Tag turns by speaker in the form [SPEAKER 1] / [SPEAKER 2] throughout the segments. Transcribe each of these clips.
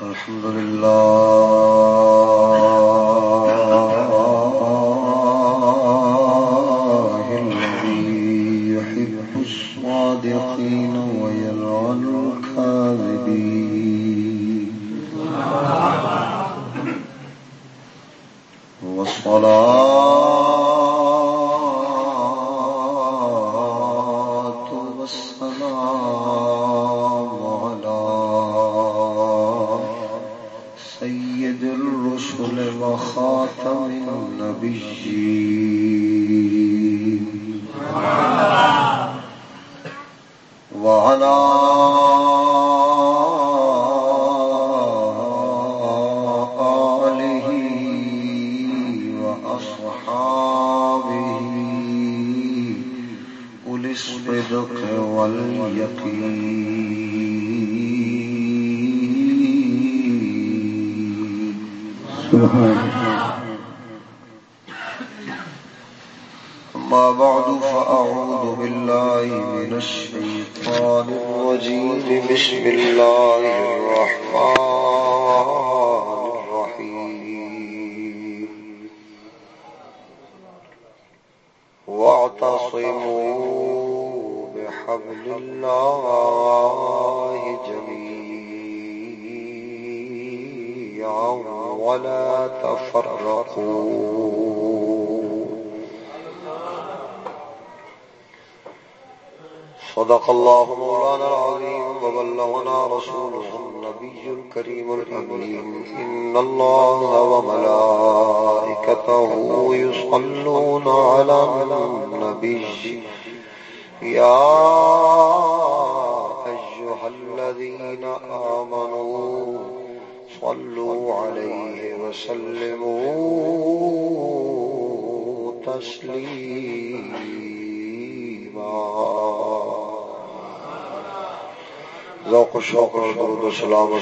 [SPEAKER 1] والسلام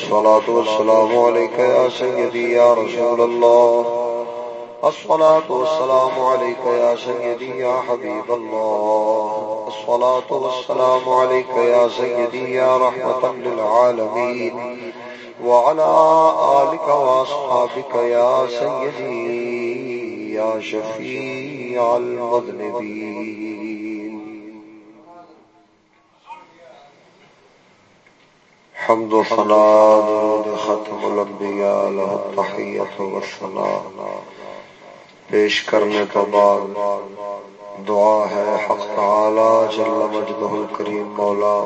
[SPEAKER 1] الصلاة والسلام عليك يا سيدي يا رسول الله. الصلاة والسلام عليك يا سيدي يا حبيب الله. الصلاة والسلام عليك يا سيدي يا رحمة للعالمين. وعلى آلك وأصحابك يا سيدي يا شفيع المذنبين. حمد و ثنا ختم الانبیاء له التحیت و ثنا پیش کرنے کے بعد دعا ہے حق تعالی جل مجدہ الکریم مولا.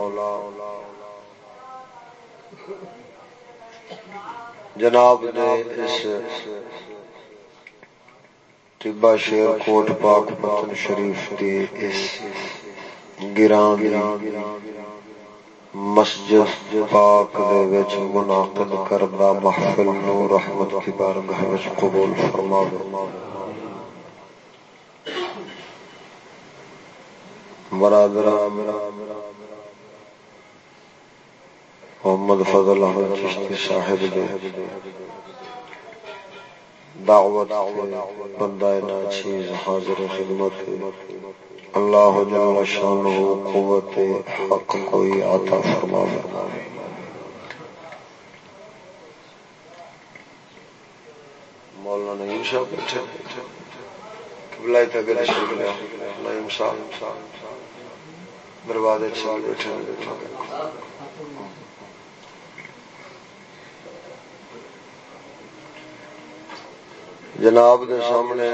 [SPEAKER 1] جناب نے اس طبا شیر کوٹ پاک پتن شریف کی اس گران مسجد پاک دے وچ منعقد کردہ محفل نو رحمت کی بارگاہ وچ قبول فرما برادران محمد فضل احمد چشتی صاحب دے۔ دعوت بندہ ناچیز حاضر خدمت اللہ جل شانہ قوت حق کوئی عطا فرما مولانا نعیم صاحب بیٹھے۔ قبلہ تک تشریف لیا نعیم صاحب۔ برباد بیٹھے۔ جناب دے سامنے۔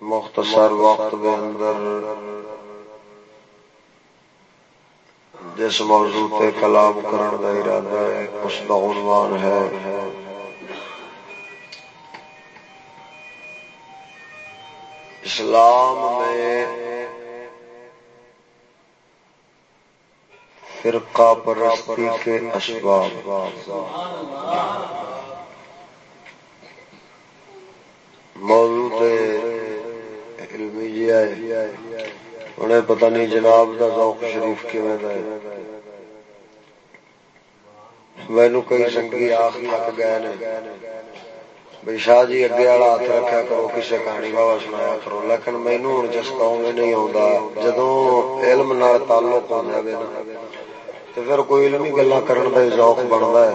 [SPEAKER 1] مختصر وقت کے اندر جس موضوع تے کلام کرن دا ارادہ ہے، اس کا عنوان ہے۔ اسلام میں فرقہ پرستی کے اسباب۔ موضوع علمی جی آئے انہیں پتہ نہیں جناب دا ذوق شریف کیویں دا ہے۔ مینو کئی سنگی آخ تھک گئے نے۔ بھائی شاہ جی اگے والا ہاتھ رکھا کرو کسی کہانی بابا سنایا کرو۔ لیکن مینو ہوں چسکا نہیں آتا جدو علم نال تعلق ہو جائے نا تو پھر کوئی علمی گلا کرن کا ذوق بنتا ہے۔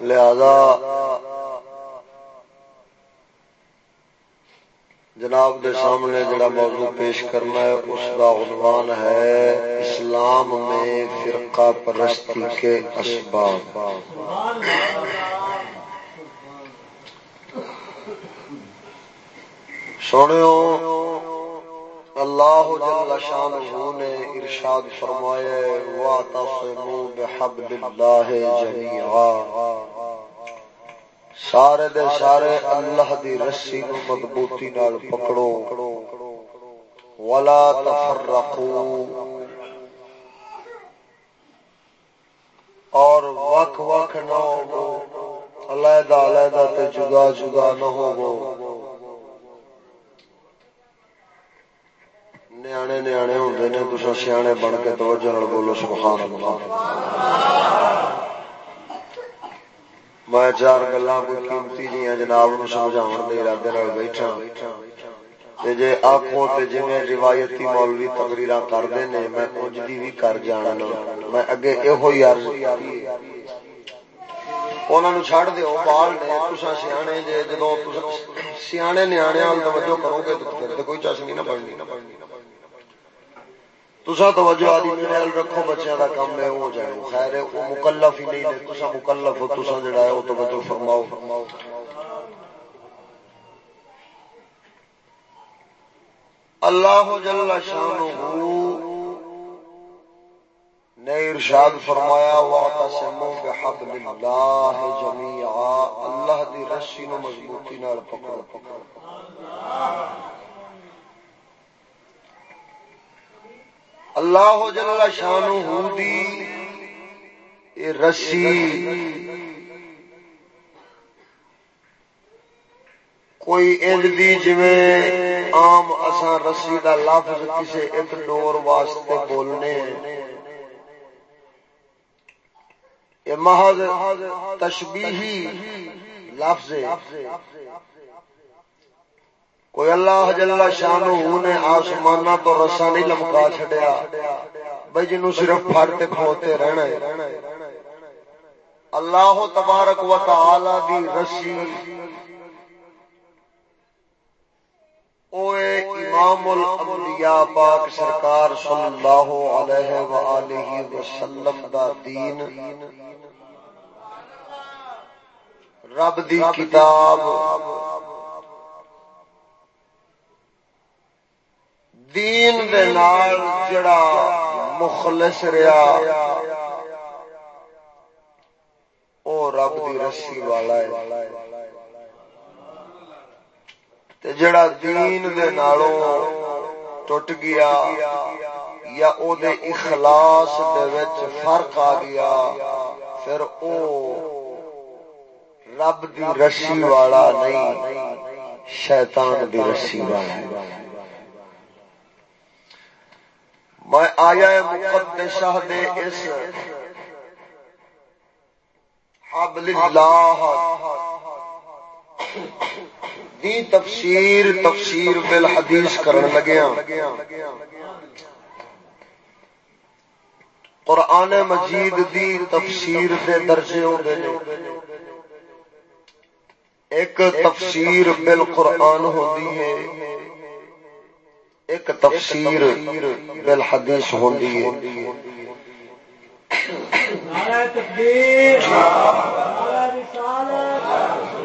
[SPEAKER 1] لہذا جناب دے سامنے جڑا موضوع پیش کرنا ہے، اس کا عنوان ہے اسلام میں فرقہ پرستی کے اسباب۔ سنو اللہ جل شانہ نے ارشاد فرمایا واعتصموا بحبل اللہ جميعا۔ سارے دے سارے اللہ دی رسی نو مضبوطی نال پکڑو۔ ولا تفرقوا۔ اور وق وق نہ ہو علیحدہ علیحدہ تے جدا جدا نہ ہو نیانے نیانے ہوندے نے تساں سیانے بن کے توجہ نال بولو سبحان اللہ میں چار گلاں کوئی قیمتی جیاں جناب نو سمجھاون دے ارادے نال بیٹھا تے جے آکھو تے جویں روایتی مولوی تقریراں کردے نے میں اونج دی وی کر جانا میں اگے ایہو ہی عرض انہاں نو چھڑ دیو بال نے تساں سیانے جے جدوں تساں سیانے نیانے ول توجہ کرو گے تے کوئی چس نہیں نہ پڑنی تسا توجہ آدھی میرے حل رکھو، بچیاں دا کام ہے ہو جائے۔ خیر ہے، وہ مکلف ہی نہیں ہے تسا مکلف ہو تسا جڑا ہے، وہ توجہ فرماؤ۔ اللہ جل شانہ نے ارشاد فرمایا، واعتصموا بحبل اللہ جميعا۔ اللہ دی رسی نو مضبوطی نال پکڑو۔ پکڑو اللہ اللہ جل شانہ دی اے رسی۔ کوئی انج دی جویں عام اساں رسی دا لفظ کسے ایک ڈور واسطے بولنے۔ یہ محض تشبیہی لفظ۔ کوئی اللہ جل شانہ نے آسمانہ تو رسا نہیں لمکا چھڈیا۔ بھائی جنوں صرف پھڑتے کھوتے رہنا ہے۔ اللہ تبارک و تعالی دی رسی۔ اوے امام الانبیاء پاک سرکار صلی اللہ علیہ وآلہ وسلم دا دین۔ رب دی کتاب۔ دین دے نال جڑا مخلص رہا، او رب دی رسی والا ہے۔ تے جڑا دین دے نالوں ٹوٹ گیا یا او دے اخلاص دے وچ فرق آ گیا، پھر او رب دی رسی والا نہیں، شیطان دی رسی والا ہے۔ میں آیا مقدسہ دے اس حبل اللہ دی تفسیر تفسیر بالحدیث کرن لگیا قرآن مجید دی تفسیر دے درجے ہوندے نے ایک تفسیر بالقرآن ہوندی ہے۔ ایک تفسیر بالحدیث ہوندی ہے۔ نعرہ تکبیر نعرہ رسالت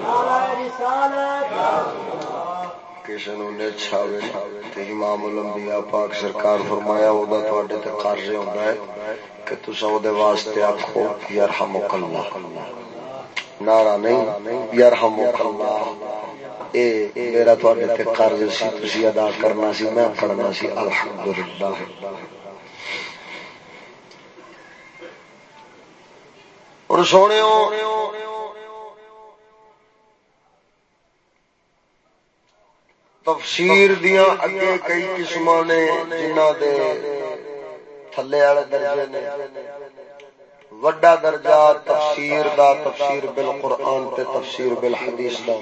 [SPEAKER 1] نعرہ رسالت۔ کسی نو نے چھاوے تے امام الانبیاء پاک سرکار فرمایا او دا تواڈے تے قرض ہوندا ہے کہ تساں او دے واسطے آکھو یرحمک اللہ۔ نعرہ نہیں یرحمک اللہ۔ اے میرا تواڈے تے قرض سی، تسی ادا کرنا سی، میں پڑھنا سی، الحمدللہ۔ اور سونےو تفسیر دیاں اگے کئی قسماں نے جنہاں دے تھلے والے درجے نے۔ وڈا درجہ تفسیر دا، تفسیر بالقرآن تے تفسیر بالحدیث دا۔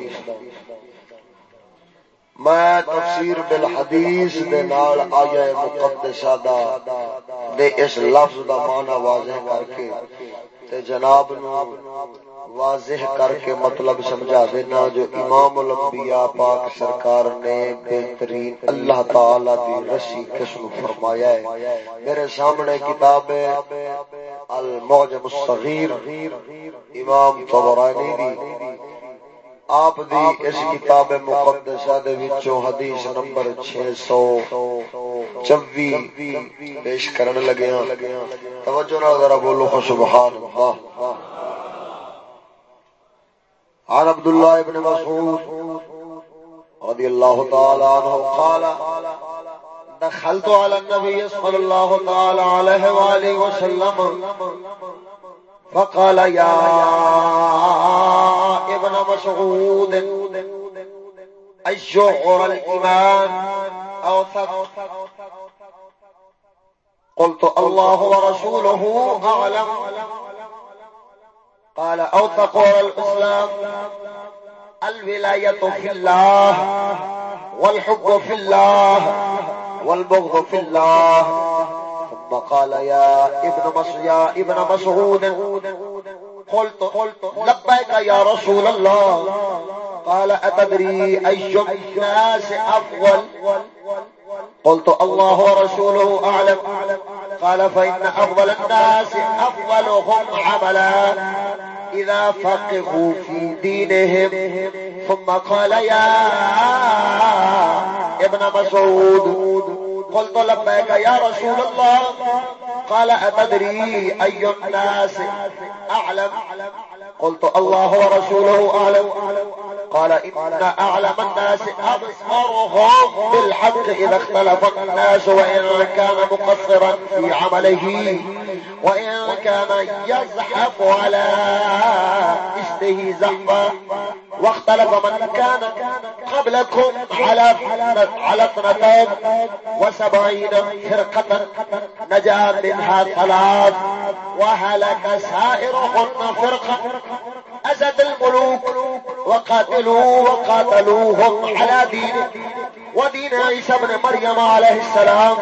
[SPEAKER 1] میں تفسیر بالحدیث دے نال آیا مقدسہ دا، دے اس لفظ دا معنی واضح کر کے۔ تے جناب نو واضح کر کے مطلب سمجھا دینا جو امام الانبیاء پاک سرکار نے بہترین اللہ تعالی دی رسی قسم فرمایا ہے۔ میرے سامنے کتاب المعجم الصغیر، امام طبرانی دی۔ آپ دی اس کتاب مقدسہ دے وچوں حدیث نمبر 624 پیش کرن لگے ہاں توجہ نال ذرا بولو سبحان اللہ عن عبد الله بن مسعود رضي الله تعالى عنه قال دخلت على النبي صلى الله تعالى عليه وآله وسلم فقال يا ابن مسعود الشعر الإيمان أوثق؟ قلت الله ورسوله أعلم. قال او تقول الاسلام الولايه في الله والحب في الله والبغض في الله. ثم قال يا ابن مسعود يا ابن مسعود، قلت لبيك يا رسول الله. قال اتدري اي الناس افضل قلت، الله ورسوله اعلم قال، فإن أفضل الناس أفضلهم عملا. إذا فقهوا في دينهم. ثم قال، يا ابن مسعود قلت لبيك يا رسول الله قال أتدري أي الناس أعلم قلت الله ورسوله أعلم. قال إن أعلم الناس أبصرهم بالحق إذا اختلف الناس وإن كان مقصرا في عمله وإن كان يزحف على استه زحفا واختلف من كان قبلكم على على اثنتين وسبعين فرقة نجا منها ثلاث وهلك سائرهن فرقة ہاں أزد الملوك وقاتلوا وقاتلوهم على دين، ودين عيسى بن مريم عليه السلام،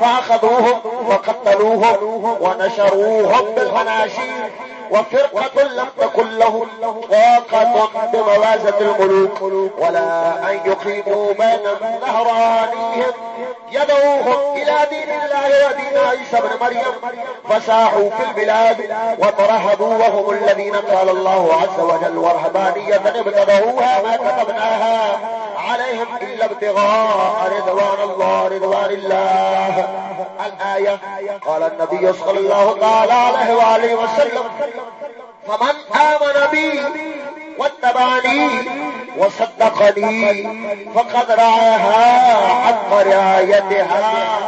[SPEAKER 1] فأخذوهم وقتلوهم ونشروهم بالمناشير، وفرقة لم تكن لهم طاقة بموازة الملوك، ولا أن يقيموا بين ظهرانيهم يدعوهم إلى دين الله ودين عيسى بن مريم، فساحوا في البلاد وترهبوا وهم الذين قال الله عز وجل ورهبانية من ابتدعوها ما كتبناها عليهم إلا ابتغاء رضوان الله رضوان الله. الآية قال النبي صلى الله تعالى عليه وآله وسلم فمن آمن بي واتبعني وصدقني فقد رعاها حق رعايتها،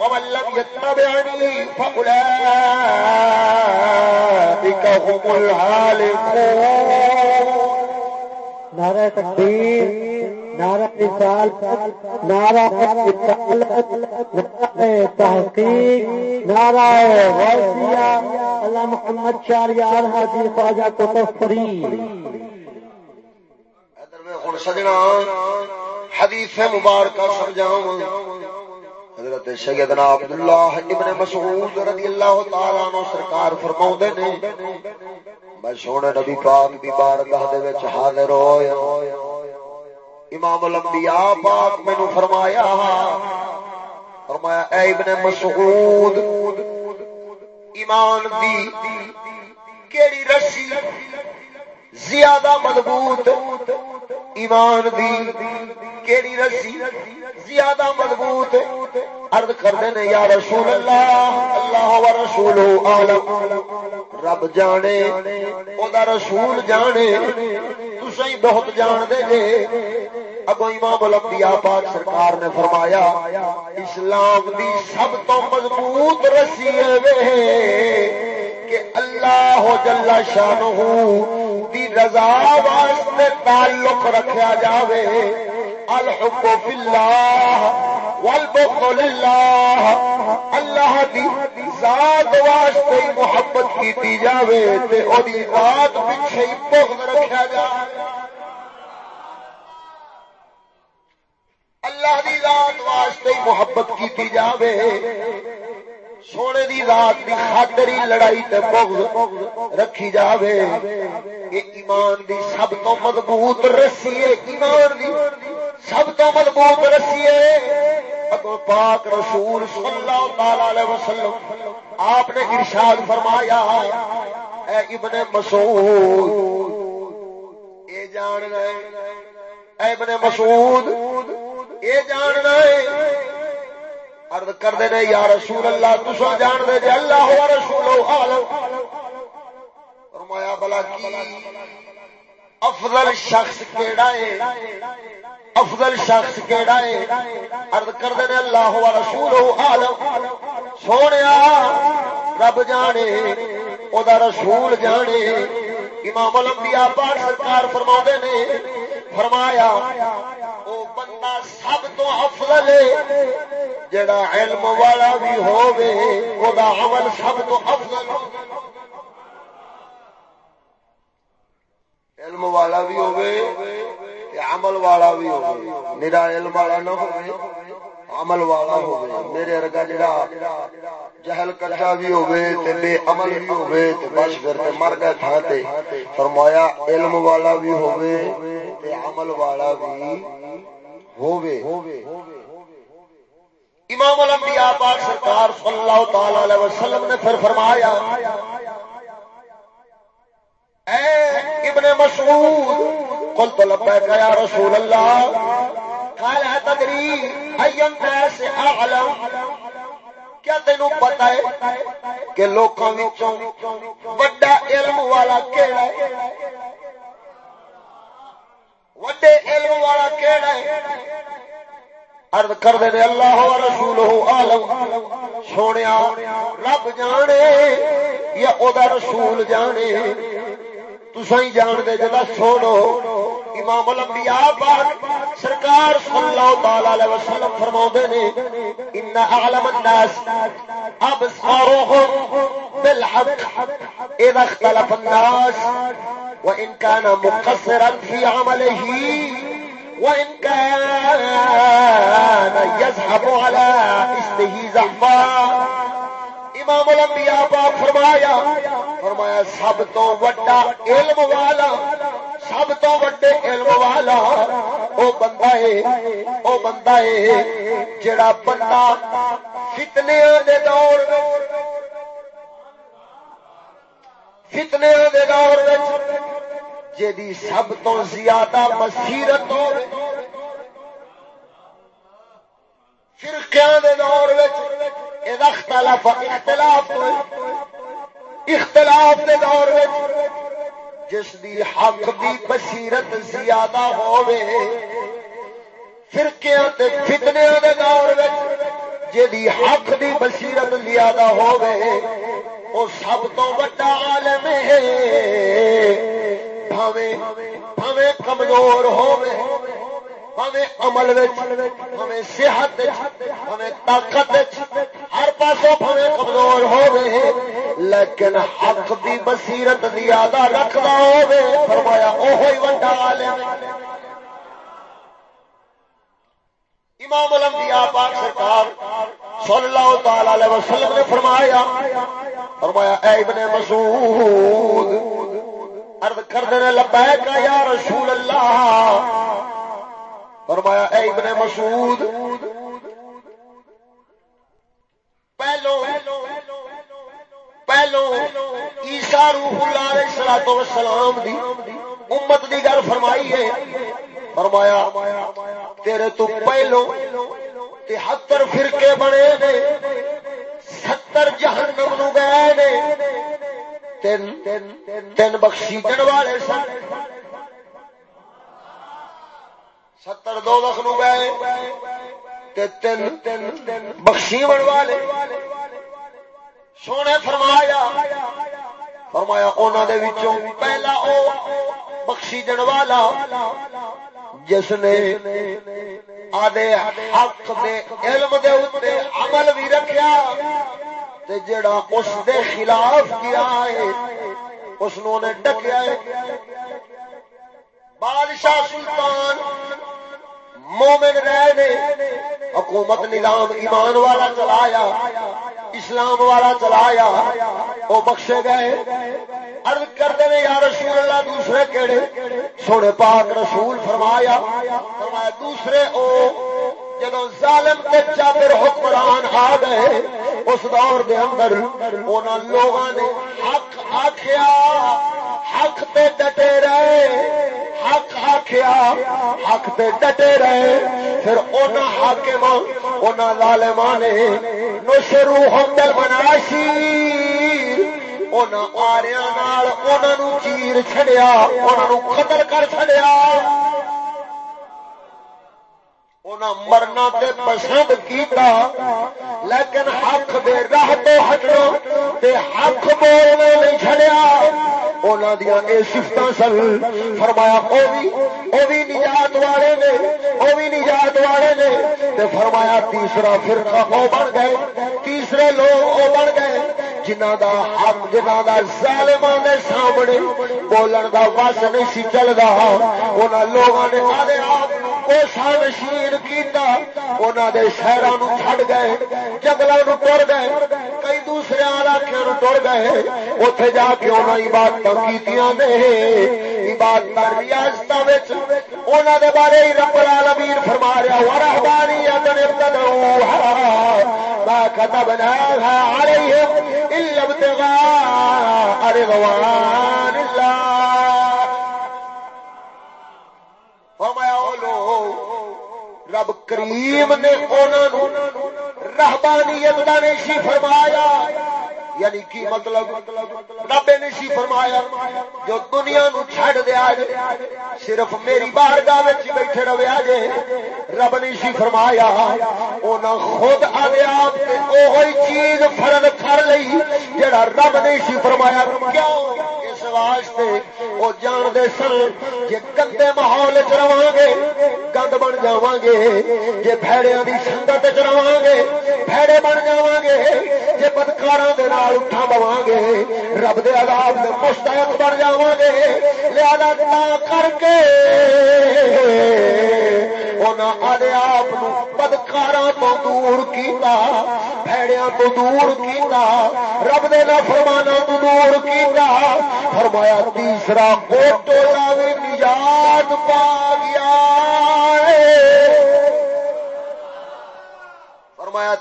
[SPEAKER 1] ومن لم يتبعني فأولئك هم الهالكون
[SPEAKER 2] نعرہ تکبیر نعرہ رسال نعرہ رسالت نعرہ تحقیق نعرہ غوثیہ اللہ محمد شار یار حاجی خواجہ کو تفری
[SPEAKER 1] سجنا حدیث مبارکہ سمجھاؤں۔ حضرت سیدنا عبداللہ ابن مسعود رضی اللہ تعالیٰ عنہ سرکار فرماؤں دے نے، میں سونے نبی پاک دی بارگاہ دے وچ حاضر ہویا امام الانبیاء پاک مینوں فرمایا فرمایا، اے ابن مسعود، ایمان دی کیڑی رسی زیادہ مضبوط ایمان دی کیڑی رسی زیادہ مضبوط عرض کردے نے، یا رسول اللہ اللہ و رسول عالم رب جانے او دا رسول جانے۔ تسیں بہت جان دے جے اگو امام الانبیاء پاک سرکار نے فرمایا، اسلام دی سب تو مضبوط رسی ہے۔ کہ اللہ جل شانہ دی رضا واسطے تعلق رکھیا جاوے. الحب فی اللہ والبغض للہ. اللہ دی ذات واسطے محبت کیتی جاوے تے او دی ذات پیچھے بغض رکھا جائے. اللہ دی ذات واسطے محبت کیتی جاوے. سونے دی رات دی خاطری لڑائی تے بغض رکھی جاوے یہ ایمان دی سب تو مضبوط رسی ہے، ایمان دی سب تو مضبوط رسی ہے۔ اگو پاک رسول صلی اللہ تعالی علیہ وسلم آپ نے ارشاد فرمایا، اے ابن مسعود، اے جان رہے، اے ابن مسعود، اے جان رہے۔ عرض کرتے نے یا رسول اللہ تسا جان دے جے اللہ ہوا رسول فرمایا، بلا کی؟ افضل شخص کیڑا ہے؟ افضل شخص کیڑا ہے؟ عرض کرتے نے اللہ ہوا رسول عالم سونے، رب جانے، او دا رسول جانے۔ امام الانبیاء پاک سرکار فرما نے فرمایا، او بندہ سب تو افضل ہے، جڑا علم والا بھی ہووے، او دا عمل سب تو افضل علم والا بھی ہووے تے عمل والا بھی ہووے۔ میرا علم والا نہ ہووے، عمل والا ہووے۔ میرے ارگا جڑا جہل کچا بھی ہووے تے بے عمل بھی ہووے تے بس پھر تے مر گئے تھا تے فرمایا علم والا بھی ہووے تے عمل والا بھی ہووے امام الانبیاء پاک سرکار صلی اللہ تعالی علیہ وسلم نے پھر فرمایا، اے ابن مسعود قلت لبیک یا رسول اللہ، قال تدری ایم ناس اعلم؟ کیا تینوں پتہ ہے کہ لوکاں وچوں بڑا علم والا کیڑا ہے؟ وڈے علم والا کیڑا ہے؟ ارد کر دے دے اللہ رسول عالم سونے رب جانے یا او دا رسول جانے؟ تسائی جان دے جدا امام الانبیاء پاک سرکار صلی اللہ تعالی علیہ وسلم فرماؤ نے، ان اعلم الناس ابصارهم بالحق، اذا اختلف الناس، وان كان مقصرا في عمله كان يزحف على استه زحفا. امام الانبیاء پاک فرمایا فرمایا، سب تو وڈا علم والا، سب تو وڈے علم والا او بندہ ہے او بندہ ہے جڑا بندہ فتنے دے دور فتنے دے دور جی سب تو زیادہ مسیرت فرقیاں دے دور اختلاف اختلاف ہوئے۔ اختلاف دے دور جس دی حق دی بصیرت زیادہ ہوے فرقیاں تے فتنیاں دے دور جی حق دی بصیرت زیادہ ہوے او سب تو بڑا عالم ہے بھاویں بھاویں کمزور عمل ہمیں صحت ہمیں طاقت ہر پاسوں پاوے کمزور ہو لیکن حق دی بصیرت زیادہ رکھنا ہو فرمایا وڈا عالم۔ امام الانبیاء پاک سرکار صلی اللہ تعالی علیہ وسلم نے فرمایا فرمایا اے ابن مسعود، عرض کر دینے لبیک یا رسول اللہ فرمایا، اے ابن مسعود، پہلو پہلو، عیسیٰ روح اللہ علیہ الصلوۃ والسلام دی امت دی گل فرمائی ہے، فرمایا، تیرے تو پہلو تہتر فرقے بنے نے، ستر جہنم نو گئے نے، تین تین بخشیجن والے سن ستر دو لکھ نو گئے تین تین بخشیو والے۔ سونے فرمایا فرمایا انہوں دے وچوں پہلا او بخشی بخشیجن والا جس نے آدھے حق دے علم دے اتنے عمل بھی رکھیا تے جڑا اس دے خلاف کیا ہے، اس نے ڈکیا ہے۔ بادشاہ سلطان، مومن رہے حکومت نظام ایمان والا چلایا، اسلام والا چلایا وہ بخشے گئے۔ ارد کرتے ہیں، یا رسول اللہ، دوسرے کہڑے سونے پاک رسول فرمایا فرمایا، دوسرے او جدو ظالم تے چابر حکمران آ گئے، اس دور دے اندر انہوں لوگوں نے حق آخیا حق تے ڈٹے رہے، حق آخیا حق تے ڈٹے رہے۔ پھر انہوں حاکم انہوں لالما نے نشرو ہمدل بناشی آریا چیر چڑیا انہوں قتل کر چڑیا مرنا تے پسند کیتا، لیکن حق دے راہ تو ہٹنا تے حق بولنے نہیں چڑیا انہوں دیا یہ سفت سن، فرمایا وہ بھی وہ بھی نجات والے نے وہ بھی نجات والے نے۔ تے فرمایا تیسرا فرقہ وہ بن گئے، تیسرے لوگ وہ بن گئے جنہ دا حق جنہ دا ظالمان دے سامنے بولن دا وس نہیں سی چلتا انہوں لوگوں نے آدھے آپ کوشا نشین کیتا انہوں دے شہروں چھڈ گئے جنگلوں ٹر گئے، کئی دوسرے علاقے ٹر گئے۔ اتے جا کے انہوں عبادت کیتیاں نے۔ عبادت ریاست انہوں دے بارے ہی رب العالمین فرما رہا ورہبانیت ابتدعوها ما كتبناها عليهم إلا ابتغاء رضوان الله۔ رب کریم نے انہوں رحبانیت کا نہیں فرمایا۔ یعنی کی مطلب؟ رب نے سی فرمایا، جو دنیا نو چھڑ دیا جے صرف میری بارگاہ وچ بیٹھے رہیا جے رب نے سی فرمایا انہاں خود آدے آپ تے اوہی چیز فرض کر لئی، جڑا رب نے سی فرمایا، کیوں؟ اس واسطے او جان دے سن، جے گندے ماحول وچ رہواں گے، گند بن جاواں گے، جے بھڑیاں دی سنگت وچ رہواں گے بھڑے بن جاواں گے جے دے نال اٹھا بوا گے رب دے عذاب دے مستحق بن جاواں گے لہذا تا کر کے انہاں آدھے آپ بدکاراں تو دور کیتا بھڑیاں تو دور کیتا رب دے نہ فرمانا تو دور کیتا فرمایا تیسرا او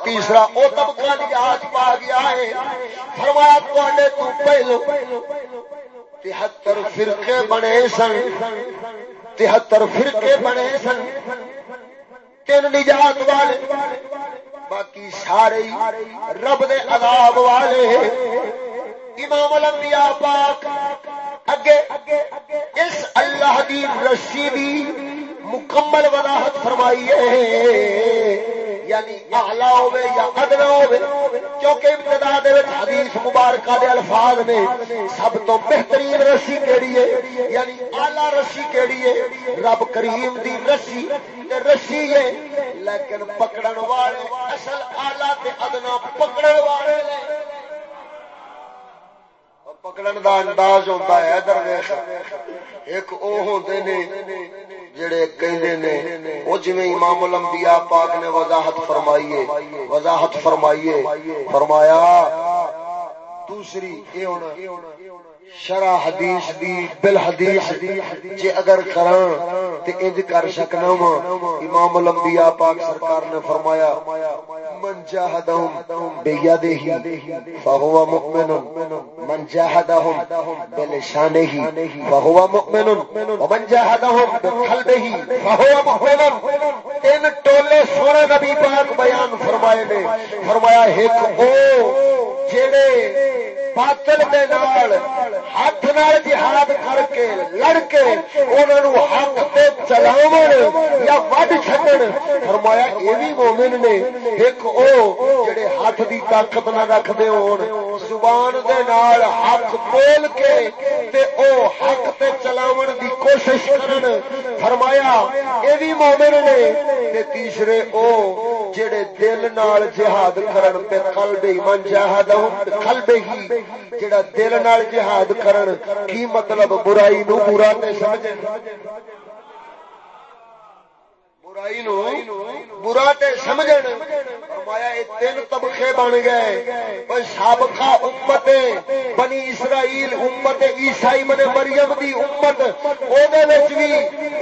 [SPEAKER 1] تیسرا، او طبقہ نجات پا گیا ہے۔ فرمایا تے تو پہلو تہتر فرقے بنے سن۔ تہتر فرقے بنے سن۔ تین نجات والے، باقی سارے رب دے عذاب والے امام الانبیاء پاک اگے اس اللہ دی رسی دی مکمل وضاحت فرمائی ہے یعنی اعلی ہوے یا ادنا ہوے کیونکہ ابتدا دے وچ حدیث مبارکہ دے الفاظ نے سب تو بہترین رسی کیڑی ہے یعنی اعلی رسی کیڑی ہے، رب کریم دی رسی، تے رسی ہے، لیکن پکڑن والے اصل اعلی تے ادنا پکڑن والے نے۔ پکڑن دا انداز ہوتا ہے، ادھر ایک او ہوندے نے جڑے کہندے نے، او جویں امام الانبیاء پاک نے وضاحت فرمائیے وضاحت فرمائیے، فرمایا، دوسری، اے ہونا۔ شرع حدیث دی بل حدیث جے اگر کراں تے انج کر سکنا وا امام الانبیاء پاک سرکار نے فرمایا، من جاہدہم بیدہ فہو مؤمن، من جاہدہم بلسانہ فہو مؤمن، ومن جاہدہم بقلبہ فہو مؤمن۔ ان ٹولے سونے نبی پاک بیان فرمائے نے۔ فرمایا ایک او جڑے باطل دے نال ہاتھ نال جہاد کر کے لڑ کے انہوں حق تے چلاو یا وڈ چڈن فرمایا یہ بھی مومن نے ایک او جڑے ہاتھ دی طاقت نہ رکھتے ہون زبان دے نال حق بول کے تے او حق تے چلاون دی کوشش کرن فرمایا اے بھی مومن نے تے تیسرے او جڑے دل نال جہاد کرن تے قلب ایمان جہادہم قلب ہی جڑا دل نال جہاد کرن کی مطلب برائی نو برا تے سمجھن؟ برائی نو، برا تے سمجھن۔ فرمایا، یہ تین طبقے بن گئے۔ سابقہ امت بنی اسرائیل امت عیسائی من مریم دی امت۔ او دے وچ بھی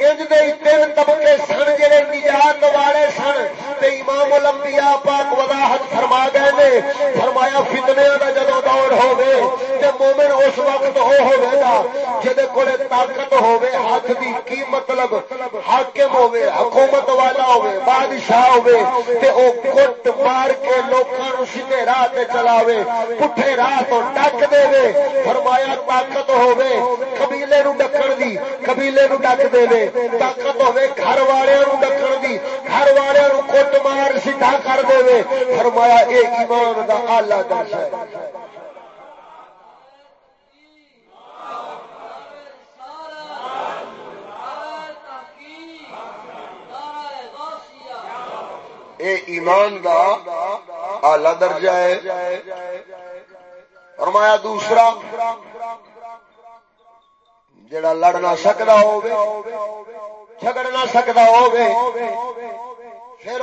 [SPEAKER 1] انج دے تین طبقے سن جڑے نجات والے سن۔ تے امام الانبیاء پاک وضاحت فرما گئے نے۔ فرمایا فتنے دا جدوں دور ہوے تے مومن اس وقت او ہوے گا جدے کولے طاقت ہوے ہاتھ دی کی مطلب؟ حاکم ہوے حکومت والا ہوے بادشاہ ہوے تے او کٹ مار کے لوکاں لوگوں سیدھے راہ تے چلاوے، پٹھے راہ تو ڈک دے وے، فرمایا طاقت ہوے قبیلے نو ڈکن دی، قبیلے نو ڈک دے وے، طاقت ہوے گھر والے نو ڈکن دی، گھر والے نو کٹ مار سیدھا کر دے وے، فرمایا اے ایمان دا اعلی درجہ ہے۔ اے ایمان دا آلہ درجہ ہے۔ فرمایا دوسرا، جڑا لڑ نہ سکتا ہو جھگڑ نہ سکتا ہو پھر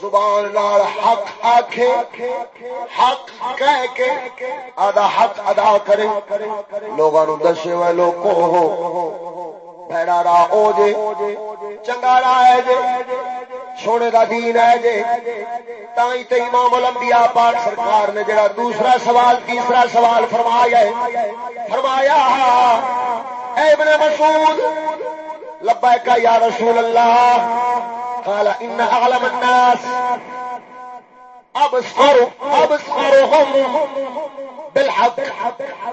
[SPEAKER 1] زبان نال حق آکھے، حق کہہ کے آدھا حق ادا کرے۔ لوگوں دسے ہوئے لوگ بھڑا راہ او جے چنگا راہ ہے جے سونے کا دین ہے جی تھی تو امام الانبیاء پاک سرکار نے جڑا دوسرا سوال تیسرا سوال فرمایا ہے فرمایا اے ابن مسعود لبیک یا رسول اللہ قال ان اعلم الناس ابصر ابصرهم بالحق.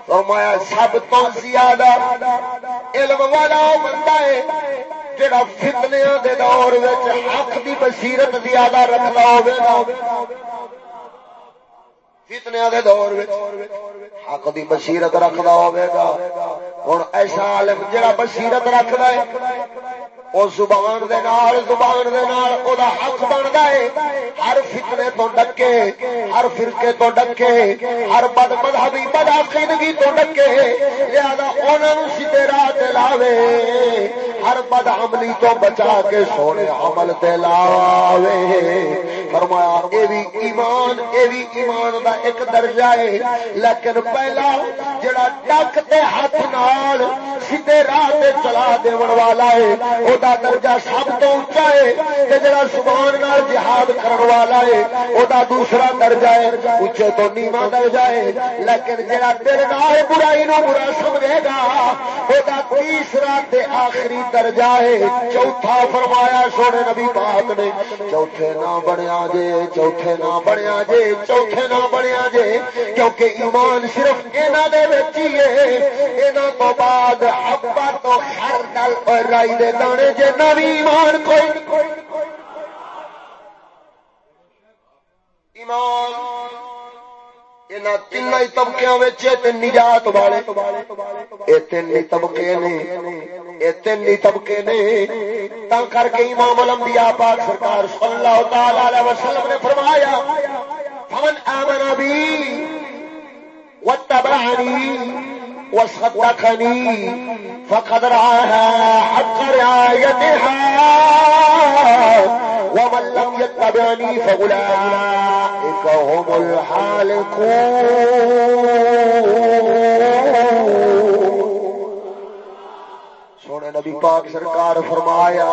[SPEAKER 1] فرمایا سب تو زیادہ علم والا بندہ ہے، جڑا فتنیا دے دور حق دی بصیرت زیادہ رکھنا ہوگا فتنیا دے دور حق دی بصیرت رکھتا ہوگا ہوں ایسا عالم جڑا بصیرت رکھتا ہے وہ زبان دے نال، زبان دے نال او دا حق بندا ہے۔ ہر فتنے تو ڈکے، ہر فرقے تو ڈکے، ہر بد مذہبی بد عقیدگی تو ڈکے۔ لہذا انہاں نوں سیدھے راہ تے لاوے۔ ہر بد عملی تو بچا کے سونے عمل تے لاوے۔ فرمایا، اے بھی ایمان، اے بھی ایمان دا ایک درجہ ہے۔ لیکن پہلا جڑا ڈک تے ہاتھ نال سیدھے راہ تے چلا دیون والا ہے او دا درجہ سب تو اچا ہے جڑا سبحان نال جہاد کرن والا ہے او دا دوسرا درجہ ہے۔ اچے تو نیواں درجہ ہے، لیکن جڑا دل نال برائی نو برا سمجھے گا او دا تیسرا تے آخری درجہ ہے۔ چوتھا فرمایا سونے نبی پاک نے، چوتھے نہ بنیا جے، چوتھے نہ بنیا جے، چوتھے نہ بنیا بنیا جے، کیونکہ ایمان صرف انہاں دے وچ ہی ہے۔ انہاں تو بعد حبا تو ہر خردل اور رائی دے دانے جنا بھی ایمان کوئی ایمان تین طبقے نجات والے۔ یہ تین طبقے نے یہ تین طبقے نے۔ تا کر کے امام الانبیاء پاک سرکار صلی اللہ تعالی علیہ وسلم نے فرمایا فمن آمن بی واتبعنی وصدقني فقد رعاها حق رعايتها ومن لم يتبعني فأولئك هم الحالكون سونے نبی پاک سرکار فرمایا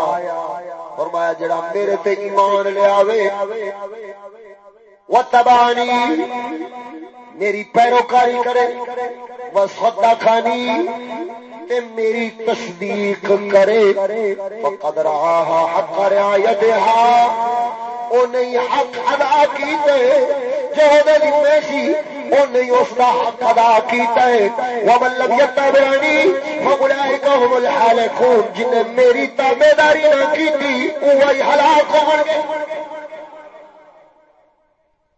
[SPEAKER 1] فرمایا جڑا میرے تے ایمان لے آوے وتبانی میری پیروکاری کرے وہ سودا خانی میری تصدیق کرے قدر حق رعایت او نہیں حق ادا کیتے جو دے ذمہ سی او نہیں اس دا حق ادا کیتا ہے ومن لم يتبعني فاولئك هم الحالكون جن میری تابعداری نہ کیتی وہی ہلاک ہون گے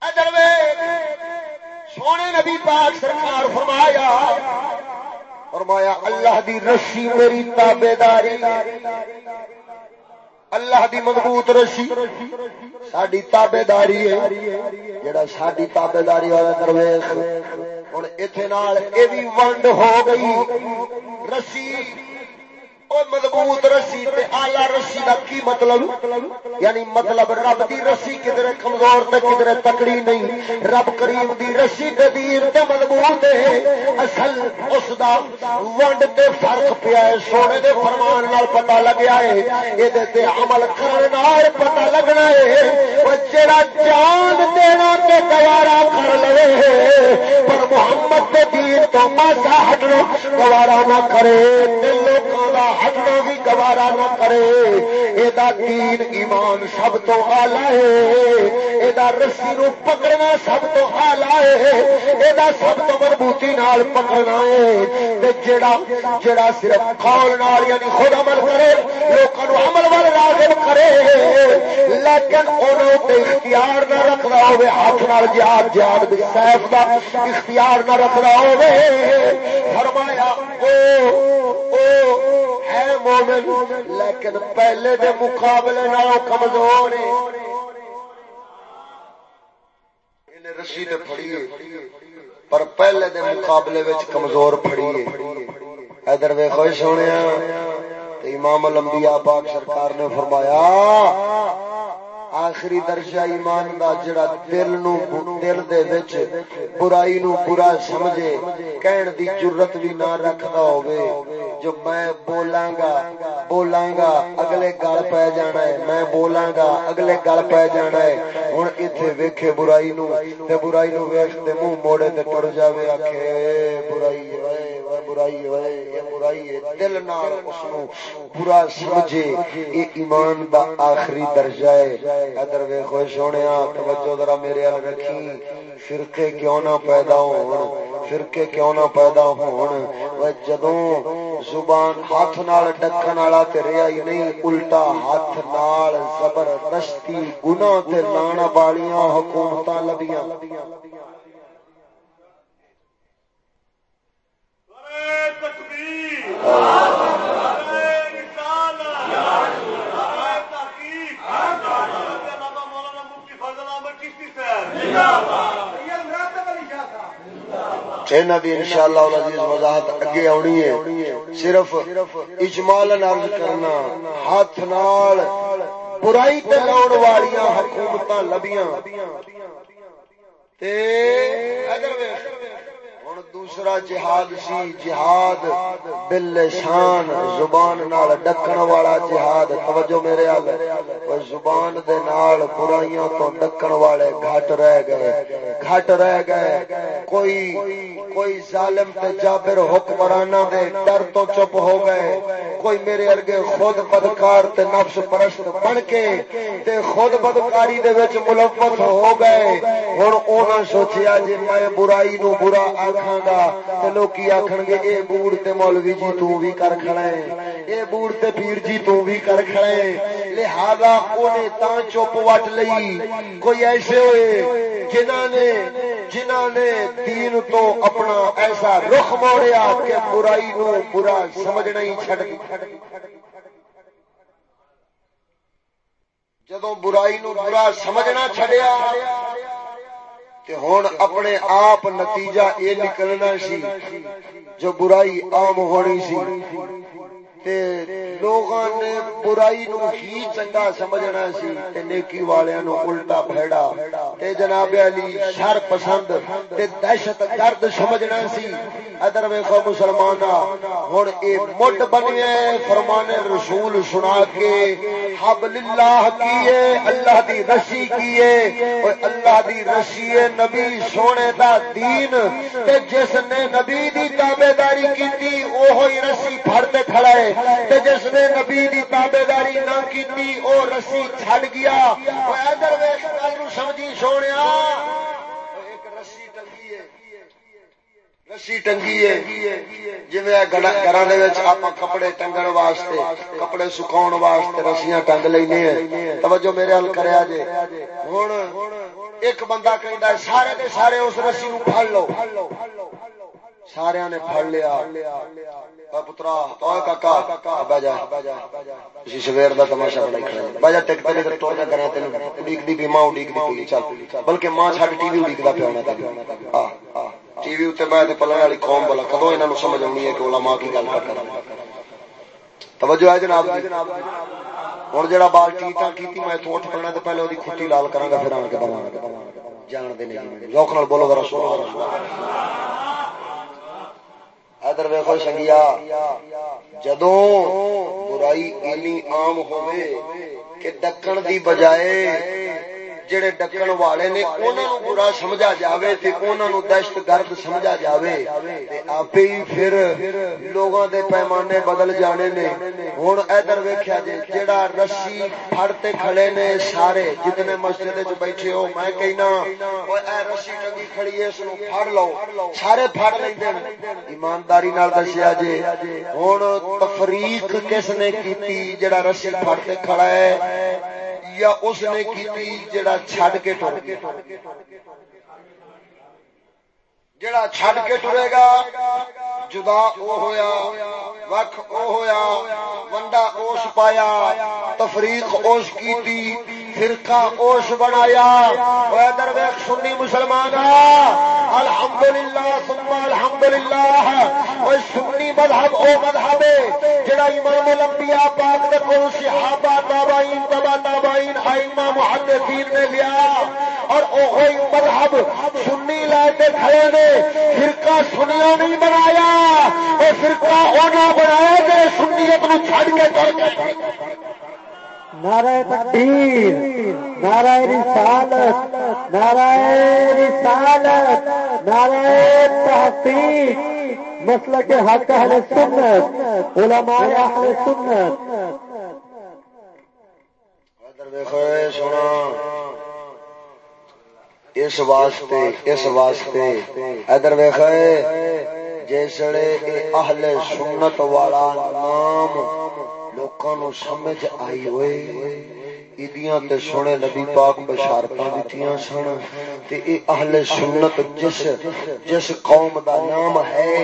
[SPEAKER 1] ادھر سونے نبی پاک سرکار فرمایا فرمایا، اللہ دی رسی میری تابے داری اللہ دی مضبوط رسی ساری تابے داری ہے۔ جڑا ساری تابے داری والا درویش۔ ہوں اتنے یہ بھی ونڈ ہو گئی۔ رسی مضبوط رسی تے آلہ رسی دا کی مطلب؟ یعنی مطلب رب دی رسی کدھر کمزور تے کدھر تکڑی نہیں، رب کریم دی رسی تے دیر تے مضبوط ہے۔ اصل اس دا ونڈ تے فرق پیا ہے، سونے دے فرمان نال پتہ لگیا ہے۔ اے دے تے عمل کرن نال پتہ لگنا ہے۔ او جڑا جان دینا تے گوارا کر لے پر محمد دے دین تو ماسا ہٹنا گوارا نہ کرے۔ تے لوکاں دا ہٹنا بھی گوارا نہ کرے۔ یہ دین ایمان سب تو آلہ ہے۔ یہ رسی نو پکڑنا سب تو آلہ ہے۔ یہ سب تو مضبوطی نال پکڑنا ہے۔ جڑا جڑا صرف کھول نال یعنی خود عمل کرے لوگوں عمل وال لازم کرے۔ لیکن انہوں تے اختیار نہ رکھنا ہوے ہاتھ نال جہاد جہاد سیف کا اختیار نہ رکھنا ہوے فرمایا، او او ہے مومن، لیکن پہلے دے مقابلے نالوں کمزور رسی تے پھڑی پر پہلے دے مقابلے وچ کمزور پھڑی ادھر ویکھو جی سونے امام الانبیاء پاک سرکار نے فرمایا، آخری درجہ ایمان دا جڑا دل نو دل دے وچ برائی نو برا سمجھے، کہن دی جرت بھی نہ رکھدا ہوے جو میں بولاں گا بولاں گا اگلے گل پے جانا ہے، میں بولاں گا اگلے گل پے جانا ہے۔ ہن ایتھے ویکھے برائی نو، تے برائی نو ویکھ تے منہ موڑے تے ٹر جاوے، آکھے برائی ہے برائی ہے یہ برائی ہے دل نال اس نو برا سمجھے۔ یہ ایمان دا آخری درجہ ہے۔ ادھر وے خوش ہونے توجہ ذرا میرے ال رکھی فرقے کیوں نہ پیدا ہون، فرقے کیوں نہ پیدا ہون۔ وہ جدوں زبان ہاتھ نال ڈکن والا تے رہیا ہی نہیں، الٹا ہاتھ نال، زبردستی گناہ تے لانا والیاں حکومتاں لبیاں۔ انشاءاللہ العزیز وضاحت اگے آنی ہے۔ صرف اجمال عرض کرنا، ہاتھ نال برائی تے لاؤن والیاں حکومتاں لبیاں۔ تے اگر دوسرا جہاد سی، جہاد بل شان زبان نال ڈکن والا جہاد۔ توجہ میرے حال زبان دے نال برائیاں تو ڈکن والے گھٹ رہ گئے، گھٹ رہ گئے۔ کوئی کوئی ظالم تے جابر حکمرانہ دے ڈر تو چپ ہو گئے۔ کوئی میرے ارگے خود بدکار تے نفس پرست بن کے تے خود بدکاری دے وچ ملوث ہو گئے۔ ہن انہاں سوچیا جے میں برائی نو برا آکھاں گا تے لوکی آکھن گے، اے بوڑ تے مولوی جی تو بھی کر کھڑا ہے۔ اے بوڑ تے پیر جی تو بھی کر کھڑا ہے۔ لہذا اونے تاں چپ وٹ لئی۔ کوئی ایسے ہوئے جنہاں نے جنہاں نے دین تو اپنا ایسا رخ موڑیا کہ برائی نو برا سمجھنا ہی چھڈ جدو برائی نو برا سمجھنا چھڈیا ہوں اپنے آپ نتیجہ یہ نکلنا سی جو برائی عام ہونی سی۔ لوگوں نے برائی نو ہی چنگا سمجھنا سی تے نیکی والوں نو الٹا پھیڑا تے جناب علی شر پسند تے دہشت گرد سمجھنا سی۔ ادھر ویکھو مسلمان ہن اے مٹ بنیا فرمان رسول سنا کے حبل اللہ کیے اللہ دی رسی کیے اوے اللہ دی رسی نبی سونے دا دین۔ تے جس نے نبی دی تابعداری کیتی، اوہی رسی پھڑ تے کھڑا ہے۔ تے جس نے نبی دی تابے داری نہ کی او رسی چھڑ گیا۔ ادھر ویخ گل سمجھی سونے رسی ٹنگی ہے۔ جی گھر آپ کپڑے ٹنگن واسطے، کپڑے سکھاؤ واسطے رسیاں ٹنگ لینے توجہ میرے حل کرے جی ہوں ایک بندہ کہہ سارے دے سارے اس رسی نو پھڑ لو۔ سارے نے پھڑ لیا۔ پترا کاکا بہ جا۔ اسی سویر دا تماشا بنائی کھڑا ٹک تے تے کرنا دی دی چل، بلکہ ماں چھڈ ٹی وی اڈیک دا پیا ہونا ٹی وی تے میں تے پلن والی قوم بلا۔ کدو انہاں نو سمجھ اونی ہے کہ علماء کی گل کر توجہ ہے جناب جی؟ ہن جڑا بال ٹیٹا کیتی، میں تو اٹھ پڑنا تے پہلے اودی کھٹی لال کراں گا، پھر آن کے جان دے نہیں ذوق نال بولو ذرا سبحان اللہ ادھر ویخو شنگیا جدو برائی اینی عام ہوئے کہ ڈکن دی بجائے جڑے ڈکن والے نے انہاں نو برا سمجھا جاوے تے انہاں نو دہشت گرد سمجھا جاوے، تے آپے ہی پھر لوگاں دے پیمانے بدل جانے نے۔ ہن ادھر ویکھیا جے جڑا رسی پھڑتے کھڑے نے سارے، جتنے مسجد وچ بیٹھے ہو، میں کہنا اوے اے رسی ٹنگی کھڑی ہے، اس نو پھڑ لو۔ سارے پھڑ لیندے ایمانداری نال دسیا جے، ہن تفریق کس نے کیتی؟ جڑا رسی پھڑتے کھڑا ہے۔ یا اس نے کی جڑا چھڈ کے ٹر گیا؟ جڑا چھڈ کے ٹرے گا، جدا او ہویا، وکھ او ہویا، ونڈا اوس پایا، تفریق اوس کیتی فرقہ اوس بنایا۔ اے درویش، سنی مسلمان الحمدللہ، ثم الحمدللہ۔ اے سنی مذہب، او مذہب ہے، جڑا امام الانبیاء پاک دے کول، صحابہ، تابعین تبع تابعین، ائمہ، محدثین نے لیا۔ اور او ہوئی مذہب سنی لے کے کھڑے نے، فرقہ سنیا نہیں بنایا۔ اے فرقہ اونا بنایا جے سنیت نو چھڑ کے چل گئے
[SPEAKER 2] نعرہ تکبیر نعرہ رسالت نعرہ رسالت، نعرہ تحقیق، مسلک حق اہل سنت، علماء اہل سنت۔
[SPEAKER 1] سونا اس واسطے اس واسطے ادھر ویخ جسے اہل سنت والا نام لوکاں نو سمجھ آئی ہوئے ایدیاں تے سونے نبی پاک بشارتاں دتیاں سن تے اے اہل سنت جس جس قوم دا نام ہے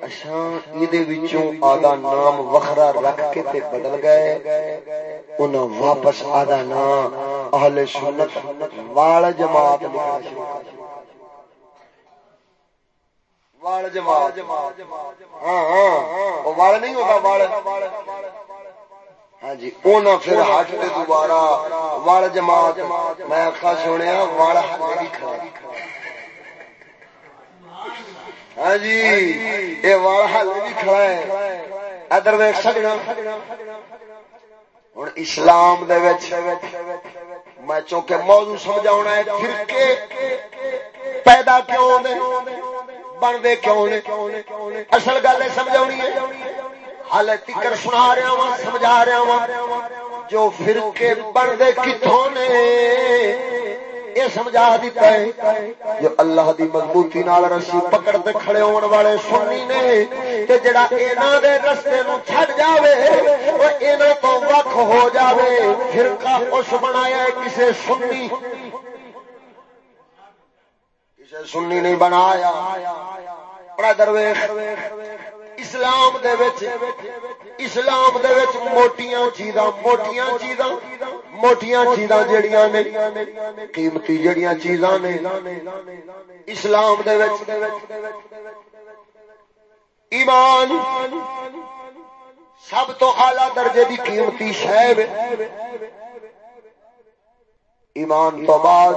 [SPEAKER 1] اساں ایدے وچوں آدھا نام وکھرا رکھ کے تے بدل گئے انہاں واپس آدھا نام اہل سنت وال جماعت لکھا شروع کر وال جماعت ہاں ہاں وال نہیں ہوتا ہاں جی پھر ہٹ کے دوبارہ وال جماعت میں آخا سنیا وال ہاں جی یہ وال ہل بھی کھڑا ہے ادھر ویک سکنا ہوں اسلام میں چونکہ موضوع سمجھا ہے فرقے پیدا کیوں بنتے کیوں نے؟ اصل گل سمجھا ہال تکر سنا رہا وا سمجھا رہا وا جو فرقے بنتے کتوں نے، یہ سمجھا دیتا ہے جو اللہ دی مضبوطی نال رسی پکڑ تے کھڑے ہون والے سنی نے، تے جڑا انہاں دے رستے نو چھڈ جاوے او انہاں تو وکھ ہو جاوے۔ فرقہ اس بنایا ہے کسے سنی سنی نہیں بنایا۔ بڑا درویش، اسلام دے وچ، اسلام دے وچ موٹیاں چیزاں موٹیاں چیزاں موٹیاں چیزاں جڑیاں نے، قیمتی جڑیاں چیزاں نے۔ اسلام دے وچ ایمان سب تو اعلی درجے دی قیمتی شے ایمان تو بعد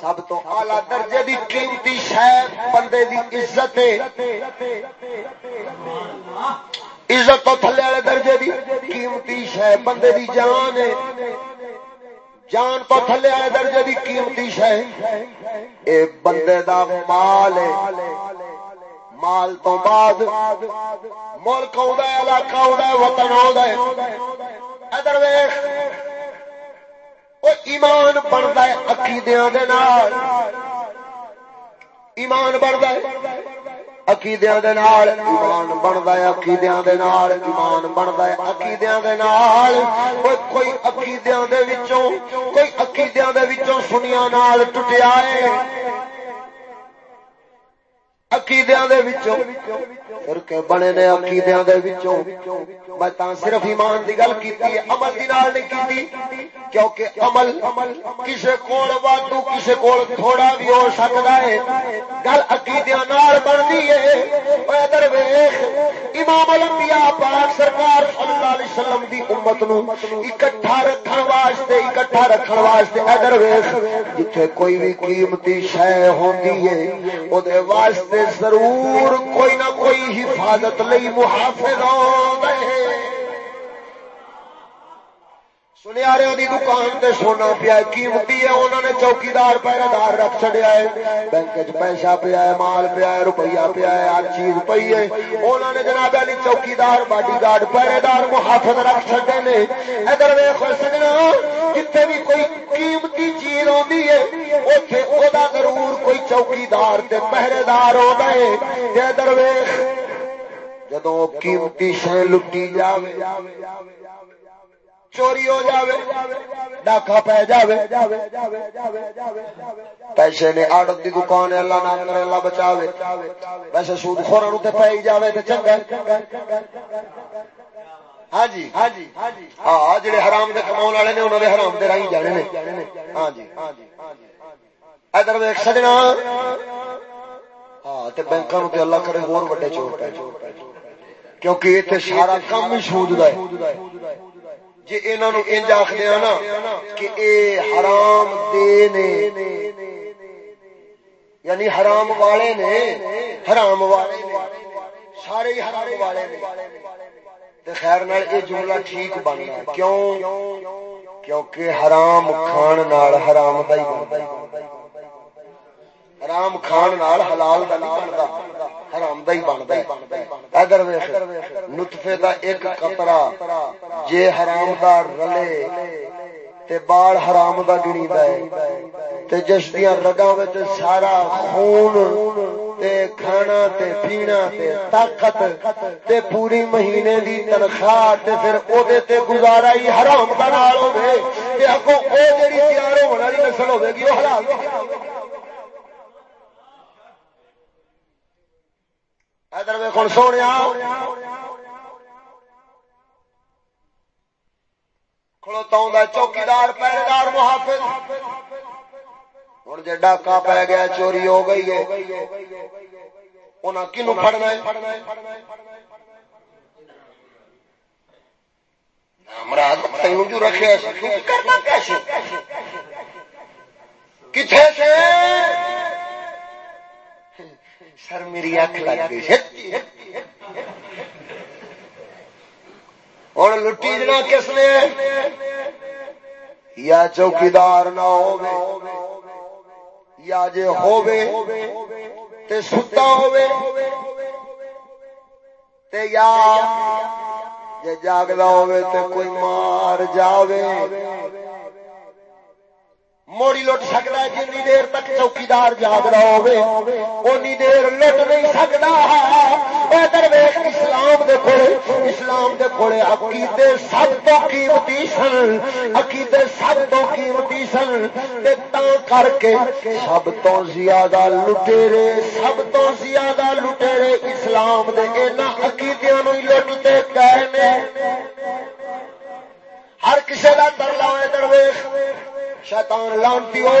[SPEAKER 1] سب تو آلہ درجے دی قیمتی شہ بندے دی عزت عزت تو تھلے والے درجے دی قیمتی شہ بندے دی جان ہے۔ جان تو تھلے والے درجے دی قیمتی شہ اے بندے دا مال ہے۔ مال تو بعد ملک علاقہ وطن ادر ویخ ایمان بنتا ہے عقیدیا ایمان بنتا ہے عقیدیاں دے نال. ایمان بندا ہے عقیدیاں دے نال. ایمان بندا ہے عقیدیاں دے نال. کوئی کوئی عقیدیاں دے وچوں کوئی عقیدیاں دے وچوں سنیاں نال ٹٹیا ہے. عقیدیاں دے وچوں فرقے بنے نے عقیدیاں دے وچوں. میں تا صرف ایمان دی گل کیتی ہے، عمل دی نال نہیں کیتی، کیونکہ عمل کسے کول وادو کسے کول تھوڑا بھی ہو سکدا ہے۔ گل عقیدیاں نال بندی ہے۔ اوے ادھر ویکھ، امام الانبیاء پاک سرکار صلی اللہ علیہ وسلم دی امت نو اکٹھا رکھن واسطے، اکٹھا رکھن واسطے ادھر ویکھ، جتھے کوئی بھی قیمتی شے ہوندی ہے او دے واسطے ضرور کوئی نہ کوئی حفاظت لئی محافظ سنیا رہے دی دکان تے سونا پیا قیمتی ہے انہوں نے چوکیدار پہرے دار رکھ چڑیا ہے بینک چ پیسہ پیا ہے مال پیا ہے روپیہ پیا ہے ہر چیز پی ہے انہوں نے جناب علی چوکیدار باڈی گارڈ پہرے دار محافظ رکھ چڑے نے ادھر ویخ سکنا جتنے بھی کوئی قیمتی چیز آتی ہے اتنے وہ ضرور کوئی چوکیدار تے پہرے دار ہو گئے ادھر ویخ جدو قیمتی شہ لٹی جائے چوری ہو جاوے ڈاکا پی جاوے، پیسے نے آڑت دی دکان ہے، اللہ نام کرے، اللہ بچاوے۔ ویسے سود خورا تے پی جاوے تے چنگا ہاں جی ہاں جی ہاں جڑے حرام دے کماون والے نے، انہاں دے حرام دے راہیں جانے نے۔ ہاں جی،, ہاں, جی، ہاں جی ادھر ویکھ سجنا۔ ہاں تے بینکاں نو تے اللہ کرے ہور وڈے چور پے۔ کیونکہ ایتھے سارا کام ہی سود دا ہے۔ جی انہوں انج آخر ہاں نا کہ اے حرام دے نے۔ یعنی حرام والے نے، حرام والے سارے ہی حرام والے نے۔ خیر نال اے جملہ ٹھیک بننا کیوں؟ کیونکہ حرام کھان نال حرام دا ہی بنتا حرام کھان نال حلال دا نہیں بنتا حرام دا ہی بنتا ہے۔ ادھر ویکھ، نطفے دا ایک قطرہ جے حرام دا رلے تے بال حرام دا گنیدا ہے۔ تے جس دیاں رگاں وچ سارا خون تے کھانا تے پینا تے طاقت تے پوری مہینے دی تنخواہ تے پھر او دے تے گزارا ہی حرام دا نال ہوے تے اگوں او جڑی تیار ہون والی نسل ہوے گی، او حلال ادھر ویخ سونے کھلوتا چوکیدار، پہرےدار، محافظ۔ ہوں جی ڈاکا پی گیا، چوری ہو گئی ہے۔ انہیں کنو فڑنا مراد تین جو رکھے کتنے سے سر میری اکھ لگ گئی ہوں لٹی جنا کس نے؟ یا چوکیدار نہ ہو یا جے ہووے تے ستا ہووے، تے یا جے جاگدا ہووے تے کوئی مار جاوے۔ موڑی لٹ سکتا ہے جن دیر تک چوکیدار جاگ رہا ہونی دیر لٹ نہیں سکتا۔ اسلام دے کھڑے اسلام دے کھڑے عقیدے سب تو قیمتی سن۔ عقیدے سب تو قیمتی سن۔ کر کے سب تو زیادہ لٹیرے، سب تو زیادہ لٹیرے اسلام دے اینا عقیدیاں نو لٹتے کہنے۔ ہر کسی کا در لاؤ درویش۔ شیطان لانتی ہو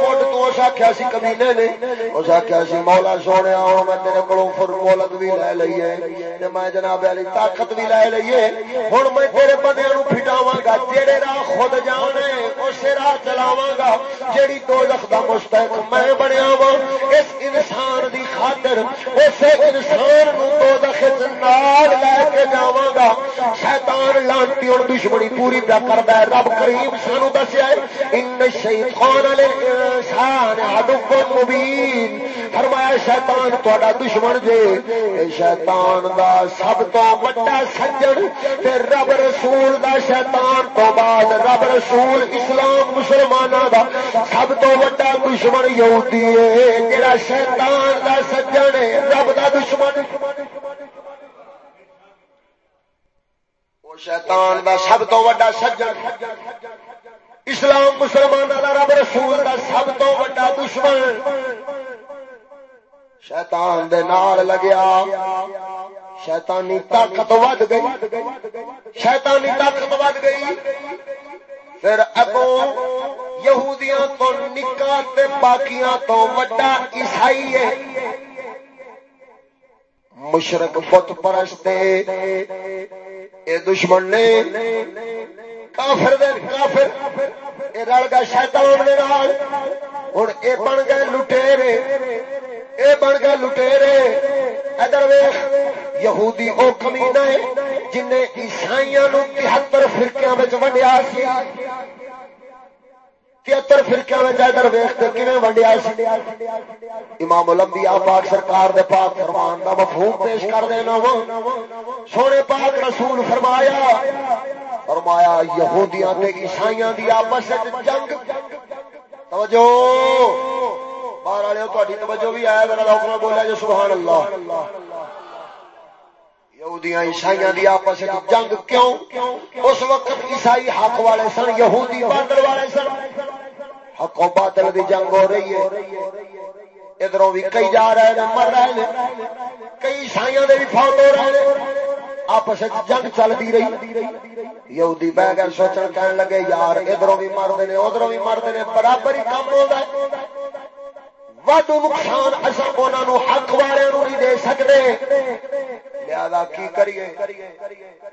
[SPEAKER 1] مڈ تو اس آخیا سی کمینے نے، اس آخیا سی مولا سونے آؤ میں تیرے کو فر مولت بھی لے لیے میں جناب علی طاقت بھی لے لیے ہوں میں تیرے بندے نو گا جہے راہ خود جانے اسی راہ چلاوا گا، جیڑی دو لکھ کا مستحق میں بنیا وا اس انسان دی خاطر، اس انسان نو دو دخت نال لے کے جاوا گا، شیطان لانتی اور دشمنی پوری پیا کرتا ہے، رب کریم سانو دسیا ہے ان شیطان الانسان عدو مبین۔ فرمایا، شیطان تہاڈا دشمن جے۔ شیطان دا سب تو بڑا سجن تے رب رسول دا شیطان تو بعد رب رسول اسلام مسلمانوں کا سب تو وا دشمن یہودی ہے۔ جڑا شیطان دا سجن ہے، رب دا دشمن۔ شیطان دا سب تو وا سجن۔ اسلام مسلمان دا رب رسول دا سب تو وا دشمن. شیطان دے نال لگیا. شیطانی طاقت ود گئی. شیطانی طاقت ود گئی. پھر اگوں یہودیاں تو نکا باقیاں تو وڈا عیسائی ہے. مشرق بت پرستے اے دشمن نے کافر دے کافر اے رل گئے شیطان دے نال ہن اے بن گئے لٹیرے اے بن گئے لٹیرے ادھر ویخ یہودی او کمینا ہے جن نے عیسائیاں نو تہتر فرقیاں وچ ونڈیا سی تہتر فرقیاں وچ ادھر ویخ تے کیویں ونڈیا امام الانبیاء پاک سرکار دے پاک فرمان دا مفہوم پیش کر دینا سونے پاک رسول فرمایا فرمایا، یہودیاں تے عیسائیاں دی آپس وچ جنگ۔ توجہ! باہر والے تہاڈی توجہ بھی آیا میرا حکم بولیا جو جی سبحان اللہ۔ یہودیاں عیسائیاں دی آپس جنگ کیوں؟ اس وقت عیسائی حق والے سن، یہودی باطل والے سن۔ حق و باطل دی جنگ ہو رہی ہے۔ ادھروں بھی کئی جا رہے ہیں، مر رہے ہیں۔ کئی عیسائیاں دے بھی فوت ہو رہے ہیں۔ آپس جنگ چلتی رہی۔ یہودی بہ گئے سوچن کہنے لگے، یار ادھروں بھی مرد نے ادھروں بھی مرد نے برابر ہی کام ہوتا ہے وڈ نقصان اصل حق والے نہیں دے سکتے۔ لہذا کی کریے؟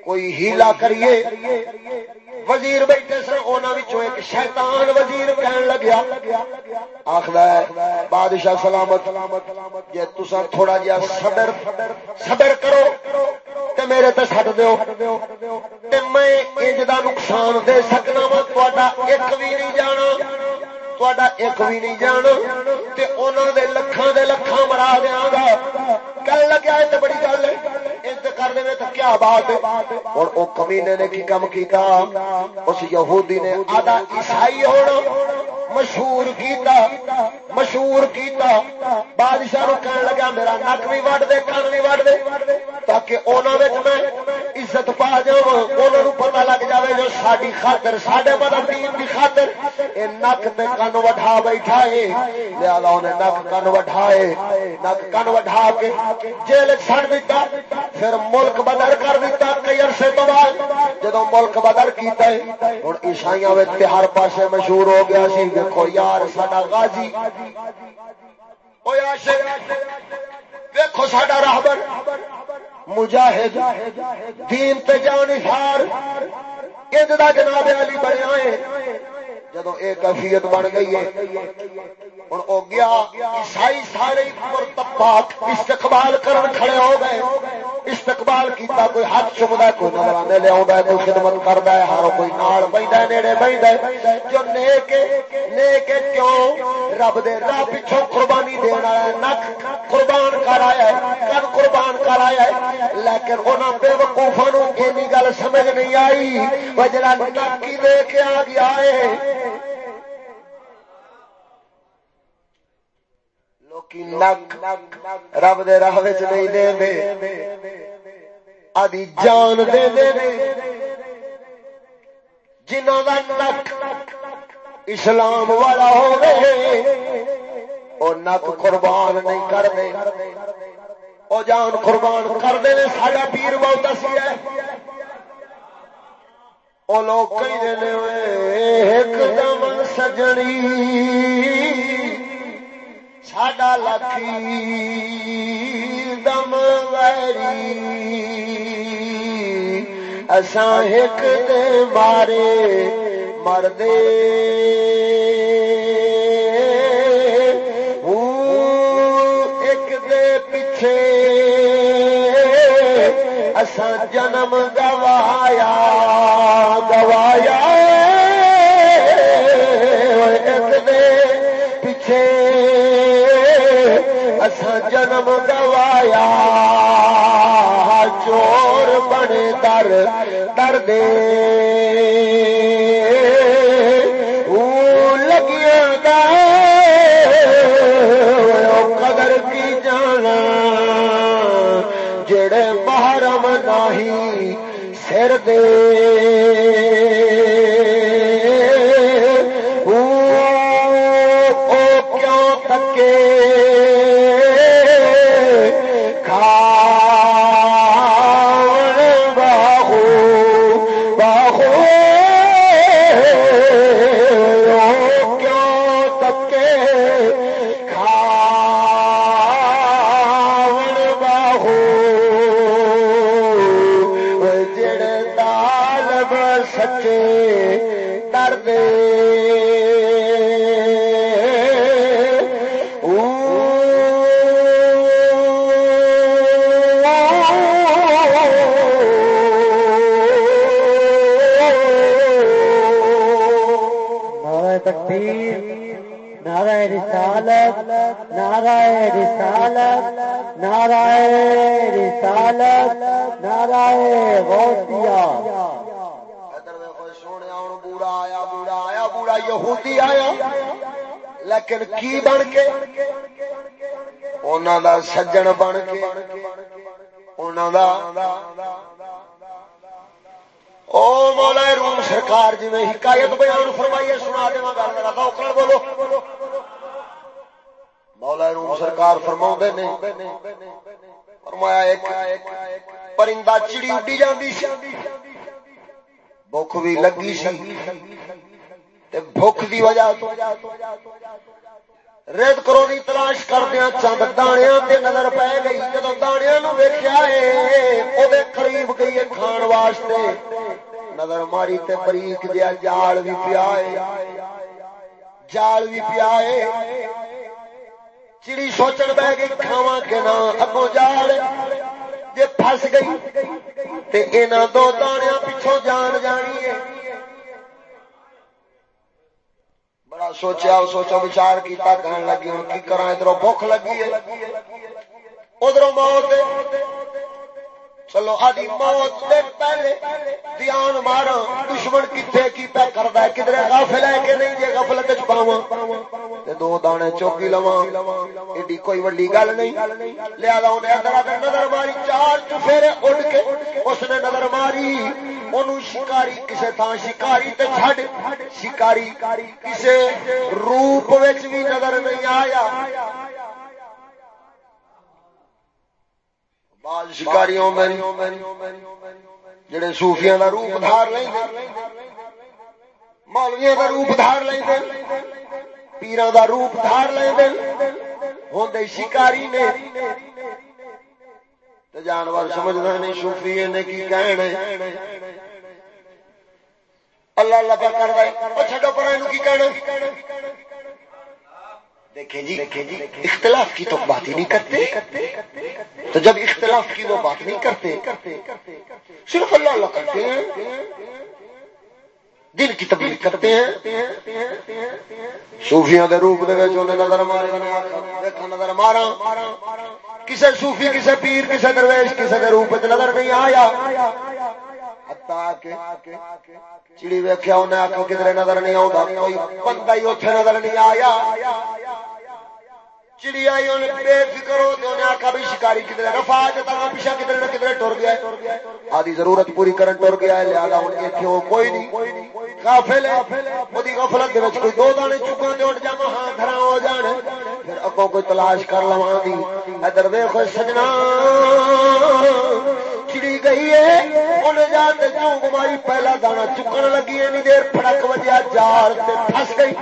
[SPEAKER 1] کوئی ہیلا کریے؟ وزیر بیٹھے سن انہوں ایک شیطان وزیر کہن لگیا۔ آخر بادشاہ سلامت جی تسا تھوڑا جہا صبر صبر کرو، تے میرے تے چھڈ دیو۔ تے میں انج دا نقصان دے سکنا وا تہاڈا ایک بھی نہیں جانا۔ ایک بھی نہیں جانا تے انہاں دے لکھاں دے لکھاں مرا دیاں گا کہن لگا اے تے بڑی گل ہے انت کر دے تے کیا بات ہے اور او کمینے نے کی کم کیتا اس یہودی نے آدھا عیسائی ہونا مشہور کیتا مشہور کیتا بادشاہ نو کہن لگا میرا نک بھی وڈ دے کان بھی وڈ دے تاکہ انہاں وچ میں عزت پا جاواں انہاں نو پتہ لگ جاوے جو ساڈی خاطر ساڈے مدد دین دی خاطر اے نک تے کن وڈھا بیٹھا ہے لہذا انہیں نک کن وڈھائے نک کن وڈھا کے جیل چھڑ دیتا پھر ملک بدر کر دیتا کئی عرصے تو بعد جدو ملک بدر کیتا ہے ہن عیسائیاں وچ ہر پاسے مشہور ہو گیا سی دیکھو یار ساڈا غازی او عاشق دیکھو ساڈا راہبر مجاہد دین تے جان جانشار انج دا جناب علی بنیا ہے جدو ایک کیفیت بن گئی ہے ہوں وہ گیا، عیسائی سارے مرتبات استقبال کرن کھڑے ہو گئے۔ استقبال کیتا کوئی ہاتھ چکتا ہے، کوئی نظرانے لیا کوئی خدمت کرتا ہے ہر کوئی نال بہتا نیڑے بہتا جو نیک نیک کیوں؟ رب دے راہ پچھوں قربانی دینا ہے، نک قربان کر آیا ہے، کن قربان کر آیا ہے۔ لیکن انہوں بے وقوفا نو گل سمجھ نہیں آئی، وہ جڑا نک ہی دے کے آ گیا ہے نک رب دے راہ نہیں دے دے آدھی جان دے دے جنہوں کا نک اسلام والا ہو وہ نک قربان نہیں کرتے وہ جان قربان کرتے ہیں ساڈا پیر بہت دسی ہے او لوگ کئی دن ایک دم سجنی، ساڈا لکھی دم ویری اساں ایک دے مارے مردے۔ اساں جنم گوایا گوایا پیچھے اساں جنم گوایا چور بنے در در دے دے۔ یہودی آیا؟ لیکن کی بن کے؟ انہوں دا سجن بن کے۔ انہوں دا او مولا روم سرکار جی میں حکایت بیان فرمائیے سنا دے گل میرا دوکڑ بولو۔ مولا روم سرکار فرما نے فرمایا ایک پرندہ چڑی اڈی جاندی سی۔ بھوک بھی لگی سی۔ بھوک دی وجہ تو ریت کرو دی تلاش کردیا اچھا چند دانیا تے نظر پی گئی جب دانیا نو ویکیا ہے قریب گئی ہے کھان واسطے۔ نظر ماری تے بریک دیا، جال بھی پیا جال بھی پیا چڑی سوچن بہ گئی کھاوا کے نا اگوں جال جی پس گئی، تے انہاں دو دانیا پچھوں جان جانی ہے۔ بڑا سوچیا سوچو بچار کیتا، کہن لگی ہوں کی کرا ادھر بھوک لگی ہے۔ ادھر موت چلو آدھی موت دے پہلے دیان مارا، دشمن کتنے کی پہ کردا ہے کدھر غافل ہے کہ نہیں؟ جے غفلت وچ پاواں تے دو دانے چوکی لواں۔ ایڈی کوئی وڈی گل نہیں۔ لیا اونے اندر اندر نظر ماری، چار چفیرے اڑ کے اس نے نظر ماری۔ اونوں شکاری کسے تھاں، شکاری تے چھڈ۔ شکاری کسے روپ وچ بھی نظر نہیں آیا۔ بعض شکاریوں میں جڑے صوفیاں دا روپ دھار لیں مولویاں دا روپ دھار لیں پیراں دا روپ دھار لیں ہوندے شکاری نے۔ تے جانور سمجھدا نہیں صوفی نے کی کہنا اللہ اللہ پہ کر دے۔ او چھڈو پر اینو کی کہنا دیکھیں جی اختلاف کی تو بات ہی نہیں کرتے۔ تو جب اختلاف کی وہ بات نہیں کرتے، صرف اللہ اللہ کرتے ہیں۔ دل کی تبلیغ کرتے ہیں۔ صوفیاں دے روپ دے وچ انہیں نظر مارے دیکھا نظر مارا کسے صوفی، کسے پیر، کسے درویش، کسے دے روپ وچ نظر نہیں آیا۔ چڑی ویکیا انہیں آ کے کدھر نظر نہیں آتا کوئی بندہ ہی اتنے نظر نہیں آیا چڑی آئی بے فکر ہو تو انہیں آخا بھی شکاری کدھر رفا جتا پیچھا کدھر نہ کدھر ٹر گیا آدھی ضرورت پوری کرن ٹر گیا ہے لہذا ہوں اتنے کوئی نہیں غافل ہے وہی غفلت دے وچ کوئی دو دانے چکا تے اٹھ ہاں گھر ہو جان پھر اگوں کوئی تلاش کر لواں دی ادھر سجنا چڑی گئی ہے۔ انہیں جا کے چونک ماری، پہلا دانا چکن لگی ہے دیر پڑک وجہ جال سے پھس گئی۔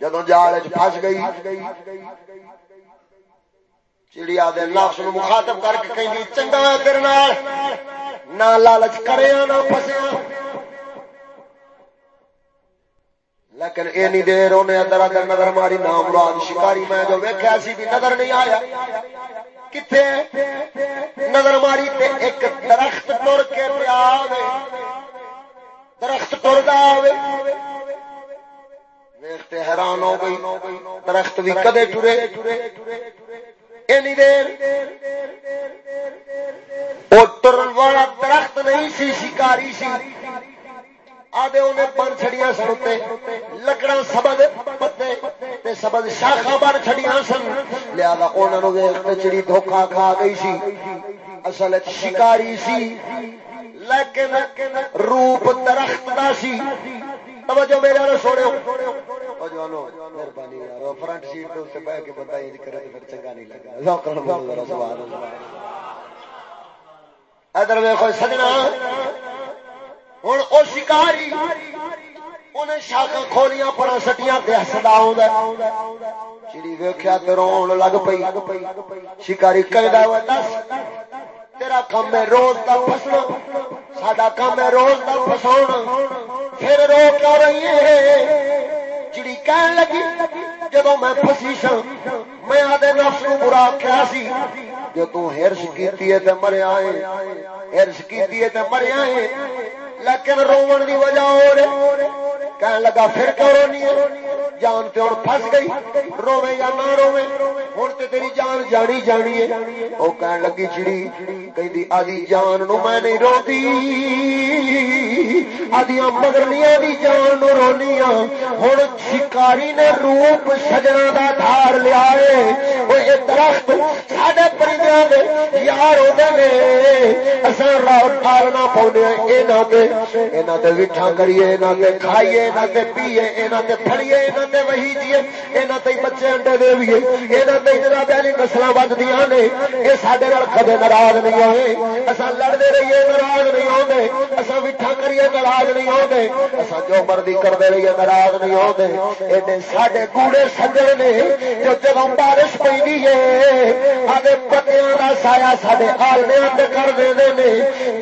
[SPEAKER 1] جدو جال پھس گئی، چڑیا دے نفس نو مخاطب کر کے کہیں چنگا تیرے نہ لالچ کرے نہ پسیا لیکن اینی دیر انہیں ادھر ادھر نظر ماری نام مراد شکاری میں جو ویکیا سی بھی نظر نہیں آیا۔ کتنے نظر ماری تے ایک درخت تر کے درخت تردا ویختے حیران ہو گئی۔ درخت بھی کدے ٹرے؟ اینی دیر۔ وہ ترن والا درخت نہیں سی، شکاری سی۔ آدھے انہیں بن چڑیا سن تے لکڑا سبد پتے تے سبد شاخا بن چڑیا سن۔ لیا انہوں چڑی دھوکھا کھا گئی سی، اصل شکاری سی، لیکن روپ درخت دا سی۔ توجہ میرے والے سونے مہربانی یار فرنٹ سیٹ پہ بہ کے بندہ کرے تو پھر چنگا نہیں لگا ادھر ویخو سجنا۔ ہوں وہ شکاری انہیں شاخا کھولیاں پر سٹیاں ہسدا چڑی ویخیا تو رو لگ پی شکاری کہ تیرا کام ہے روز کا فسنا سڈا کام ہے روز کا فسا پھر رو کیوں رہی ہے چڑی کہن لگی جب میں فسی سا میں آدھے نفس نو برا آخیا سی۔ جو ترس کی مریا ہے۔ ہرس کی مریا ہے۔ لیکن رون دی وجہ ہو کہنے لگا پھر کیوں رونی ہے؟ جان تے ہوں پس گئی۔ روے یا نہ روے ہوں تے تیری جان جانی جانی ہے۔ وہ کہن لگی چڑی کہ آدھی جان نو میں نہیں روتی آدیا مگرنیا دی جان نو رونی ہوں شکاری نے روپ سجنا دا دھار لیا وہ یہ درخت سڈے پرندے دے یار ہوتے نے۔ اصل راؤ ٹالنا پاؤنے یہاں یہاں وٹھا کریے یہاں کھائیے۔ یہاں پیے یہاں پڑیے یہاں تے وہی جیے یہاں تے بچے انڈے دے یہاں تے جناب علی نسل بجدیا نے۔ یہ سارے کدے ناراض نہیں ہوئے۔ اصا لڑتے رہیے، ناراض نہیں آتے اصا میٹھا کریے، ناراض نہیں آتے اصا جو مرضی کرتے رہیے، ناراض نہیں آتے ایڈے سڈے کوڑے سجڑ نے جو جب بارش پی آدھے پتیاں کا سایا سڈے آلنے کر دے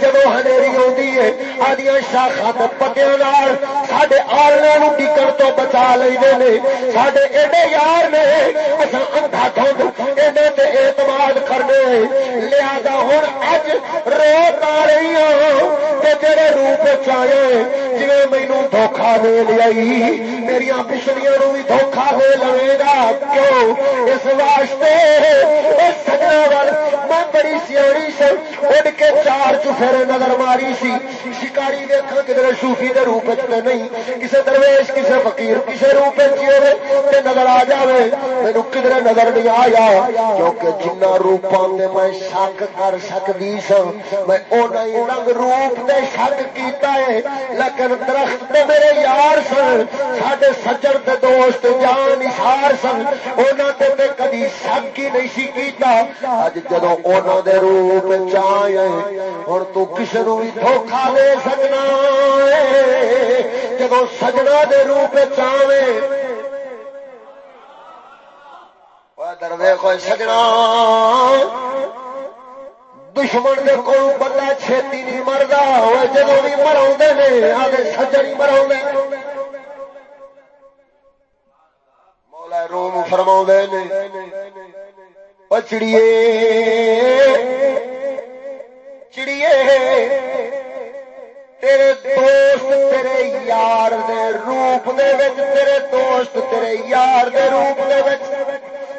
[SPEAKER 1] جب ہنیری آتی ہے آدیا شاخا پتیاں سڈے آلنے ٹکن تو بچا لے سڈے ایڈے یار نے اندھا دھند ایڈے تے اعتماد کرنے لیا ہوں اج رو پا رہی ہوں کہ جڑے روپ چاہے جی مینو دھوکھا دے لیا میری پچھلیاں بھی دھوکھا دے لے گا کیوں اس واسطے سجنا وال میں بڑی سیاڑی سن اڈ کے چار چفیرے نظر ماری سی شکاری دیکھا کدھر صوفی دے روپ نہیں کسے درویش، کسے فقیر، کسے روپ تے نظر آ جائے میرے کدھر نظر نہیں آیا، کیونکہ جنہ روپاں دے میں شک کر سکتی سا میں اُنہیں رنگ روپ دے شک کیتا ہے۔ لیکن درخت تے میرے یار سن، ساڈے سجن تے دوست جان اشار سن انہاں تے تے کدی شک ہی نہیں سی کیتا۔ اج جدوں انہاں دے روپ چاہے ہن تو کسے نو بھی دھوکا دے سکنا جدوں سجنا دے روپ چاہے دروے کوئی سجنا دشمن دے کو بندہ چھتی نہیں مردا۔ جب بھی مرا نے، آدھے سجن مرا مولا روم فرما نے چڑیے چڑیے۔ تیرے دوست تیرے یار دے روپ دے وچ، تیرے دوست تیرے یار دے روپ دے وچ۔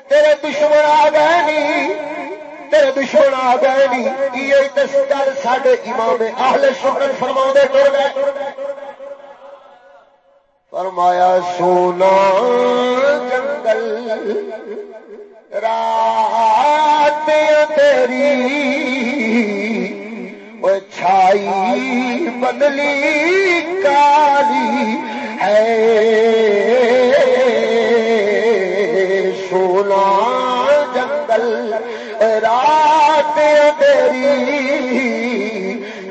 [SPEAKER 1] تیرے دشمن آ گئے نہیں تیرے دشمن آ گئے نہیں یہ دس گل سڈے امام اہل شکر فرما ٹر گئے۔ فرمایا، سونا جنگل، رات تیری چھائی بدلی کالی ہے۔ سونا جنگل رات تیری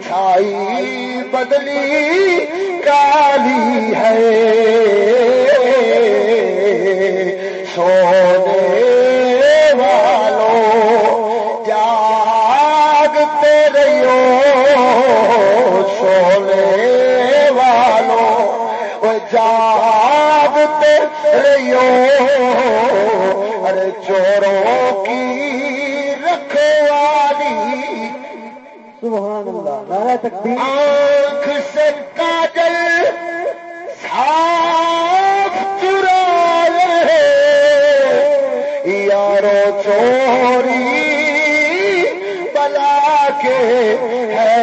[SPEAKER 1] چھائی بدلی کالی ہے۔ سونے
[SPEAKER 2] نعرہ تکبیر
[SPEAKER 1] آنکھ سے کاجل صاف چرا لے یارو چوری بلا کے ہے۔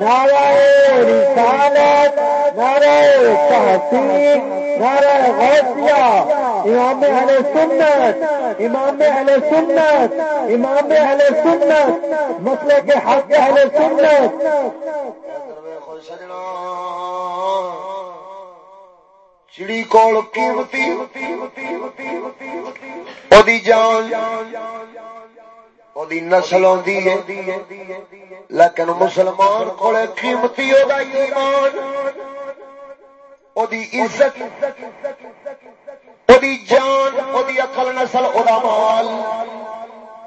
[SPEAKER 2] نعرہ رسالت نعرہ تحصیل نعرہ غوثیہ امام اہل سنت امام اہل سنت امام اہل سنت مسئلے کے حق اہل سنت
[SPEAKER 1] چڑی کول قیمتی جان نسل آدھی ہے لیکن مسلمان کو قیمتی ایمان عزت جان اقل نسل مال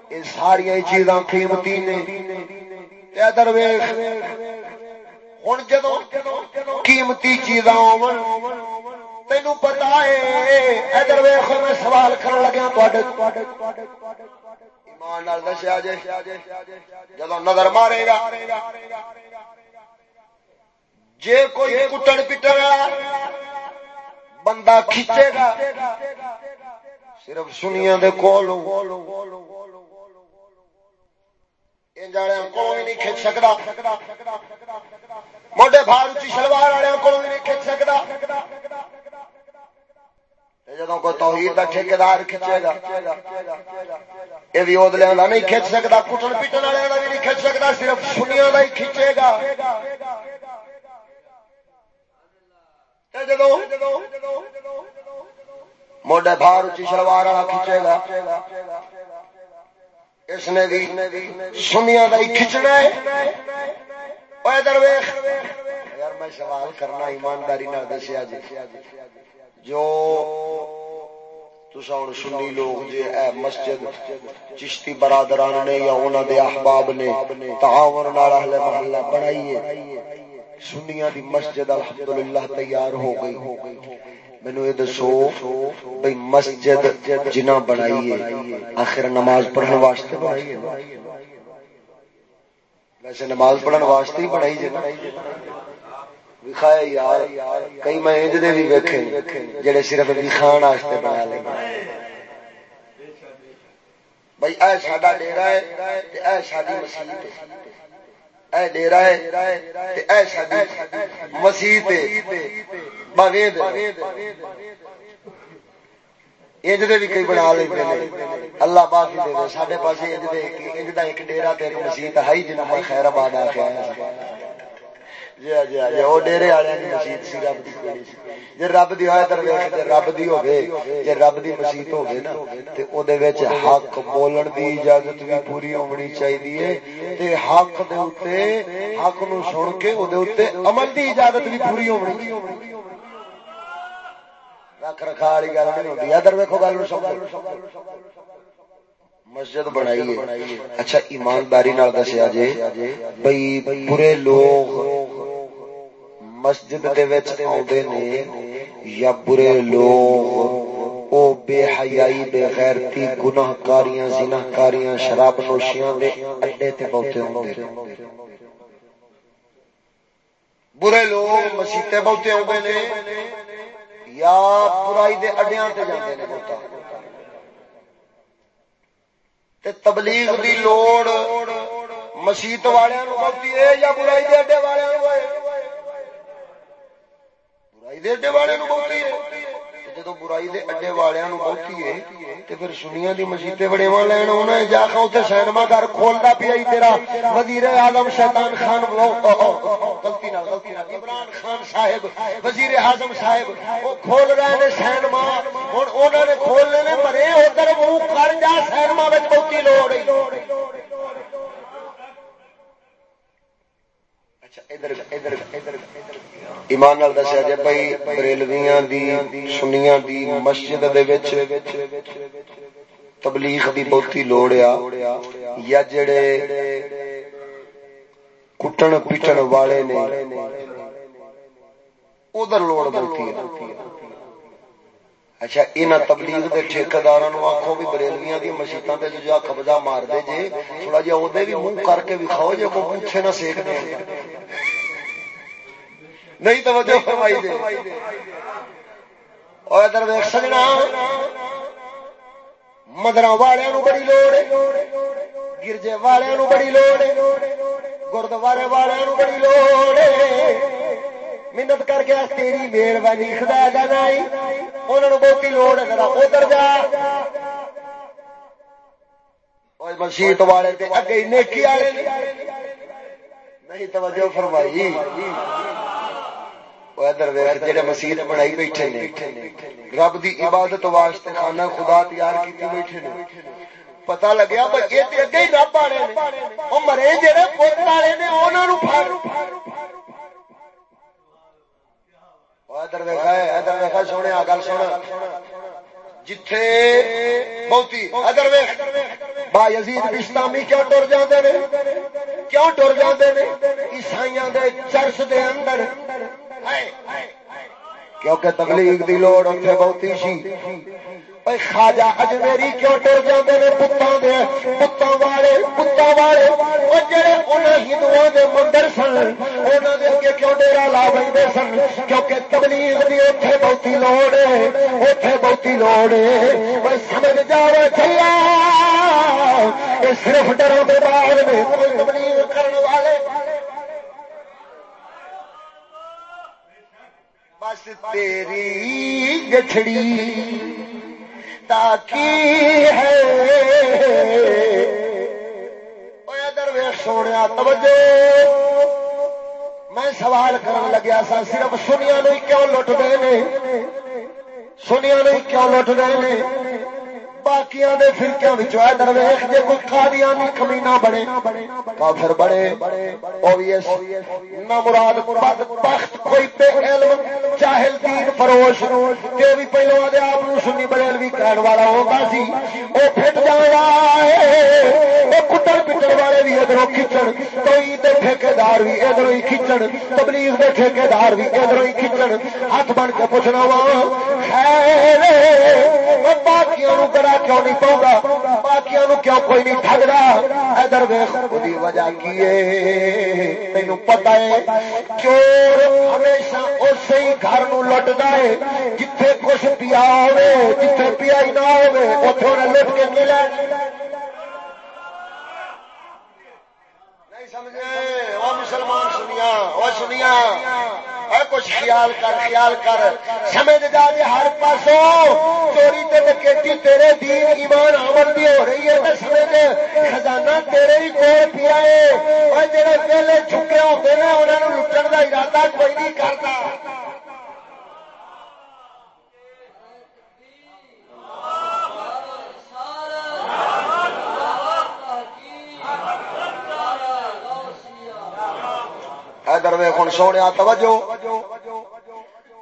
[SPEAKER 1] یہ ساری چیزاں قیمتی نے درویش ہوں جدو قیمتی چیزاں تین پتا ہے ادھر ویخ میں سوال کر لگا لگیا دسیا جب نظر مارے گا، جے کوئی کٹن پٹن بندہ کھچے گا، صرف سنیا دے کول نہیں کھچ سکتا موڈے بھار اچھی شلوار والے کو نہیں کھچ سکتا جدو کوئی توحید کا ٹھیکار کھچے گا، یہ بھی ادلے کا نہیں کھچ سکتا کٹن پیٹن والے کا بھی نہیں کھچ سکتا، صرف سنیا کا ہی کھچے گا۔ موڈے بھار اچھی شلوار والا کھچے گا، اس نے بھی سنیا کا ہی کھچنا ہے۔ یار میں سوال کرنا ایمانداری نہ دسیا جی۔ جو ہوں سنی لوگ جی اے مسجد چشتی برادران نے یا انہوں دے احباب نے تعاون نال اہل محلہ بنائی ہے سنیاں دی مسجد الحمدللہ تیار ہو گئی۔ مینو یہ دسو بھائی مسجد جنہ بنائی ہے آخر نماز پڑھنے واسطے بنائی ہے ویسے نماز پڑھنے واسطے ہی بنائی جائے کئی میں بھی ویکھے جڑے صرف وکھان واسطے بنا لے بھائی، اے ساڈا ڈیرا ہے تے اے ساڈی مسجد ہے اے ڈیرا ہے تے اے ساڈی مسجد ہے باوید انج دے بھی کئی بنا لیندے نے اللہ پاک دے دے۔ ساڈے پاسے انج دے انج دا ایک ڈیرا تے مسجد ہے جنوں میں خیر آباد آ کے آیا جی جی جی وہ ڈیری والے مسیت سی رب جی رب کی ہوئے تو جی رب کی ہوگی جی رب کی مسیت ہوگی نا تو حق بولن کی اجازت بھی پوری ہونی چاہیے حق دے حق نو سن کے عمل کی اجازت بھی پوری ہونی رکھ رکھا والی گل نہیں ہوتی ادھر ویکو گل مسجد بنائی اچھا ایمانداری دسیا جی بھائی برے لوگ مسجد دے وچ آوندے نے یا برے لوگ، او بے حیائی، بے غیرتی، گناہکاریاں، زناکاریاں، شراب نوشیاں دے اڈے تے بہتے ہوندے برے لوگ مسیتے بہتے ہوندے نے یا برائی دے اڈیاں تے جاندے نے بہتا۔ تے تبلیغ دی لوڑ مسیت والےاں نو ہوتی ہے یا برائی دے اڈے والےاں نو ہے؟ برائی دے اڈے والے نو بہتی ہے۔ جدو برائی دے اڈے بہتی ہے، تے پھر دی لین ہے، جا کے سینما گھر کھولتا پیا تیرا۔ وزیر اعظم شیطان خان غلطی غلطی عمران خان صاحب، وزیر اعظم صاحب وہ کھول رہے ہیں سینما۔ ہوں انہوں نے کھولنے نے مرے ادھر منہ کر جا، سینما بہتی لوڑ اچھا ادھر ادھر ادھر ادھر ایمان نال دسیا جی بھائی بریلویاں دی، سنیاں دی مسجد دے وچ تبلیغ دی بہتی لوڑ آ، یا جڑے کٹن پیٹن والے نے، ادھر لوڑ بہتی ہے اچھا انہاں تبلیغ دے ٹھیکیداراں نو آکھو بھی بریلویاں دی مسجداں تے جا قبضہ مار دے جے تھوڑا جہا اودے بھی منہ کر کے وکھاؤ جے کو پوچھے نہ سیکھ دے نہیں توجہ فرمائی دے اور ادھر ویک سجنا مدرا والوں بڑی لوڑ گرجے والوں بڑی لوڑ گردوارے والوں بڑی لوڑ محنت کر کے تیری مہربانی خدا کا نائی انہوں بہتی لوڑ ہے ادھر جا مسیت والے اگے نیکی والے نہیں توجہ فرمائی جڑے مسیح بنائی بیٹھے نے رب دی عبادت واسطے خانہ خدا تیار کیتی بیٹھے نے پتہ لگیا بھائی یہ تے اگے ہی رب والے نے او مرے جڑے پوت والے نے انہاں نو پھڑ ادھر ادھر دیکھا سونے گل جتھے بہتی ادر ویکھ با یزید کیوں ٹر جاندے نے کیوں ٹر جاندے نے عیسائیاں دے چرچ دے اندر کیونکہ تبلیغ دی لوڑ اتنے بہتی سی خاجا اجمیری کیوں ٹر جاتے ہیں پتوں دے پتوں والے پتوں والے وہ جڑے انہیں ہندوؤں دے مندر سن انہوں دے اگے کیوں ڈیرا لا بنتے سن کیونکہ تبلیغ دی اتنے بہتی لوڑ ہے اتنے بہتی لوڑ ہے وہ سمجھ جاؤ چلا یہ صرف ڈروں کے بعد میں تبلیغ کرنے والے بس تیری گچھڑی تاکی ہے۔ سونے توجہ۔ میں سوال کرن لگیا سا، صرف سنیا نہیں کیوں لٹ دے سنیا نہیں کیوں لٹ دے باقیاں دے فرقیاں وچوں اے درویش، جے کوئی قادیانی کمینہ بڑے کافر بڑے او وی ایس، نہ مراد مراد بخت، کوئی بے علم، جاہل دین فروش۔ جو بھی پہلو دے آپ نو سنی بریلوی کہن والا ہوندا سی، او پھٹ جاوا اے او کٹر پٹر والے بھی ادھروں کھچن کوئی تے ٹھیکیدار بھی ادھروں ہی کھچن تبلیغ دے ٹھیکیدار بھی ادھروں ہی کھچن ہاتھ بن کے پوچھنا وا، خیر باقیوں نو کیوں نہیں پاؤں گا؟ باقیوں کیوں کوئی نہیں ٹھگدا ادھر ویخ دی وجہ کی تینوں پتا ہے چور ہمیشہ اسی گھر نو لٹدا ہے۔ جتھے کچھ پیا ہوے جتھے پیا ہی نہ ہوے اوتھے لٹ کے ملے مسلمان سنیا وہ سنیا۔ کچھ خیال کر خیال کر۔ سمجھ جا جی ہر پاسوں چوری تے تیرے دین ایمان آمد بھی ہو رہی ہے سمجھ خزانہ تیرے ہی کول پیا ہے۔ اور جڑے پہلے چکے ہوتے ہیں انہوں نے لٹن کا ارادہ کوئی نہیں کرتا۔ ادھر وے ہوں سونے توجہ۔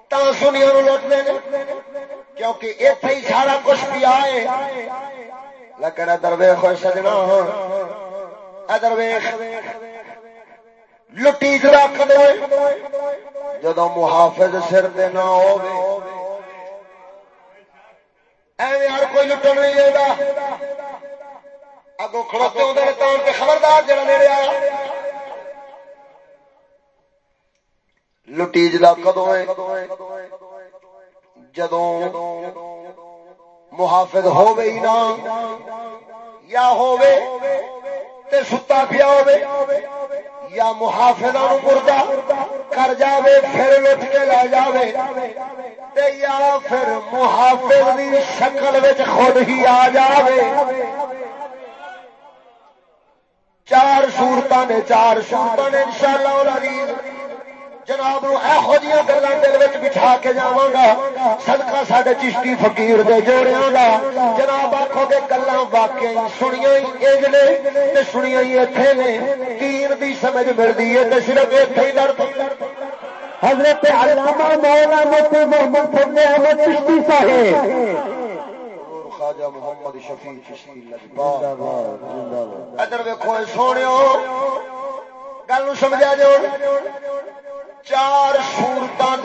[SPEAKER 1] تا سنیا لٹ دیں کیونکہ اتنے ہی سارا کچھ پیا ہے۔ لیکن ادھر وے خوش سجنا ادھر وے لٹی رکھ دے۔ جدو محافظ سر دے نہ ہو ہر کوئی لٹن نہیں دے گا اگو کھڑوتے ہوتے خبردار جڑا نیڑے آیا۔ لٹیج کا کدو جدو محافظ ہو گئی نا یا ہوا پیا یا محافظہ نو مردہ کر جاوے پھر لٹ کے لے جاوے تے یا پھر محافظ دی شکل وچ خود ہی آ جاوے چار سورتاں نے چار سورتاں نے انشاءاللہ العزیز جناب نو یہ گلا دل بٹھا کے جا گا سدکا سڈے چشتی فکیر دے جوڑیا گا۔ جناب آخو گے گلا واقعی سنیا ہی سنیا ہی نے۔ تیر دی سمجھ ملتی ہے تو صرف اتنے ہی حضرت علامہ مولانا مفتی محمد فضل احمد چشتی صاحب۔ خواجہ محمد شفیع چشتی ادھر ویکو سونے گل سمجھا جو چار سورتوں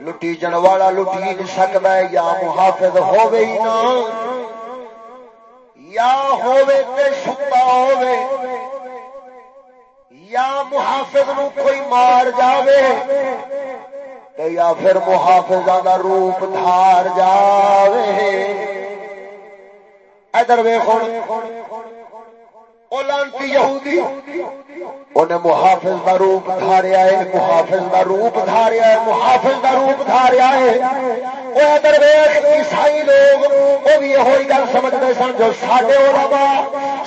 [SPEAKER 1] لٹی جن والا لٹی نہیں سکتا یا محافظ ہوے ہی نہ۔ یا ہوے تے ستا ہوے یا محافظ نو کوئی مار جاوے تے یا پھر محافظہ دا روپ دھار جاوے۔ ادھر ویکھو۔ لانتی یہودی انہیں محافظ کا روپ دھاریا ہے محافظ کا روپ دھاریا ہے محافظ کا روپ دھاریا ہے وہ ادھر عیسائی لوگ وہ بھی یہ گل سمجھتے سن جو سڈے علماء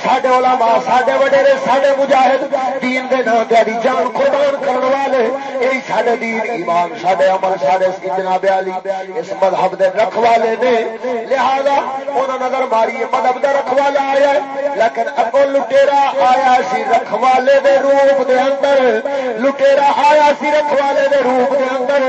[SPEAKER 1] سڈے علماء سڈے وڈیرے سڈے مجاہد دین دے نام تیاری جان قربان کرنے والے یہی سڈے دین ایمان سڈے عمل سڈے جناب علی اس مذہب دے رکھوالے نے لہذا انہوں نظر ماری مذہب کا رکھوالا آیا لیکن اگوں لٹے لٹےرا آیا سی رکھوالے دے روپ دے اندر لٹےرا آیا سی رکھوالے دے روپ دے اندر۔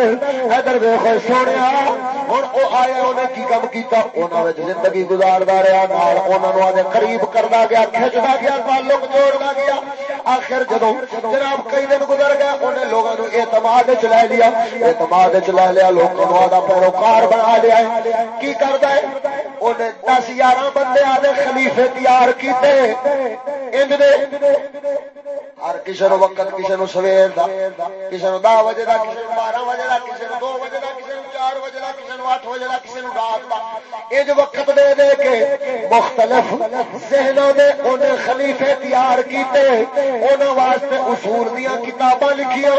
[SPEAKER 1] ادھر ویخ سونے ہوں وہ آیا انہیں کی کام کیا انہوں زندگی گزارتا رہا قریب کرتا گیا کھچتا گیا، تعلق جوڑتا گیا۔ آخر جدو جناب کئی دن گزر گیا انہیں لوگوں اعتماد چ لے لیا۔ اعتماد چ لے لیا لوگوں کا پیروکار بنا لیا ہے۔ کی کرتا ہے؟ انہیں دس یارہ بندے آدھے خلیفے تیار کیتے۔ ہر کسی نو وقت، کسی نو سویر کسی نو دہ بجے کا کسی نو بارہ بجے کا کسی نو دو بجے کا کسی نو چار بجے کا کسی نو اٹھ بجے کا کسی نو رات کا یہ وقت دے دے کے مختلف ذہنوں نے انہیں خلیفے تیار کیتے انہوں واسطے اصول دیا کتاباں لکھیاں،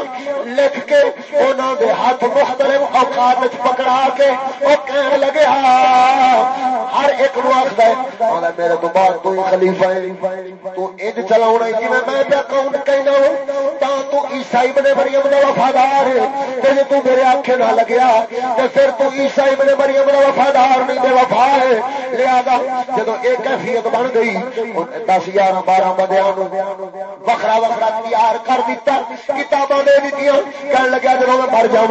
[SPEAKER 1] لکھ کے انہوں دے ہاتھ مختلف اوقات پکڑا کے وہ کہنے لگے ہاں ہر ایک نو آخر میرے تو بعد تو خلیفہ تو انج چلا جی میں پہ کون کہنا ہوں، تا تو عیسائی بنے مریم کا وفادار ہے۔ جی تو میرے آخے نہ لگیا تو پھر تو عیسائی بنے مریم کا وفادار نہیں، بے وفا ہے۔ لیا جب ایک کیفیت بن گئی دس گیارہ بارہ بندے وکرا وکرا تیار کر دیتا کتاباں دے دیتی کہنے لگا جب میں مر جا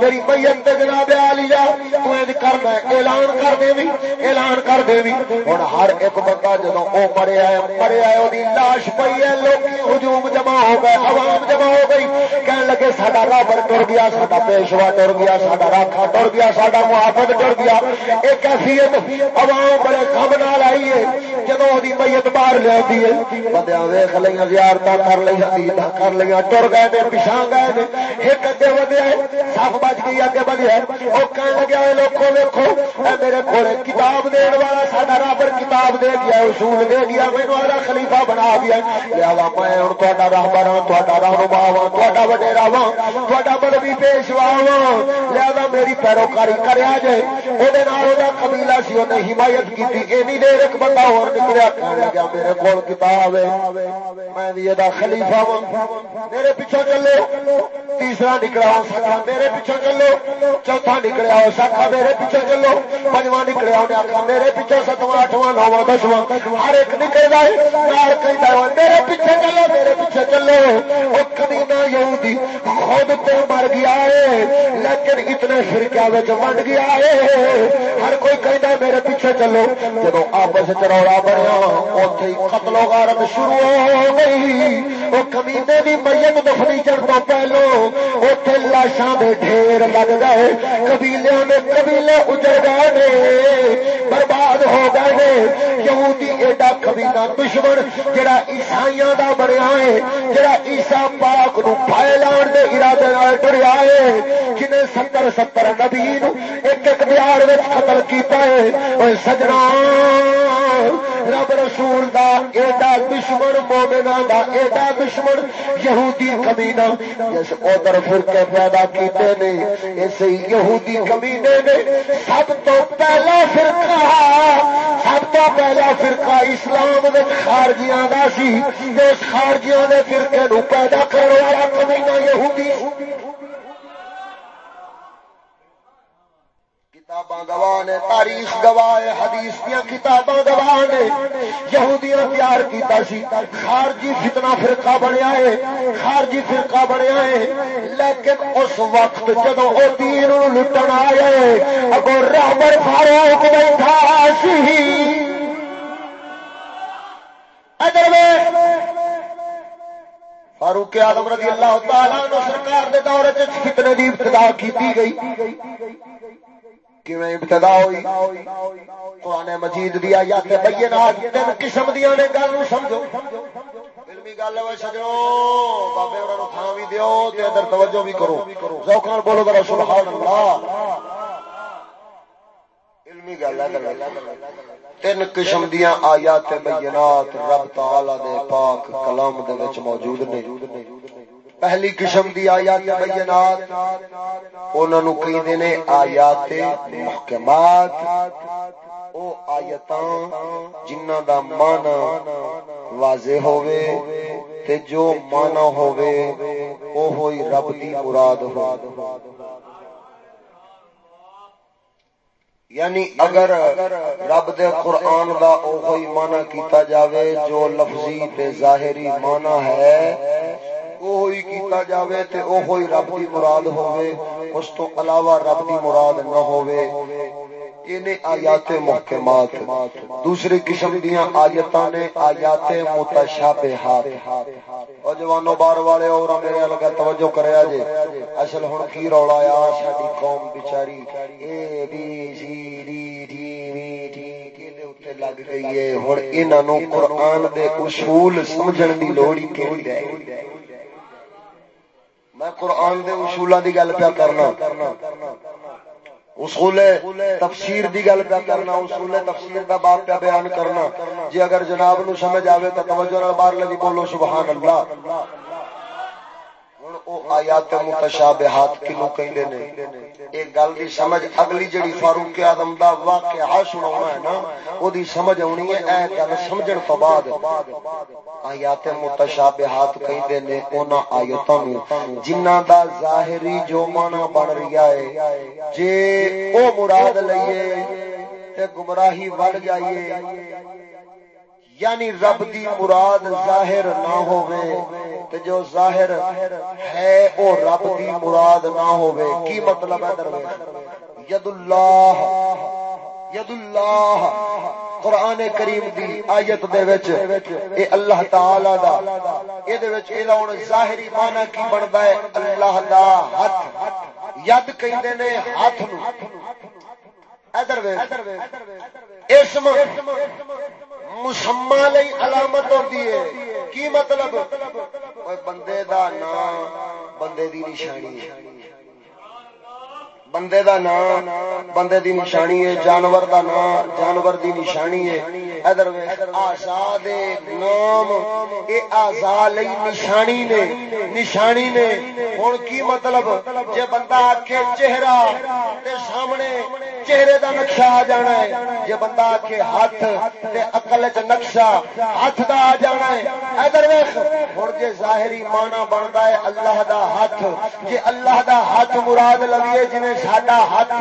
[SPEAKER 1] میری میت تے جناب آ لی جا، تو اج کرنا اعلان کر دے اعلان کر دے بھی ہوں ہر ایک بندہ جب وہ مریا ہے مریا ہے وہ لاش پی ہے لوگ ہجوم جمع ہو گئے عوام جمع ہو گئی کہنے لگے ساڈا رابر ٹر گیا ساڈا پیشوا ٹر گیا ساڈا راکھا ٹر گیا ساڈا محافظ ٹر گیا ایک کیفیت عوام بڑے کم نہ لائی ہے جب وہ میت باہر لیا بندے ویخ لیا زیارت کر لیا عید کر لیا ٹر گئے نے پچھا گئے نے ایک اگے ودیا سب بچ گئی اگے بدیا وہ کہنے لگا لوگوں ویکو میرے کو کتاب دن والا ساڈا رابر کتاب دے گیا اصول دے گیا میرے خلیفہ بنا دیا۔ لہذا میں ہوں تا راہبر ہوں تا رہنما ہاں، وا تا وڈیرا وا تا مدبی پیشوا وا لہذا میری پیروکاری کریا جے وہ قبیلہ سی انہیں حمایت کی اینی دیر ایک بندہ اور نکلیا۔ لگا میرے کو کتاب میں خلیفہ وا میرے پیچھے چلے تیسرا نکلا ہو سکا میرے پیچھے چلو، چوتھا نکلیا ہو سکا میرے پیچھے چلو، پنجواں نکلیا انہیں آخا میرے پیچھے ستواں، اٹھواں نواں دسواں۔ ہر ایک نکل جائے۔ رہا ہے، میرے پیچھے چلو، میرے پیچھے چلو وہ کبھی نہ یہودی خود تو مر گیا ہے، لیکن اتنے فرقہ بن گیا ہے۔ ہر کوئی کہنا میرے پیچھے چلو۔ جب آپس چروڑا بنیا اتے قتل و غارت شروع ہو گئی۔ وہ کمینے بھی میت دفنی چڑھ تو پہلو اتنے لاشاں دے ڈھیر لگ گئے قبیلے میں قبیلے اجڑ گئے برباد ہو گئے یہودی ایڈا کبیلا دشمن جڑا عیسائی دا بنیا ہے، جڑا عیسا پاک نو پھیلان دے ارادے نال ٹریا ہے نے ستر ستر نبی نو ایک ایک بہار قتل کیتا ہے۔ اوے سجنا، رب رسول دا، ایڈا دشمن مومنا دا، ایڈا دشمن یہودی کمینا جس ادھر فرقے پیدا کیتے نے اس یہودی کمینے نے سب تو پہلا فرقہ، سب تو پہلا فرقہ اسلام دے خارجیاں دا سی اس خارجیاں دے فرقے نو پیدا کرنے والا کمینا یہودی۔ کتاباں گواہ نے، تاریخ گواہ حدیث دیا کتاباں گواہ نے۔ یہودیاں پیار کیتا سی۔ خارجی فتنہ فرقہ بنیا ہے، خارجی فرقہ بنیا ہے۔ لیکن اس وقت جدو وہ دین لٹن آئے اگو رابر فاروق بیٹھا سی۔ ادھر فاروق آدم رضی اللہ تعالیٰ سرکار دے دور فتنے کی ابتدا کی گئی۔ ابتدا ہوئی؟ قرآن مجید دیا یا بینات تین قسم دیا نے گل سمجھو۔ علمی گل ہے سجو بابے انہوں تھان بھی دیو ادھر توجہ بھی کرو۔ سوکھان بولو ذرا، سبحان اللہ۔ تین قسم دیا آیات بینات رب تعالی دے پاک کلام دے وچ موجود نے پہلی قسم دی آیات بینات انہاں نو کہندے نے آیات محکمات او آیتاں جنہاں دا معنی واضح ہووے تے جو معنی ہووے او ہوئی رب دی مراد ہو یعنی اگر رب دے قرآن دا اوہی ہوئی معنی کیتا جاوے جو لفظی تے ظاہری معنی ہے، اوہی کیتا جاوے تے اوہی رب دی مراد ہوے اس تو علاوہ رب دی مراد نہ ہوے اینے آیات محکمات، دوسری قسم دیاں آیتاں نے آیات متشابہات او جوانو بار والے اور میرے لگا توجہ کریا جے اصل ہن کی رولا آ ساڈی قوم بیچاری، A B C G, D D V T کیلے اوتے لگ گئی ہے۔ ہن انہاں نو قرآن دے اصول سمجھن دی لوڑ ہی کیڑی رہ گئی میں قرآن دے اصولوں دی گل پیا کرنا۔ اصول تفسیر دی گل پہ کرنا، اصول تفسیر دا باب پہ بیان کرنا۔ جی اگر جناب نو سمجھ آوے تو توجہ نال باہر لگی بولو، سبحان اللہ۔ آیات متشابہات کینو کہندے نے۔ ایک گل دی سمجھ اگلی جڑی فاروق اعظم دا واقعہ سناونا ہے نا، او دی سمجھ اونی ہے، اے گل سمجھن تو بعد۔ آیات متشابہات کہندے نے انہاں آیاتاں نو۔ جنہاں دا ظاہری جو معنی بن رہیا ہے، جے او مراد لئیے تے گمراہی بڑھ جائیے۔ یعنی رب دی مراد ظاہر نہ ہوئے تے جو ظاہر ہے او رب دی مراد نہ ہوئے کی مطلب ہے دروے ید اللہ ید اللہ قرآن کریم دی آیت دے وچ، اے اللہ تعالی دا، اے دے وچ اے ہن ظاہری معنی کی بندا ہے اللہ دا ہاتھ ید کہندے نے ہاتھ نو۔ اسم مسما لئی علامت ہوتی ہے کی مطلب بندے دا نام بندے دی نشانی بندے دا نام، بندے دی نشانی ہے، جانور دا نام، جانور دی نشانی ہے۔ ادھر آزاد نام، اے آزاد لئی نشانی نے نشانی نے۔ ہن کی مطلب؟ جے بندہ آکھے چہرہ تے سامنے چہرے دا نقشہ آ جانا ہے۔ جے بندہ آکھے ہاتھ تے عقل وچ نقشہ ہاتھ دا آ جانا ہے۔ ادھر ویکھ ہن جے ظاہری معنی بندا ہے اللہ دا ہاتھ۔ جے اللہ دا ہاتھ مراد لویے جویں ساڈا ہاتھ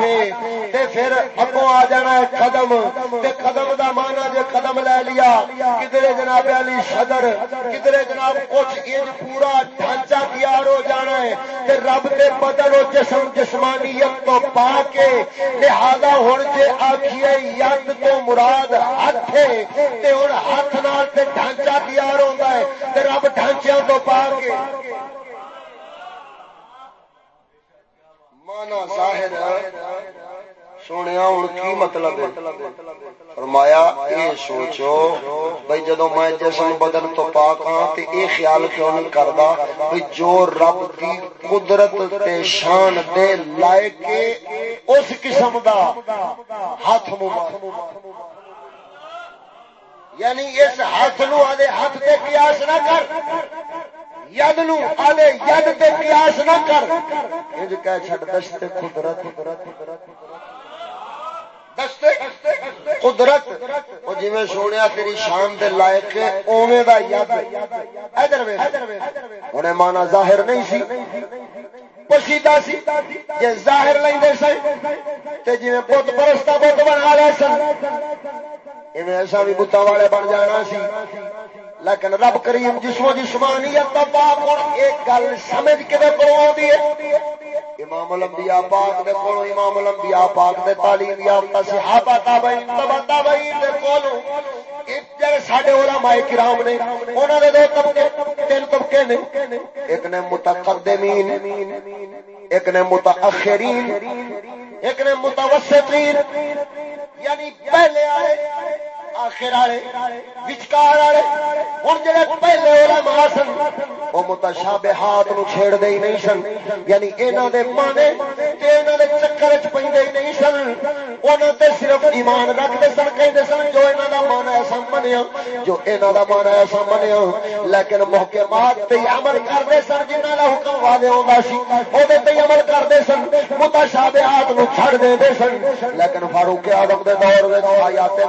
[SPEAKER 1] تے پھر اگوں آ جانا ہے قدم تے قدم دا مانا جے قدم لے لیا کدھر جناب علی صدر کدھر جناب کچھ انج پورا ڈھانچہ تیار ہو جانا ہے تے رب تے بدن و جسم جسمانیت تو پا کے لہذا ہن جے آکھیے ید تو مراد ہاتھ ہے تے ہن ہاتھ نال تے ڈھانچہ تیار ہوندا ہے تے رب ڈھانچیاں تو پا کے مانا ظاہر سونے ہوں کی مطلب فرمایا یہ سوچو بھائی جدو میں جسم بدن تو پاک ہاں تے اے خیال کیوں نہیں کردا؟ بھئی جو رب کی قدرت تے شان دے لائے کے اس قسم دا ہاتھ مبارک۔ یعنی اس ہاتھ نو ہاتھ تے قیاس نہ کر۔ ید نو آدھے ید تے قیاس نہ کر۔ انج کہہ چھڈ دشت قدرت۔ قدرت قدرت۔ وہ جی سونے تیری شان دے لائق اوے دا ید۔ ادھر ہوں مانا ظاہر نہیں سی۔ پسیدہ سی۔ جی ظاہر لیندے سن، تے جی بت پرستا بت بنا رہے سن۔ ایویں ایسا بھی بتاں والے بن جانا سی۔ لیکن رب کریم جسم جسمانیت دا پاک ہن ایک گل سمجھ کے کو آندی ہے۔ امام الانبیاء پاک دے کولوں، امام الانبیاء پاک دے تعلیم یافتہ، صحابہ تابعین تبع تابعین دے کولوں۔ جڑے ساڈے علماء کرام نے، انہاں دے دو طبقے، تین طبقے نے۔ ایک نے متقدمین، ایک نے متاخرین ایک نے متوسطین۔ یعنی پہلے آئے آخر والے، وچکار والے ہوں جڑے پہلے علماء سن وہ متشابہات نو چھیڑ دے نہیں سن یعنی انہاں دے مانے تے انہاں دے چکر وچ پیندے نہیں سن۔ انہاں تے صرف ایمان رکھدے سن، کہندے سن، جو انہاں دا مانا ایسا منیا، جو انہاں دا مانا ایسا منیا۔ لیکن محکمات تے عمل کردے سن، جنہاں دا حکم واضح ہوندا سی او دے تے عمل کردے سن متشابہات نو چھڑ دے سن۔ لیکن فاروق اعظم دے دور وچ آیات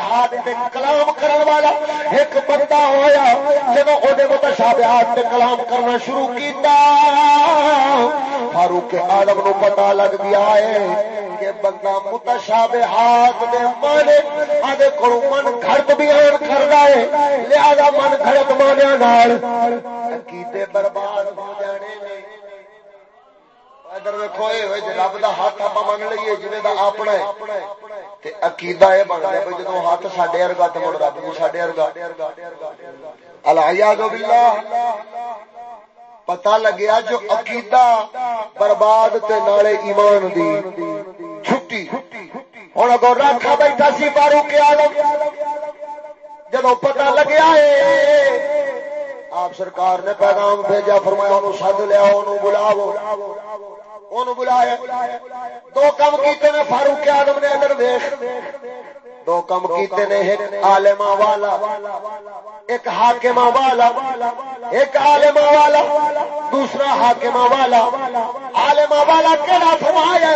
[SPEAKER 1] متشابہات تے کلام کرن والا ایک بندہ ہویا ہوا جب وہ متشابہات تے کلام کرنا شروع کیتا، فاروق آدم نو پتا لگ گیا ہے کہ بندہ متشابہات دے مانے آدھے کو من گھڑت بیان کر رہا ہے، لہذا من گھڑت مانیا نال عقیدے برباد ہو جانے نے۔ ادھر رب کا ہاتھ آپ من لیے جی اپنا عقیدہ ہاتھ ارگا مڑ رب ارگا باللہ۔ پتا لگیا جو عقیدہ برباد تے نالے ایمان دی۔ چھٹی۔ ہوں اگو رکھا بیٹھا سی بارو کے آلم جب پتا لگیا آپ سرکار نے پیغام بھیجا، فرمایا انہوں سد لیا، انہوں بلاو۔ انہوں بلایا۔ دو کم کیتے نے، فاروق آدم نے اندر ویخ دو کم کیتے نے، ایک عالما والا، ایک حاکما والا، ایک عالما والا، دوسرا حاکما والا۔ عالما والا کہڑا فرمایا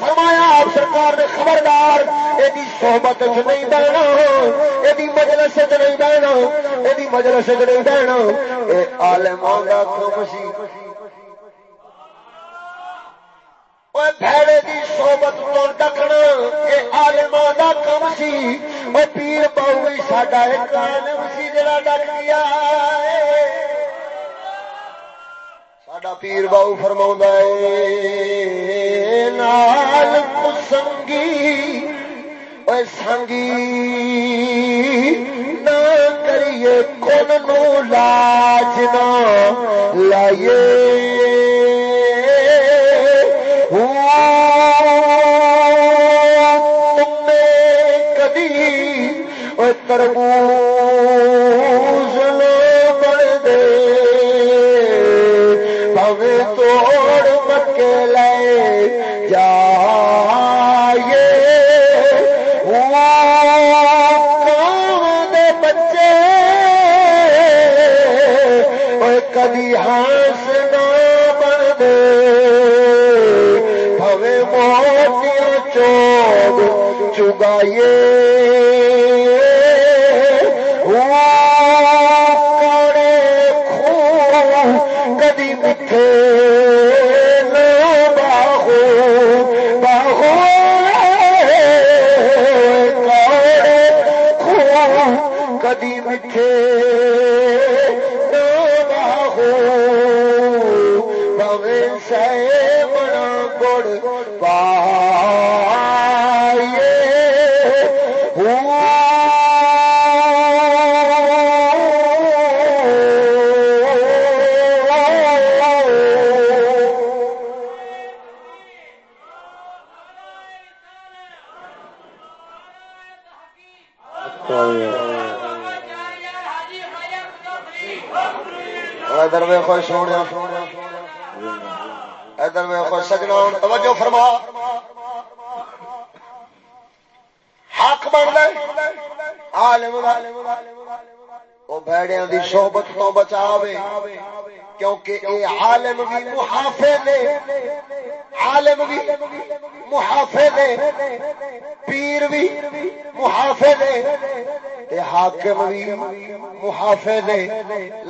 [SPEAKER 1] فرمایا آپ سرکار نے خبردار یہ صحبت چ نہیں بہنا یہ مجلس چ نہیں بہنا یہ مجلس چ نہیں بہنا۔ یہ عالما کا کم سی۔ بھڑے سوبت تو ڈکنا یہ آلما کم سی وہ پیر باؤ ساڈا ایک عالم سی جڑا ڈک گیا ساڈا پیر باؤ فرما نال سنگی سنگی نہ کریے کن نو لاج نہ تربوز بڑ پوے توڑ مکے لے جا بچے۔ کدی ہنس نہ بن دے۔ پوے موتیاں چوب چگائیے ادھر میں خوش سونے ادھر میں خوش سجنا توجہ فرما۔ حق بن گئے عالم وہ بیڑیاں دی صحبت تو بچاوے۔ کیونکہ اے عالم بھی محافظ عالم بھی محافظ پیر بھی محافظ تے حاکم بھی محافظ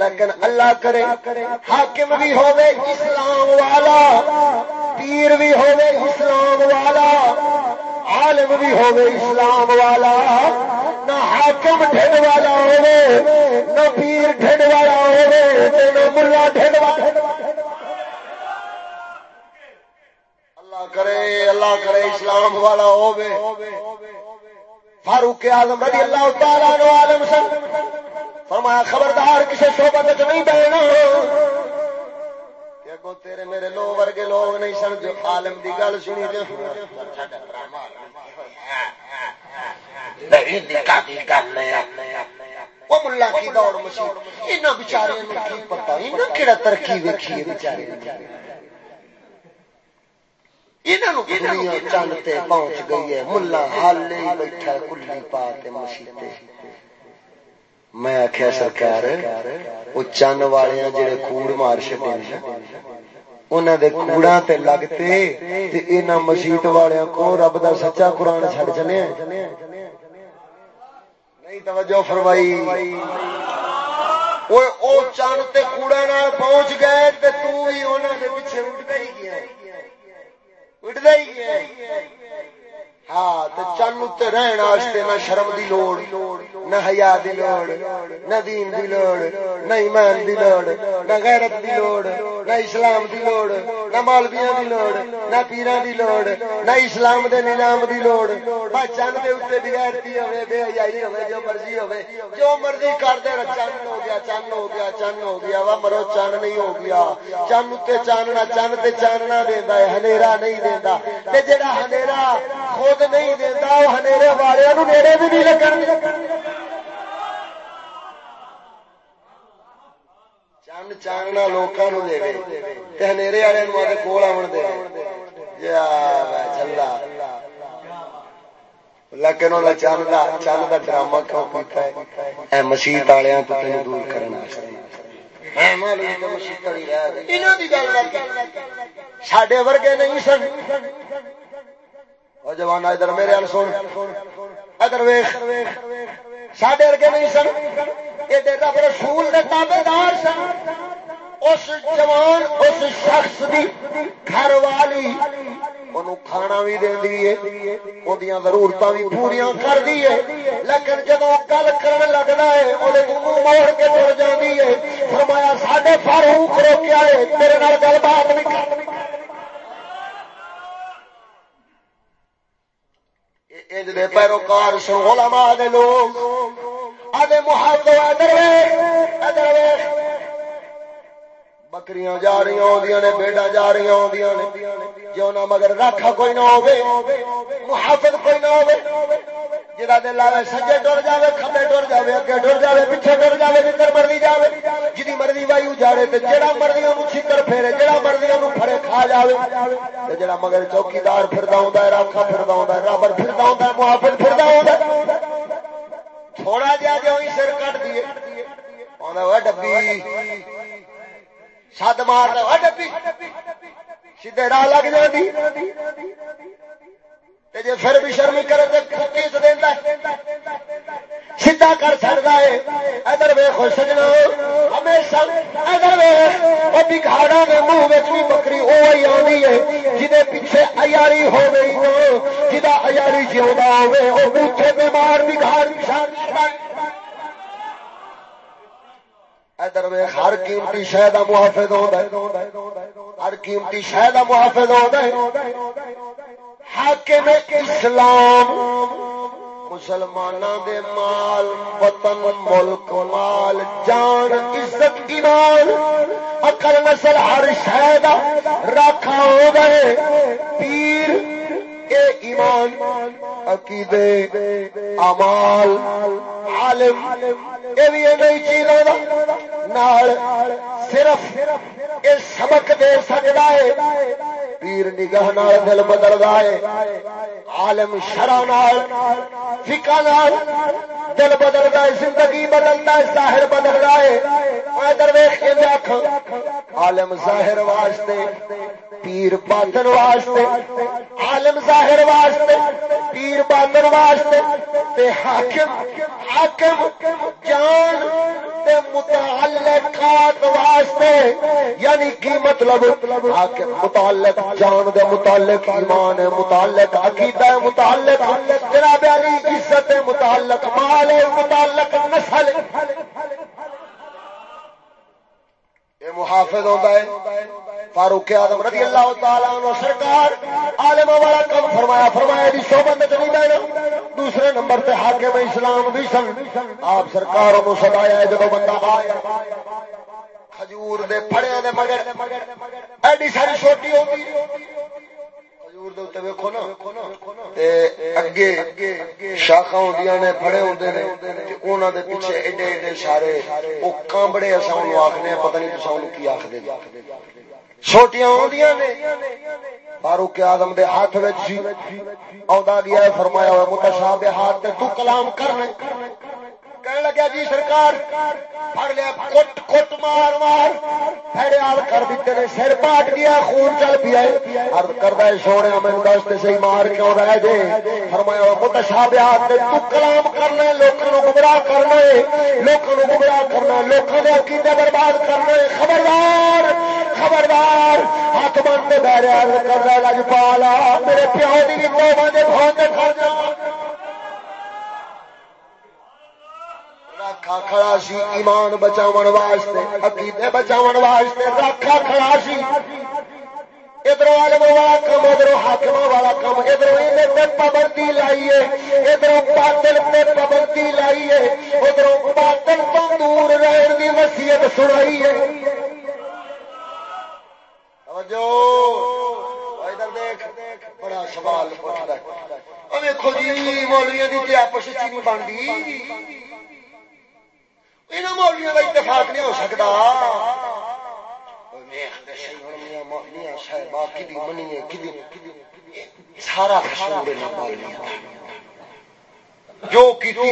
[SPEAKER 1] لیکن اللہ کرے حاکم بھی ہوے اسلام والا، پیر بھی ہوے اسلام والا، عالم بھی ہوے اسلام والا۔ نہ حاکم ڈھڈ والا ہوے نہ پیر ڈھڈ والا ہوے نہ ملا اللہ کرے اللہ کرے اسلام والا ہوے فاروق اعظم رضی اللہ تعالیٰ عنہ عالم سن۔ فرمایا خبردار کسی صحبت نہیں بہنا اگو تیرے میرے لو ورگے لوگ نہیں سن جو عالم دی گل سنی جو وہ ملا کی دوڑ کی ترقی ویکھی ہے چند پہنچ گئی ہے۔ ملا حال بیٹھا کلی پا کے میں آخیا سرکار وہ چند والے جڑے کوڑ مار چڈے انہوں دے کوڑا تے لگتے تے انہاں مسیت والوں کو رب دا سچا قرآن چھڑ چلے نہیں توجہ فرمائی۔ او چند تے کوڑا نال پہنچ گئے تے تو بھی انہاں دے پیچھے اٹھدا ہی گیا اٹھدا ہی گیا ہاں چن اتنے رہن واسطے نہ شرم دی لوڑ، نہ حیا دی لوڑ، نہ دین دی لوڑ، نہ ایمان دی لوڑ، نہ غیرت دی لوڑ، نہ اسلام دی لوڑ، نہ مولویاں دی لوڑ، نہ پیراں دی لوڑ، نہ اسلام دے نظام دی لوڑ۔ بس چن دے اوتے بغیرتی ہوے، بے حیائی ہوے، جو مرضی ہوے، جو مرضی کر دے چن ہو گیا چن ہو گیا چن ہو گیا، وا مرو چن نہیں ہو گیا۔ چن تے چاننا چن تے چاننا دیندا ہے، ہنیرا نہیں دیندا۔ تے جڑا ہنیرا خود خود نہیں وہ ہنیرے والے نیڑے بھی نہیں لگن۔ چند چاننا لوگوں دے ہنیرے والے کول آن دے۔ چلا لیکن انہیں چند کا چند کا ڈرامہ کیوں کیتا ہے؟ مسیت والوں تو تین دور کرنا سڈے ورگے نہیں سن۔ جوان ادھر میرے ہل سن، ادھر ویخ ساڈے ارگے نہیں سن یہ رب رسول کے تابے دار سن۔ اس جوان، اس شخص دی گھر والی کھانا بھی دینی ضرورت بھی پوریا کر دی ہے۔ لیکن جب گل کر لگتا ہے وہ موڑ کے تر جاتی ہے۔ فرمایا، ساڈے فاروق روکیا ہے تیرے گل بات نہیں کر۔ انج دے پیروکار سن علماء دے لوگ۔ آدھے محافظ ادھر ادھر بکریاں جا رہی ہوندیاں نے بیڑا جا رہی ہوندیاں نے جو نہ مگر رکھا کوئی نہ ہوے محافظ کوئی نہ ہوے جہاں دل آئے سجے ٹر جائے کھبے ٹر جائے اگے ٹر جائے پیچھے ٹر جائے جدھر مرضی جائے جی مرضی وایو جاڑے تو جہاں مرضی وہ چھکر پھیرے جہاں مرضی وہ پھڑے کھا جائے جہاں مگر چوکیدار پھردا ہوں راکھا پھردا ہوں رابر پھردا ہوں محافظ پھردا ہوں تھوڑا جہا جو سر کٹ دیے ڈبی۔ سد مار ڈبی۔ سیدھے راہ لگ جاتی جی پھر بھی شرمی کرے تو دینا سیدا کر سکتا ہے۔ ادھر ویخ سجنا ہمیشہ ادھر ویخ بگاڑا کے منہ بھی بکری وہی آنی ہے جہے پیچھے ایاری ہو گئی ہو جا ایاری جیوا ہوے وہ پیچھے بیمار بگاڑ ادھر ویخ ہر قیمتی شہ کا محافظ ہوتا ہے۔ ہر قیمتی شہ کا محافظ ہوتا ہے۔ حاکم اسلام مسلمانوں دے مال، وطن، ملک، مال، جان، عزت، ایمان، اکل نسل، ہر شہ راکھا ہو گئے پیر اے ایمان عقیدے امال عالم یہ بھی نہیں چیزوں صرف یہ سبق دے سکتا ہے۔ پیر نگاہ دل بدلتا ہے۔ عالم شرح فکا دل بدلتا ہے، زندگی بدلتا ہے، ظاہر بدلتا ہے۔ درویش کے عالم ظاہر واسطے، پیر باطن واسطے، عالم ظاہر شہر واسطے، پیر باطن واسطے تے حاکم حاکم، جان تے متعلقات واسطے یعنی کی مطلب؟ حاکم، متعلق جان دے متعلق، ایمان ہے متعلق، عقیدہ ہے متعلق، جناب علی عزت متعلق، مال ہے متعلق، نسل۔ یہ محافظ ہوتا ہے۔ فاروق اعظم رضی اللہ تعالیٰ عنہ سرکار، عالم والا کم فرمایا فرمایا جی دی صحبت نہیں بینا دوسرے نمبر پہ حاکم اسلام بھی سن۔ آپ سرکاروں کو سدایا ہے جب بندہ آیا کھجور دے پھڑے دے مگر ایڈی ساری چھوٹی ہوتی۔ شاخا نے پڑے ہوں پیچھے ایڈے ایڈے سارے، وہ کامبڑے اصل آخنے پتہ نہیں تو کی آخر چھوٹیاں آدیاں نے فاروق آدم دے ہاتھ آ گیا فرمایا ہوا متشاہ دے ہاتھ تو کلام کرنے کہنے لگا جی سرکار پڑ لیا، کٹ کٹ مار مار پھڑے آل کر دیتے نے سر پاٹ گیا، خون چل پیا ارد کرتا ہے، سونے میں دستے سے مار کیوں رہ جے، فرمایا متشابہات تو کلام کرنا لوگوں کو گمراہ کرنا لوگوں کو گمراہ کرنا لوگوں نے عقیدے برباد کرنا ہے، خبردار خبردار، ہاتھ بند بن کے بہ رہا کر رہا لجپالا میرے پیو کی بھی کو بندے بہت کھا جا رکھا کھڑا سی، ایمان بچاون واسطے، عقیدے بچاون واسطے رکھا کھڑا سی۔ ادھر عالم والا کم، ادھر حاکم والا کم، ادھر پابندی لائیے ادھر باطل پہ پابندی لائیے ادھر باطل تو دور رہن کی وسیعت سنائیے جو ادھر دیکھ، بڑا سوال پوچھتا ہے۔ دیکھو جی مولوی کی آپس نہیں بنتی۔ یہاں مولویا کا اتفاق نہیں ہو سکتا سارا جو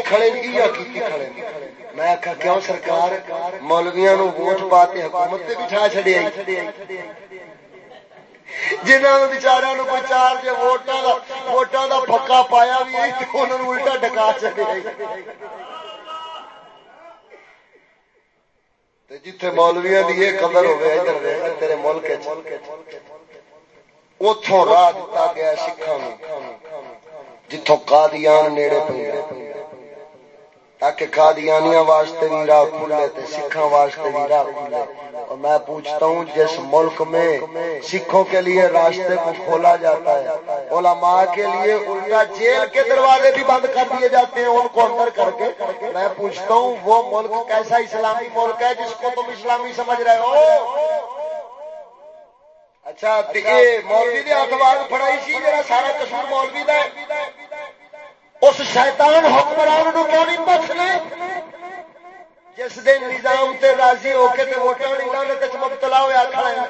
[SPEAKER 1] کھڑے میں کیوں سرکار مولویا نو ووٹ پا کے حکومت سے بٹھا چڑیا جنہوں بچارا کوئی چار جی ووٹان کا پکا پایا بھی انہوں الٹا ڈکا چڑیا جتھے مولویا کی یہ قدر ہوگی ادھر تیرے ملک اتوں راہ دتا گیا سکھان جتوں قادیان نیڑے پہ تاکہ قادیانیاں واسطے بھی راہ کھلے تے سکھاں واسطے بھی راہ کھلے۔ اور میں پوچھتا ہوں، جس ملک میں سکھوں کے لیے راستے کو کھولا جاتا ہے، علماء کے لیے الٹا جیل کے دروازے بھی بند کر دیے جاتے ہیں ان کو اندر کر کے۔ میں پوچھتا ہوں، وہ ملک کیسا اسلامی ملک ہے جس کو تم اسلامی سمجھ رہے ہو؟ اچھا مولوی نے اخبار پڑھائی سی، میرا سارا کشمیر مولوی کا اس شیطان حکمران نو کیوں نہیں پوچھنے جس دن نظام تے راضی ہو کے تے ووٹاں نہیں لانے تے مبتلا ہویا کھڑا ہے۔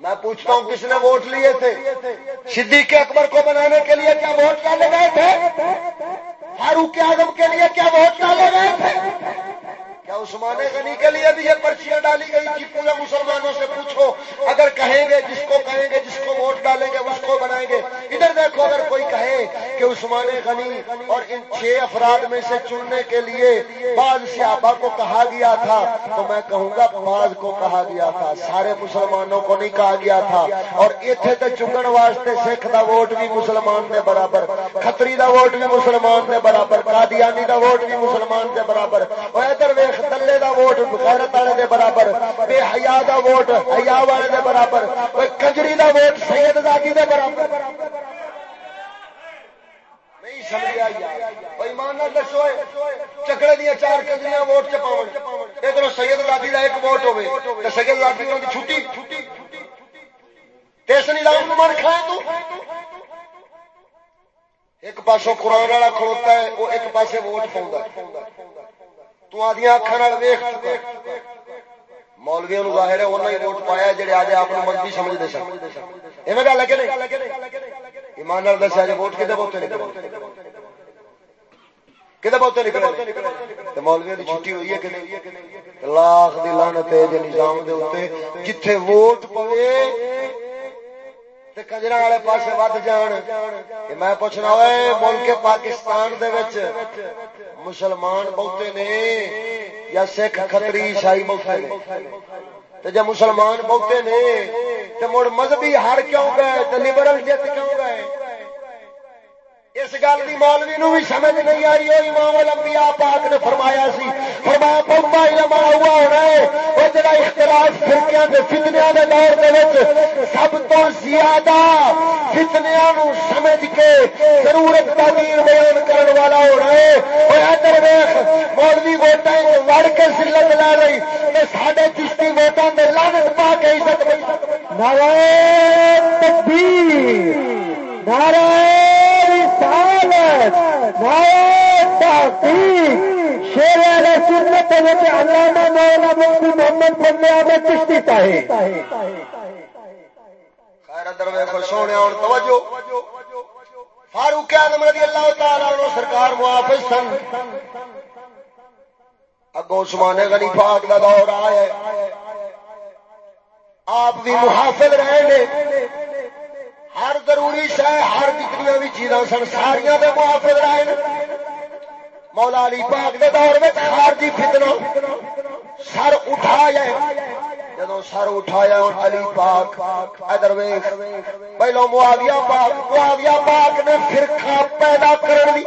[SPEAKER 1] میں پوچھتا ہوں کس نے ووٹ لیے تھے؟ صدیق اکبر کو بنانے کے لیے کیا ووٹ ڈالے گئے تھے؟ فاروق اعظم کے لیے کیا ووٹ ڈالے گئے تھے؟ کیا عثمان غنی کے لیے بھی یہ پرچیاں ڈالی گئی تھی؟ پورے مسلمانوں سے پوچھو، اگر کہیں گے جس کو کہیں گے، جس کو ووٹ ڈالیں گے، اس کو بنائیں گے۔ ادھر دیکھو، اگر کوئی کہے کہ عثمان غنی اور ان چھ افراد میں سے چننے کے لیے بعض صحابہ کو کہا گیا تھا، تو میں کہوں گا بعض کو کہا گیا تھا، سارے مسلمانوں کو نہیں کہا گیا تھا۔ اور اتنے تو چنگن واسطے سکھ دا ووٹ بھی مسلمان دے برابر کتری دا ووٹ بھی مسلمان دے برابر، قادیانی دا ووٹ بھی مسلمان دے برابر۔ اور ادھر ویخ دلے دا ووٹ غیرت والے دے برابر بے حیا دا ووٹ حیا والے دے برابر کوئی کنجری دا ووٹ سید زادی دے برابر نہیں سمجھا یار ایمان نال دسو چکڑے دیا چار کنجریاں ووٹ چپاؤ ادھر سید زادی کا ایک ووٹ ہوے تے سید زادی چھٹی اس نظام من کھائے تو ایک پاسوں قرآن والا کھڑوتا ہے وہ ایک پاسے ووٹ پاؤں تو آدیا اکھان ویخ مولویا نو ظاہر ہے انہیں ووٹ پایا جہے آج آپ منتری سمجھتے سن۔ یہ گل ہے کہ نہیں؟ ایمان دسیا جی ووٹ کتنے بہتے نکلے؟ کتنے بہتے نکلے؟ مولویا کی چھٹی ہوئی ہے کہ لاکھ دی لانت ہے نظام دے اتنے جتھے ووٹ پوے کجرا والے پاس ود جان میں پوچھنا ملک پاکستان دے وچ مسلمان بہتے نے یا سکھ کتری عیسائی بہتے نے جب مسلمان بہتے نے تو مڑ مذہبی ہر کیوں گئے تے لبرل جت کیوں گئے اس گل کی مولوی نو بھی سمجھ نہیں آئی وہ امام الانبیاء پاک نے فرمایا سی، فرمایا بہت علم ہوا ہونا ہے، وہ جڑا اختلاف فرقیاں دے فتنیاں دے دور دے وچ سب تو زیادہ فتنیاں نو سمجھ کے ضرورت کا دین بیان کرن والا ہونا ہے۔ وہ ادھر ویکھ مولوی ووٹاں وڑ کے سلت لے رہی، تے ساڈے چشتی ووٹاں دے لعنت پا کے عزت نعرہ تکبیر، نعرہ شیر والے سنت علامہ مولانا مفتی محمد چاہے سونے اور توجہ۔ فاروق اعظم رضی اللہ تعالی عنہ سرکار محافظ سن۔ اگوں عثمان غنی پاک کا دور آیا آپ بھی محافظ رہے ہر ضروری شہ ہر جتنی بھی چیزاں سن ساریا کے محافظ رہے مولا علی پاک کے دور میں خارجی فتنہ، سر اٹھایا جدو سر اٹھایا علی پاک ادھر پہلو معاویہ پاک معاویہ پاک نے فرقہ پیدا کرنی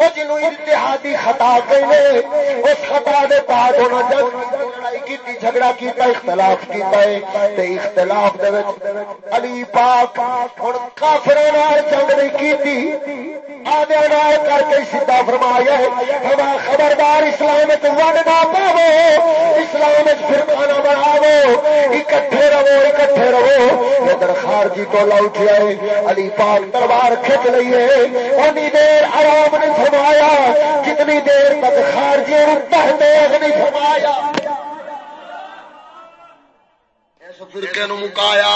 [SPEAKER 1] وہ جنوں اتحادی خطا کہنے اس خطا دے بعد ہونا جب لڑائی کیتی، جھگڑا کیتا، اختلاف کیتا ہے، تے اختلاف دے وچ علی پاک ہن کافراں نال جنگ نہیں کیتی آدھے نال کر کے سیدھا فرمایا ہے خبردار اسلام وچ ونڈ نہ پاو اسلام وچ فرقہ نہ بناو اکٹھے رہو اکٹھے رہو۔ ادھر خارجی تو اٹھیا ہے، علی پاک تلوار کھچ رہی ہے۔ انی دیر آرام نہیں فرمایا، کتنی دیر تک خارجی تحت نہیں فرمایا۔ فرقے نو مکایا؟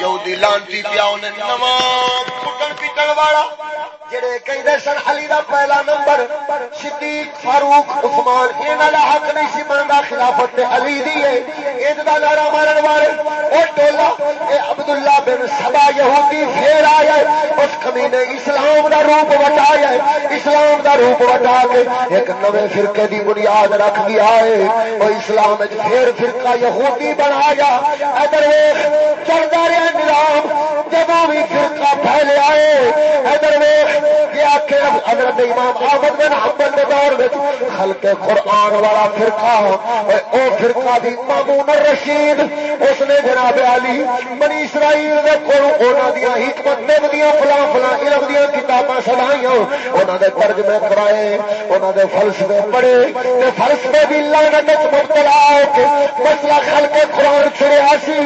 [SPEAKER 1] یہودی لانتی پیا انہیں نواں پیٹن والا۔ جڑے کہندے سن علی دا پہلا نمبر، صدیق، فاروق، عثمان، انہاں دا حق نہیں سی بندا، خلافت تے علی دی ہے۔ ایں دا نعرہ مارن والے، او ٹولا اے عبداللہ بن سبا یہودی پھر آیا اس کمینے اسلام دا روپ وٹایا اسلام دا روپ وٹا کے ایک نوے فرقے دی بنیاد رکھ گیا ہے۔ او اسلام وچ پھر فرقہ یہودی بنایا۔ ادھر ویکھ چلدا رہیا نظام جدوں بھی فرقہ پھیلیا ہے ادھر ویکھ حضرت امام احمد بن حنبل کے دور میں خلق قرآن والا فرقہ او فرقہ دی مامون الرشید، اس نے جناب علی بنی اسرائیل دے کول انہاں دی حکمت دے دیاں فلاں فلاں علم دی کتاباں سنائیاں۔ انہاں دے ترجمے کرائے، انہاں دے فلسفے پڑھے، تے فلسفے دی لعنت وچ مبتلا ہو کے مسئلہ خلق قرآن چھڑیا۔ سی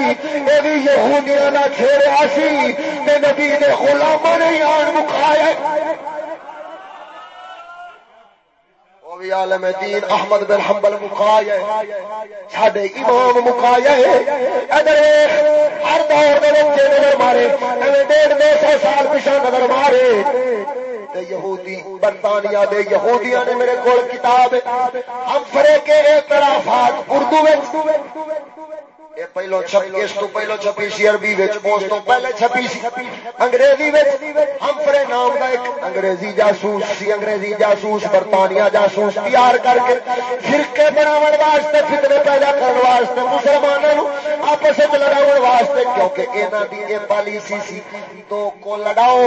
[SPEAKER 1] اے وی یہودیاں دا چھڑیا سی تے نبی دے غلاماں نے آن مکھایا۔ بھی عالم دین احمد بن حنبل مکایا ساڈے امام مکایا ادھر ہر دور دے وچ نظر مارے، ایویں ڈیڑھ دو سو سال پیچھے نظر مارے۔ یہودی برطانیہ دے یہودیاں نے میرے کول کتاب ہم فرے کے اعترافات اردو پہلو اس تو پہلو چھپی سی عربی اس تو پہلے چھپی سی انگریزی نام کا ایک انگریزی جاسوس سی انگریزی جاسوس برطانیہ جاسوس تیار کر کے فرقے واسطے فتنے پیدا کرنے واسطے مسلمانوں آپس لڑاؤ واسطے کیونکہ یہاں کی یہ پالیسی سی تو کو لڑاؤ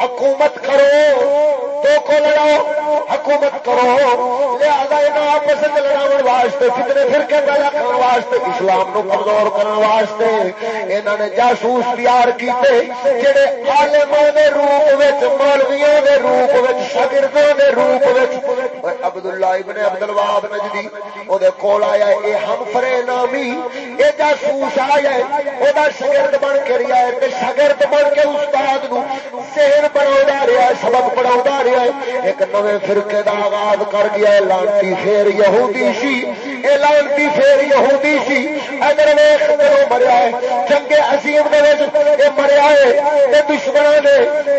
[SPEAKER 1] حکومت کرو تو کو لڑاؤ حکومت کرو لہذا یہاں آپس لڑاؤ واسطے فتنے فرقے پیدا کرنے واسطے اسلام نو کمزور کرنے واسطے انہوں نے جاسوس تیار کیتے، جڑے عالموں دے روپ مولویوں دے روپ شاگردوں دے روپ عبداللہ ابن عبد الوہاب نجدی، او دے کول آیا اے ہم فرے نامی، اے جاسوس آیا او دا شاگرد بن کے رہیا ہے، تے شاگرد بن کے استاد نو ذہن بناوندا رہیا ہے، سبق پڑھاوندا رہیا ہے۔ ایک نویں فرقے دا آغاز کر گیا ہے، لانتی پھر یہودی سی۔ اے لانتی پھر یہودی سی۔ ادھر ویکھ کدو مریا ہے جنگ عظیم دے مریا ہے تے دشمناں نے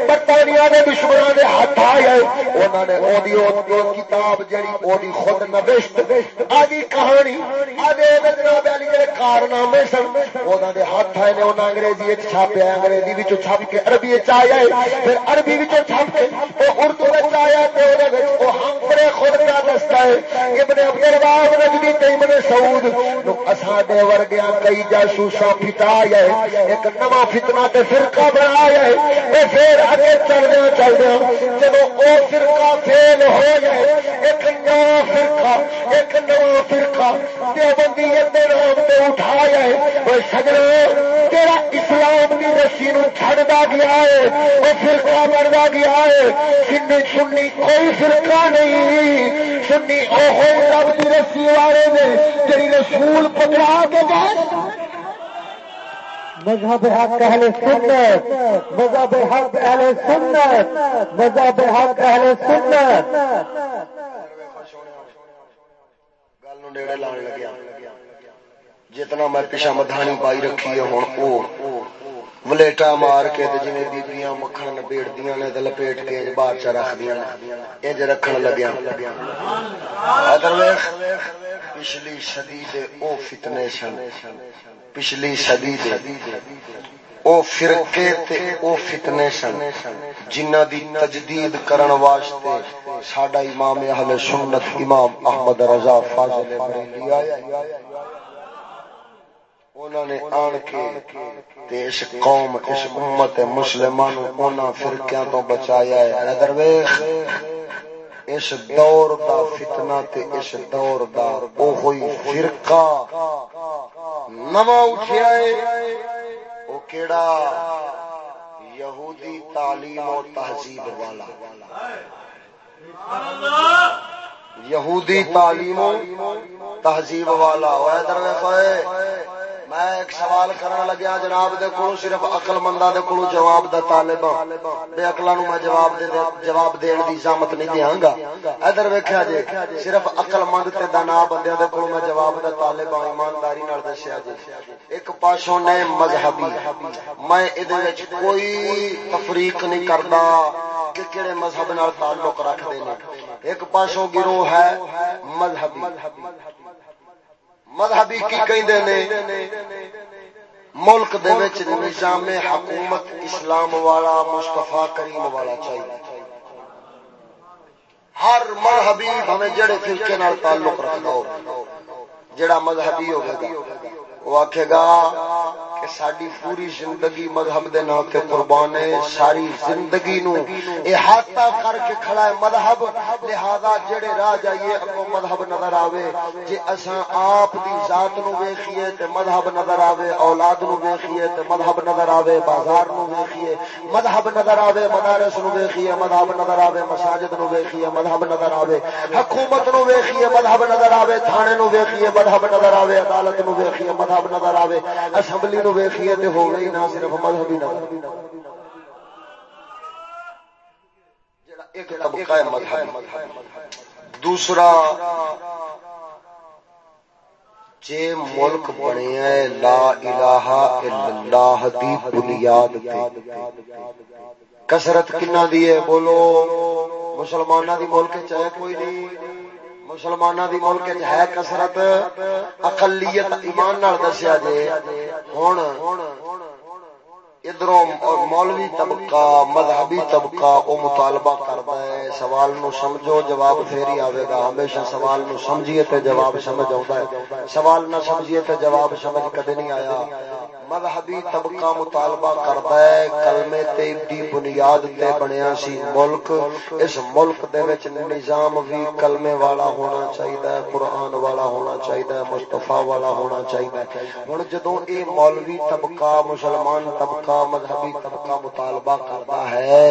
[SPEAKER 1] برطانیہ دے دشمناں دے ہاتھ آئے انہاں نے کتاب جڑی او خود نوشت آدی کہانی آدے جناب علی جڑے کارنامے سن انہاں دے ہاتھ آئے نے انہاں انگریزی چھاپیا انگریزی وچ چھاپ کے عربی وچ آیا پھر عربی وچ چھاپ کے او اردو وچ آیا ہم پر خود کا دستا ہے ابن عبد الوهاب نجدی تے سعود نو اساں دے ورگیاں کئی جاسوساں پھٹا ہے، ایک نواں فتنہ تے فرقہ بنا آیا ہے۔ اے پھر اگے چل دے جب او فرقہ فیل ہو جائے ایک نیا فرقہ، ایک نیا فرقہ دیوبندیت دے نام تے اٹھایا ہے۔ وہ سجر تیرا اسلام کی رسی نو چھڑدا گیا ہے وہ فرقہ بنتا گیا ہے۔ سنی سنی کوئی فرقہ نہیں۔ سنی اوہ رب کی رسی والے نے جی رسول پکڑا کے
[SPEAKER 2] مذہب حق اہل سنت، مذہب حق اہل سنت، مذہب حق اہل سنت۔
[SPEAKER 1] گل نیڑے لان لگیا جتنا میں پیشہ مدھانی پائی رکھی ہے ہوں ولیٹا مار کے جی بیبیاں مکھن نبیڑ نے تے لپیٹ کے باہر چ رکھ دیا انج رکھن لگیا پچھلی صدی دے او فتنے سن پچھلی صدی دے او فرقے تے او فتنے سن جنہ دی تجدید کرن واسطے ساڈا امام اہل سنت امام احمد رضا فاضل بریلی آیا۔ انہوں نے آن کے تے اس قوم، اس امت مسلمان انہاں فرقیاں تو بچایا ہے۔ ادھر ویکھ اس دور دا فتنہ تے اس دور دا او ہوئی فرقہ نواں اٹھیا ہے۔ او کیڑا؟ یہودی تعلیم اور تہذیب والا۔ یہودی تعلیم تہذیب والا۔ او ادھر ویکھو میں ایک سوال کرنا لگیا، جناب دے کو صرف اقل مندا دے کو جواب دا طالب بے اقلا نو میں جواب دے جواب دین دی زحمت نہیں دیاں گا۔ ادھر ویکھیا جی صرف اقل مند تے دانا بندیاں دے کو میں جواب دا طالب ہاں ایمانداری نال دسیا جی ایک پاسوں نے مذہبی، میں ادھر وچ کوئی تفریق نہیں کردا کہ کہڑے مذہب نال تعلق رکھ دے ایک پاسوں گروہ ہے مذہبی۔ مذہبی کی کہندے نے؟ ملک دے وچ نظام حکومت اسلام والا، مصطفی کریم والا چاہیے۔ ہر مذہبی ہمیں جڑے فرقے نال تعلق رکھدا ہو، جڑا مذہبی ہوے گا۔ وہ آکھے گا کہ ساری پوری زندگی مذہب دے نام تے قربان ہے، ساری زندگی نو احاطہ کر کے کھڑا ہے مذہب۔ لہذا جڑے راہ جائیے اگو مذہب نظر آوے۔ جے اساں آپ دی ذات نو ویکھیے تے مذہب نظر آوے، اولاد نو ویکھیے تے مذہب نظر آوے، بازار نو ویکھیے، مذہب نظر آوے، مدارس نو ویکھیے، مذہب نظر آوے، مساجد نو ویکھیے، مذہب نظر آوے، حکومت نو ویکھیے، مذہب نظر آوے، تھانے نو ویکھیے، مذہب نظر آوے، عدالت نو ویکھیے، مذہب نظر آوے، اسمبلی نو ویکھیے تے ہو گئی نہ، صرف مذہبی نہ۔ ایک طبقہ ہے مذہب دوسرا، جے ملک بنیا ہے لا الہ الا اللہ دی بنیاد تے۔ کثرت کنا دی ہے؟ بولو مسلمانہ دی ملک چاہے کوئی نہیں۔ مسلمان دی ملک چ ہے کسرت اقلیت ایمان نال دسیا جے۔ ہوں ادھر مولوی طبقہ، مذہبی طبقہ او مطالبہ کرتا ہے۔ سوال نو سمجھو، جواب پھر ہی آئے گا۔ ہمیشہ سوال نو سمجھیے تے جواب سمجھ آتا ہے۔ سوال نہ سمجھیے تے جواب سمجھ کدے نہیں آیا۔ مذہبی طبقہ مطالبہ کرتا ہے، کلمے دی بنیاد تے بنیا سی ملک، اس ملک دے وچ نظام بھی کلمے والا ہونا چاہیے قرآن والا ہونا چاہیے مستفا والا ہونا چاہیے ہوں جدو اے مولوی طبقہ، مسلمان طبقہ، مذہبی طبقہ مطالبہ کرتا ہے،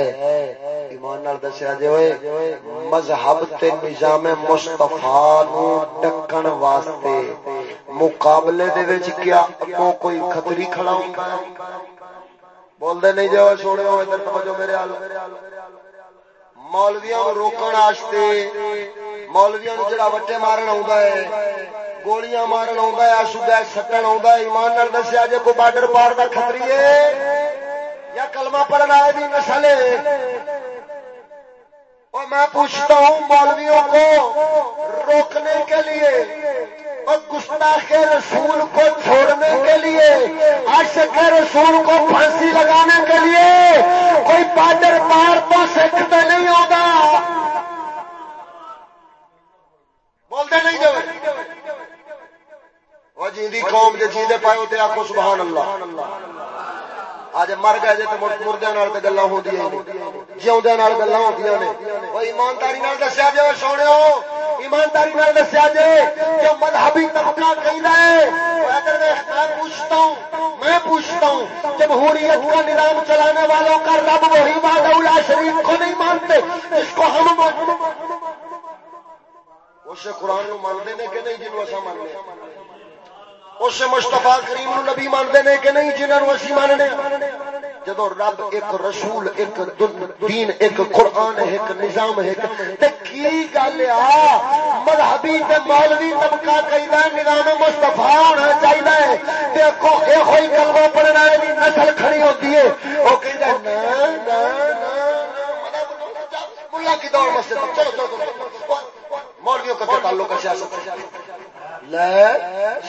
[SPEAKER 1] ایمان نال دسیا جی ہوئے، مذہب تے نظام مستفا نو ڈکن واسطے مقابلے دے وچ کیا کو کوئی خطری کھڑا ہوندا ہے؟ بولدے نہیں جو سونے ہو ادھر توجہ میرے حال مولویاں نو روکن واسطے مولویاں نو جڑا وٹے مارن آوندا ہے، گولیاں مارن آوندا ہے آسو گیس سٹن آوندا ہے، ایمان نال دسیا جے کوئی بارڈر پار دا خطری ہے؟ یا کلمہ پڑھن آئے بھی نسل اور میں پوچھتا ہوں، مولویوں کو روکنے کے لیے اور گستاخ رسول کو چھوڑنے کے لیے، عاشق رسول کو پھانسی لگانے کے لیے کوئی پادر پار تو سیکھتے نہیں ہوگا۔ بولتے نہیں جو وہ جی قوم جی جیندے پائے ہوتے آخو سبحان اللہ۔ اج مر گئے جی مردے گلا ہو جیوندے گلا ہوندیاں نے۔ ایمانداری دسیا جی ایمانداری دسیا جی جو مذہبی طبقہ ہے میں پوچھتا ہوں، میں پوچھتا ہوں جمہوریت کا نظام چلانے والوں کا رب وہی بادہ شریف کو نہیں مانتے اس کو ہم اسے قرآن مانتے ہیں کہ نہیں جنوب اصا مانتے؟ اس مستفا کریم نبی مانتے ہیں کہ نہیں جنہوں اسی ماننے۔ جب رب ایک رسول، ایک دین، ایک قرآن، ایک نظام، ایک تے کی گل آ؟ مذہبی تے مولوی طبقہ کہنا نظام مستفا ہونا چاہیے دیکھو یہ ہوئی کلمہ پڑھنا ہے نسل کھڑی ہوتی ہے۔ وہ کہتا ملا کی دور مسجد۔ چلو چلو۔ مولویوں کا تعلق ہے سیاست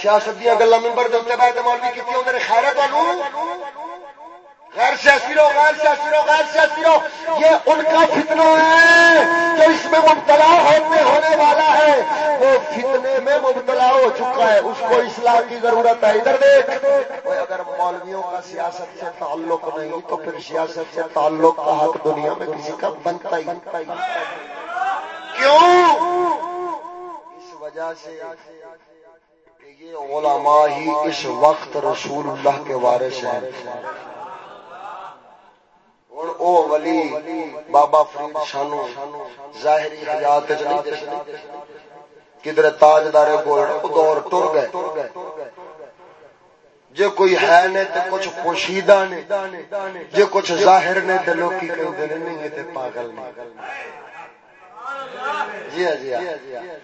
[SPEAKER 1] سیاست دیا گلا ممبر بیٹھے مولوی کی خیر ہے غیر سیاسی رو غیر سیاسی رو غیر سیاسی رو یہ ان کا فتنہ ہے جو اس میں مبتلا ہونے ہونے والا ہے۔ وہ فتنے میں مبتلا ہو چکا ہے۔ اس کو اصلاح کی ضرورت ہے۔ ادھر دیکھ۔ اگر مولویوں کا سیاست سے تعلق نہیں، تو پھر سیاست سے تعلق کا حق دنیا میں کسی کا بنتا ہی کیوں؟ اس وجہ سے کہ یہ علماء ہی اس وقت رسول اللہ کے وارث ہیں۔ اور او ولی بابا فرید شانو ظاہری حیات کدھر تاجدار گولڈ دور ٹر گئے۔ جو کوئی ہے نے تے کچھ پوشیدہ نے جو کچھ ظاہر نے تے لوگ کی کہیں نہیں ہے تے پاگل نہیں جی جی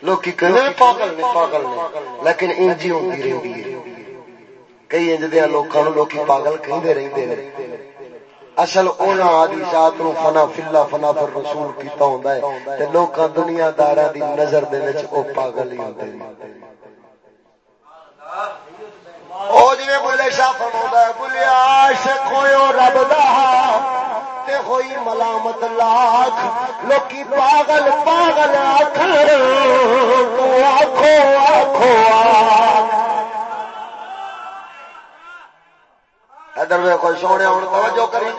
[SPEAKER 1] لوگ پاگل نے پاگل نے۔ لیکن انجی ہوتی رہی ہے کئی انج دیا لوگوں لوگ پاگل کہیں رہتے ہیں اصل اونا آدی ذات نو فنا فلا فنا پر رسول کیتا ہوندا ہے۔ تے لوکاں دنیا داراں دی نظر دے وچ او پاگل ہی ہوندے نے او جویں بولے شاہ فرماوندا ہے بولے عاشق ہوئے رب دا۔ تے ہوئی ملامت لاکھ۔ لوکی پاگل پاگل آخر تو آخو آخو ادھر میں کوئی سونے ہوں توجہ کری۔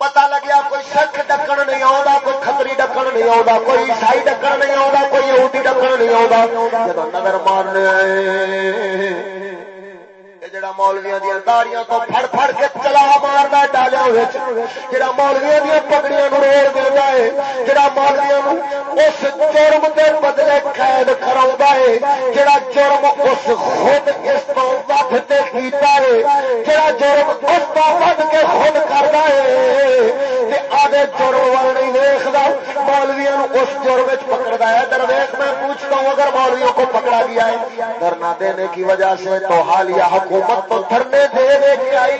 [SPEAKER 1] پتا لگیا کوئی سکھ ڈکن نہیں آتا کوئی کتری ڈکن نہیں آتا کوئی عیسائی ڈکن نہیں آتا کوئی یہودی ڈکن نہیں آتا جب نظر مارنے جڑا مولویا دیا داڑیاں تو پھڑ پھڑ کے چلا مارنا ڈالیا جڑا مولویا دیا پگڑیاں روڑ دیا ہے جڑا مولویا اس جرم کے بدلے قید کرا ہے جڑا جرم اس خود اس کو ود کیتا ہے جڑا جرم اس کو ود کے خود کرتا ہے آدھے جرم وال نہیں ویختا مولویا اس جرم پکڑتا ہے۔ درویش، میں پوچھتا ہوں، اگر مولویوں کو پکڑا گیا ہے دھرنا دینے کی وجہ سے تو حالیہ حکومت تو دھرنے دے دے کے آئی۔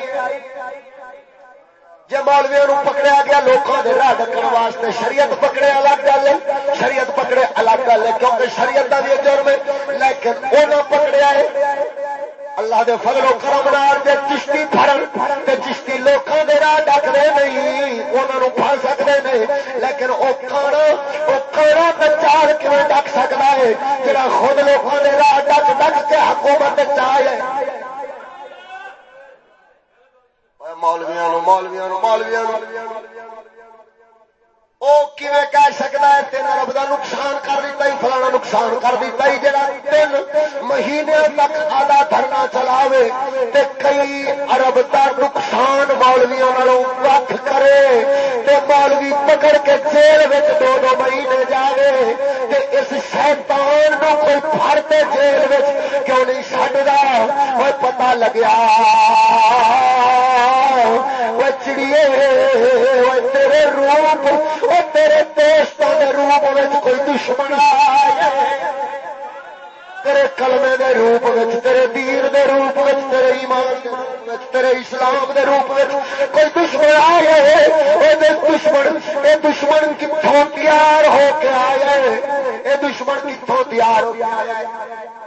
[SPEAKER 1] جی مولوی پکڑیا گیا لوگوں کے راہ ڈکن واسطے شریعت پکڑے الگ گل ہے۔ شریعت پکڑے الگ گل ہے، کیونکہ شریعت کا بھی جرم ہے، لیکن وہ پکڑیا ہے۔ اللہ دے فضل و کرم نال تے چشتی پھڑن تے چشتی لوکاں دے راہ ڈک دے نہیں، انہاں نوں پھاس سکدے نہیں۔ لیکن او کھڑا او کھڑا تے چال کیویں ڈک سکدا ہے، جڑا خود لوکاں دے راہ ڈک ڈک کے حکومت تے چاہے مولویاں نو مولویاں نو مولویاں نو وہ کہہ سکتا ہے تین رب کا نقصان کر دیتا ہی، فلانا نقصان کر دیتا ہی، جڑا تین مہینے تک آدھا دھرنا چلاوے تے کئی ارب کا نقصان مولویا وقت کرے تے مولوی پکڑ کے جیل میں دو دو مہینے جائے تے اس شیطان نو کوئی پھڑتے جیل میں کیوں نہیں چڈتا وہ پتا لگیا وہ چڑیے تیرے روپ وہ تیرے دوستوں کے روپ میں کوئی دشمن آیا تیرے کلمے دے روپ تیرے دیر دے روپ تیرے ایمان تیرے اسلام دے روپ کوئی دشمن آئے دشمن یہ دشمن کتوں تیار ہو کے آیا یہ دشمن کتوں تیار ہو کے آیا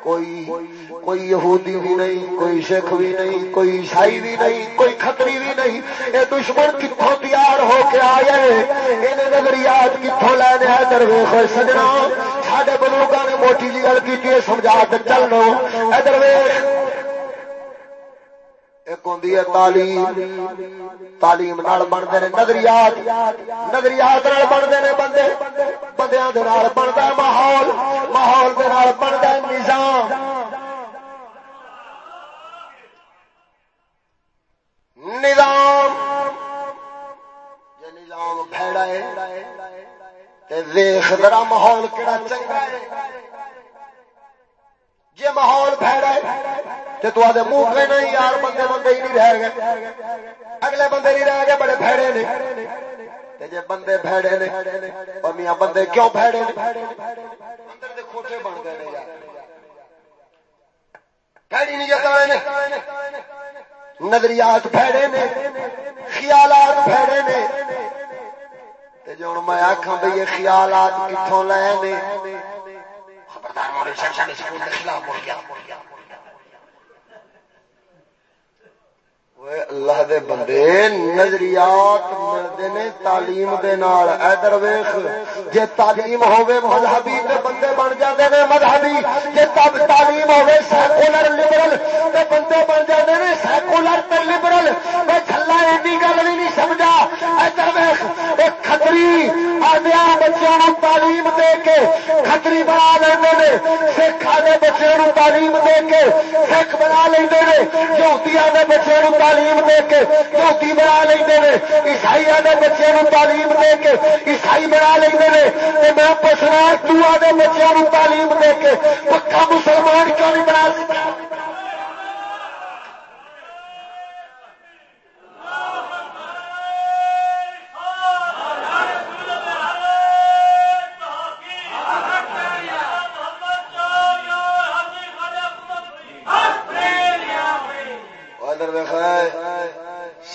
[SPEAKER 1] کوئی کوئی یہودی بھی نہیں، کوئی سکھ بھی نہیں، کوئی عیسائی بھی نہیں، کوئی کتری بھی نہیں۔ یہ دشمن کتوں تیار ہو کے آیا یہ نظریات کتوں لینے آئے درویش سجنا سارے بزرگوں نے موٹی جی گل کی سمجھا کے چلو درویش، ایک ہوں تعلیم۔ تعلیم بنتے ہیں نظریات۔ نظریات بنتے ہیں بندے۔ بندیا بنتا ہے ماحول۔ ماحول بنتا ہے نظام۔ نظام۔ یہ نظام پھیڑا ہے۔ دیکھ ذرا ماحول کہڑا چنگا ہے۔ جی ماحول پھیڑا ہے تو آدھے منہ پہ نہیں، یار بندے بندے ہی نہیں رہ گئے۔ اگلے بندے نہیں رہ گئے، بڑے پھیڑے نے۔ جی بندے پھیڑے نے، اور میاں بندے کیوں پھیڑے نے؟ اندر دے کھوٹے بن گئے نے پھیڑی نہیں جتا نظریات پھیڑے نے، خیالات پھیڑے نے۔ جو میں آخا بھائی یہ خیالات کتوں لے خبردار مولوی صاحب سارے سکول کے خلاف بول گیا۔ اللہ دے بندے، نظریات ملتے نے تعلیم دے نال۔ ادھر ویخ جے تعلیم ہوے مذہبی تے بندے بن جاندے نے مذہبی۔ جے تب تعلیم ہوے سیکولر، لبرل تے بندے بن جاندے نے سیکولر تے لبرل۔ اے چھلا گل بھی نہیں سمجھا۔ ادھر ویخ کھتری آدیا بچوں تعلیم دے کے کھتری بنا لیندے نے۔ سکھ آدے بچوں تعلیم دے کے سکھ بنا لیندے نے۔ یہودی آدے بچوں تعلیم دے کے چوتی بنا لیں عیسائی آدھے بچے تعلیم دے کے عیسائی بنا لیں میں پوچھنا تو آدھے بچوں تعلیم دے کے پکا مسلمان کیوں نہیں بنا سکتا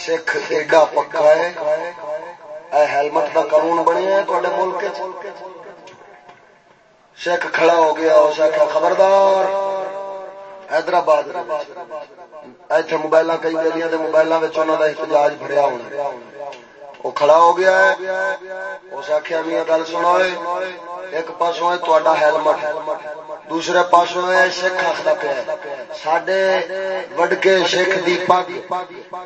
[SPEAKER 1] سکھ ایڈا پکا ہے اے ہیلمٹ کا قانون بنیا تے ملک سکھ کھڑا ہو گیا اس آخیا خبردار حیدرآباد ایتھے موبائل کئی دیا موبائل کا احتجاج بھریا ہونا وہ کھڑا ہو گیا ہے اس آخیا میاں گل سنا ایک پاسوں ہے تا ہیلمٹ دوسرے پاسوں ہے سکھ آخر پیا سڈے وڈکے سکھ دی پگ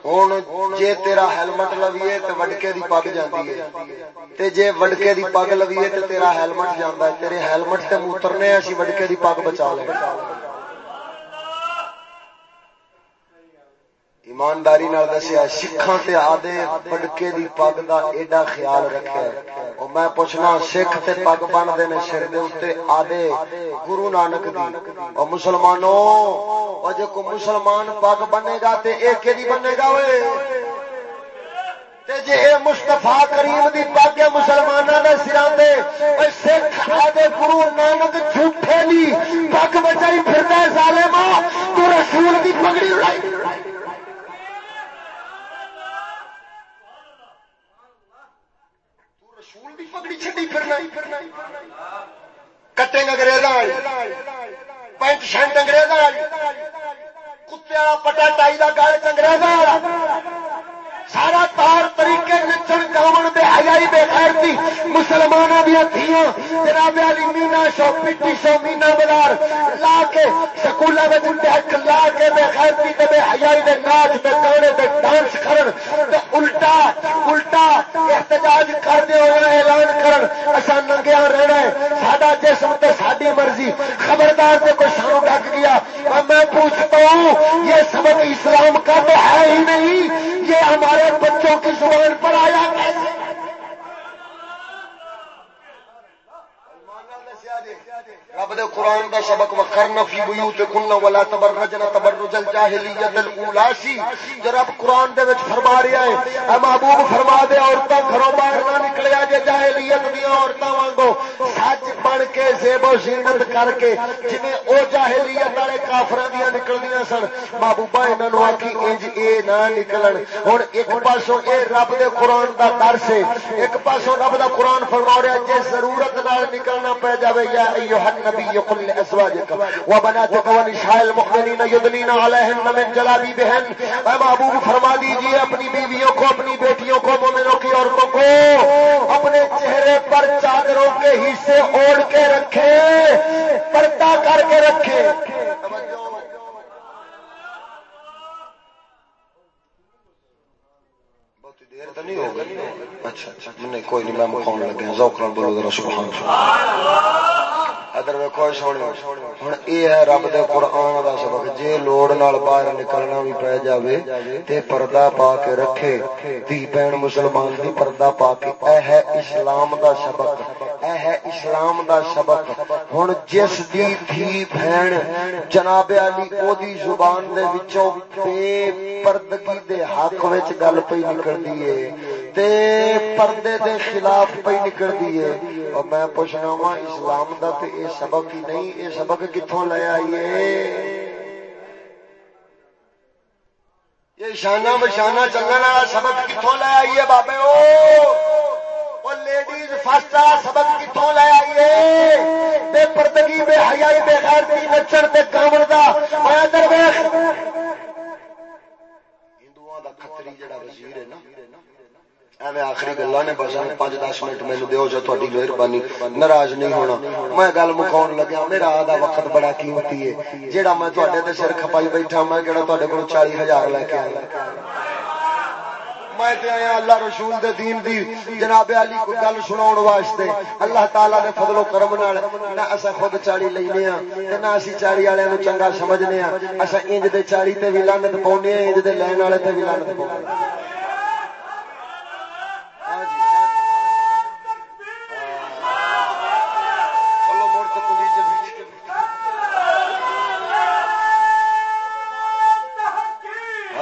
[SPEAKER 1] ہوں جے تیرا ہیلمٹ لویے تو وڈکے دی پگ جاتی ہے جے وڈکے دی پگ لویے تو تیرا ہیلمٹ جانا ہے تیرے ہیلمٹ تے موترنے اسی وڈکے دی پگ بچا لیں ایمانداری دسیا سکھان سے آدھے پڑکے دی پگ دا ایڈا خیال رکھا ہے میں پوچھنا، سکھ تے پگ بنتے نے سر دے آدھے گرو نانک دی؟ اور مسلمانوں اور جے کو مسلمان پگ بنے گا تے ایک دی بنے گا وے؟ جی اے مستفا کریم دی پگ ہے مسلمانوں کے سرا دے سکھ آدھے گرو نانک جھوٹے لی پگ بچائی پھرتا ہے ظالما تو رسول دی پگڑی اڑائی۔ پگڑی چڈی پھرنا کٹنگ اگریزا پینٹ شرٹ اگریزا کتے والا پٹا ٹائی کا گل چنگریزا سارا تار طریقے نچن گاؤن بے حیائی بے خیرتی مسلمانوں دیا تھیاں جناب علی مینا شو پٹی شو مینا بازار لا کے سکولوں میں ڈیک لا کے بے خیرتی تے بے حیائی دے ناچ تے گانے تے ڈانس کرن۔ الٹا الٹا احتجاج کرتے ہوئے اعلان کرن۔ اصا ننگیا رہنا ہے۔ ساڈا جسم تے ساری مرضی۔ خبردار سے کوئی سانو ڈک گیا۔ میں پوچھتا ہوں، یہ سبق اسلام کا تو ہے ہی نہیں۔ یہ ہمارے بچوں کی زبان پر آیا کیسے رب دے قرآن دا سبق وکرنا فی بیوت کننا ولا تبرجنا تبرج الجاہلیت الاولا سی۔ جو رب قرآن دے وچ فرما رہا ہے، اے محبوب فرما دے، عورتاں گھروں باہر نہ نکلیا جے جاہلیت دی عورتاں وانگو۔ سچ بن کے زیب و زینت کر کے جویں او جاہلیت والے کافراں دیاں نکلدیاں سن محبوبا انہاں نو آکھی انج اے نہ نکلن۔ ہن ایک پاسوں اے رب دے قرآن دا درس ہے، ایک پاسوں رب دا قرآن فرما رہا ہے، جے ضرورت نال نکلنا پے جاوے یا ایھا النبي قل لأزواجك وبناتك ونساء المؤمنين يدنين عليهن من جلابيبهن اے محبوب فرما دیجیے اپنی بیویوں کو، اپنی بیٹیوں کو، مومنوں کی عورتوں کو، اپنے چہرے پر چادروں کے حصے اوڑھ کے رکھے، پردہ کر کے رکھے۔ توجہ۔ اچھا، اچھا، نہیں اچھا کوئی نہیں، میں مکھاؤں لگے ذوق نال بولو ذرا، سبحان اللہ۔ ادھر یہ ہے رب دے دا سبق۔ جے لوڑ نال باہر نکلنا بھی پی جاوے، تے پردہ پا کے رکھے۔ دھی بہن مسلمان دی پردہ پا کے۔ اے ہے اسلام دا سبق۔ اے ہے اسلام دا سبق۔ ہن جس دی دھی بہن جناب علی، او دی زبان دے وچوں بے پردگی دے حق وچ گل پئی نکلدی ہے تے پردے دے خلاف پئی نکلدی ہے اور میں پوچھنا وا اسلام دا تے اے سبق ہی نہیں، اے سبق کتوں لے آئیے؟ یہ شانہ بشانہ چلنے والا سبق کتوں لے آئیے بابے او؟ لیڈیز فسٹ سبق کتوں لے آئیے؟ بے پردگی، بے حیائی، بے غیرتی نچن تے کامن دا۔ میں درویش ہندوؤں دا کھتری جڑا وزیر ہے نا ایویں آخری گلا نے بس پانچ دس منٹ مینو مہربانی ناراض نہیں ہونا میں گل مکاؤ لگیا میرا آدھا وقت بڑا قیمتی ہے جہاں میں تے سر کھپائی بیٹھا میں کہڑا تے کو چالی ہزار لے کے آیا میں آیا اللہ رسول دے دین دی جناب علی کو گل سنا واسطے اللہ تعالی دے فضل و کرم نال نہ اسا خود چاڑی لینے ہاں تے نہ اسی چاڑی والے نو چنگا سمجھنے ہاں اسا انج دے چاڑی تے بھی لعنت پاونے ہاں انج دے لین والے تے بھی لعنت پاونے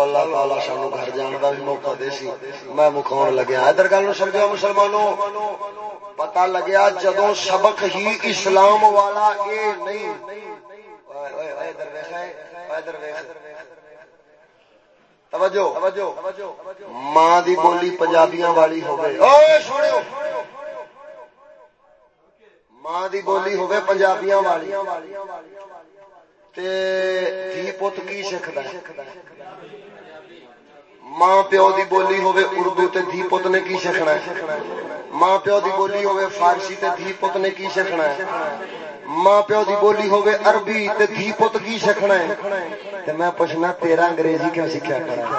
[SPEAKER 1] اللہ تعالی سانو گھر جان کا بھی موقع دے سی۔ میں مکھاؤ لگیا۔ ادھر گل سمجھا مسلمانوں۔ پتا لگیا جدو سبق ہی اسلام والا اے نہیں۔ ماں دی بولی پنجابیاں والی ہو ماں دی بولی ہوگی پنجابیاں والی۔ دھی پوت کی سکھد ماں پیو دی بولی ہوے اردو تے دھی پوت نے کی سیکھنا ہے؟ ماں پیو دی بولی ہوے فارسی تے دھی پوت نے کی سیکھنا ہے؟ ماں پیو دی بولی ہوے عربی تے دھی پوت کی سیکھنا ہے؟ تے میں پوچھنا تیرا انگریزی کیوں سیکھیا کرا؟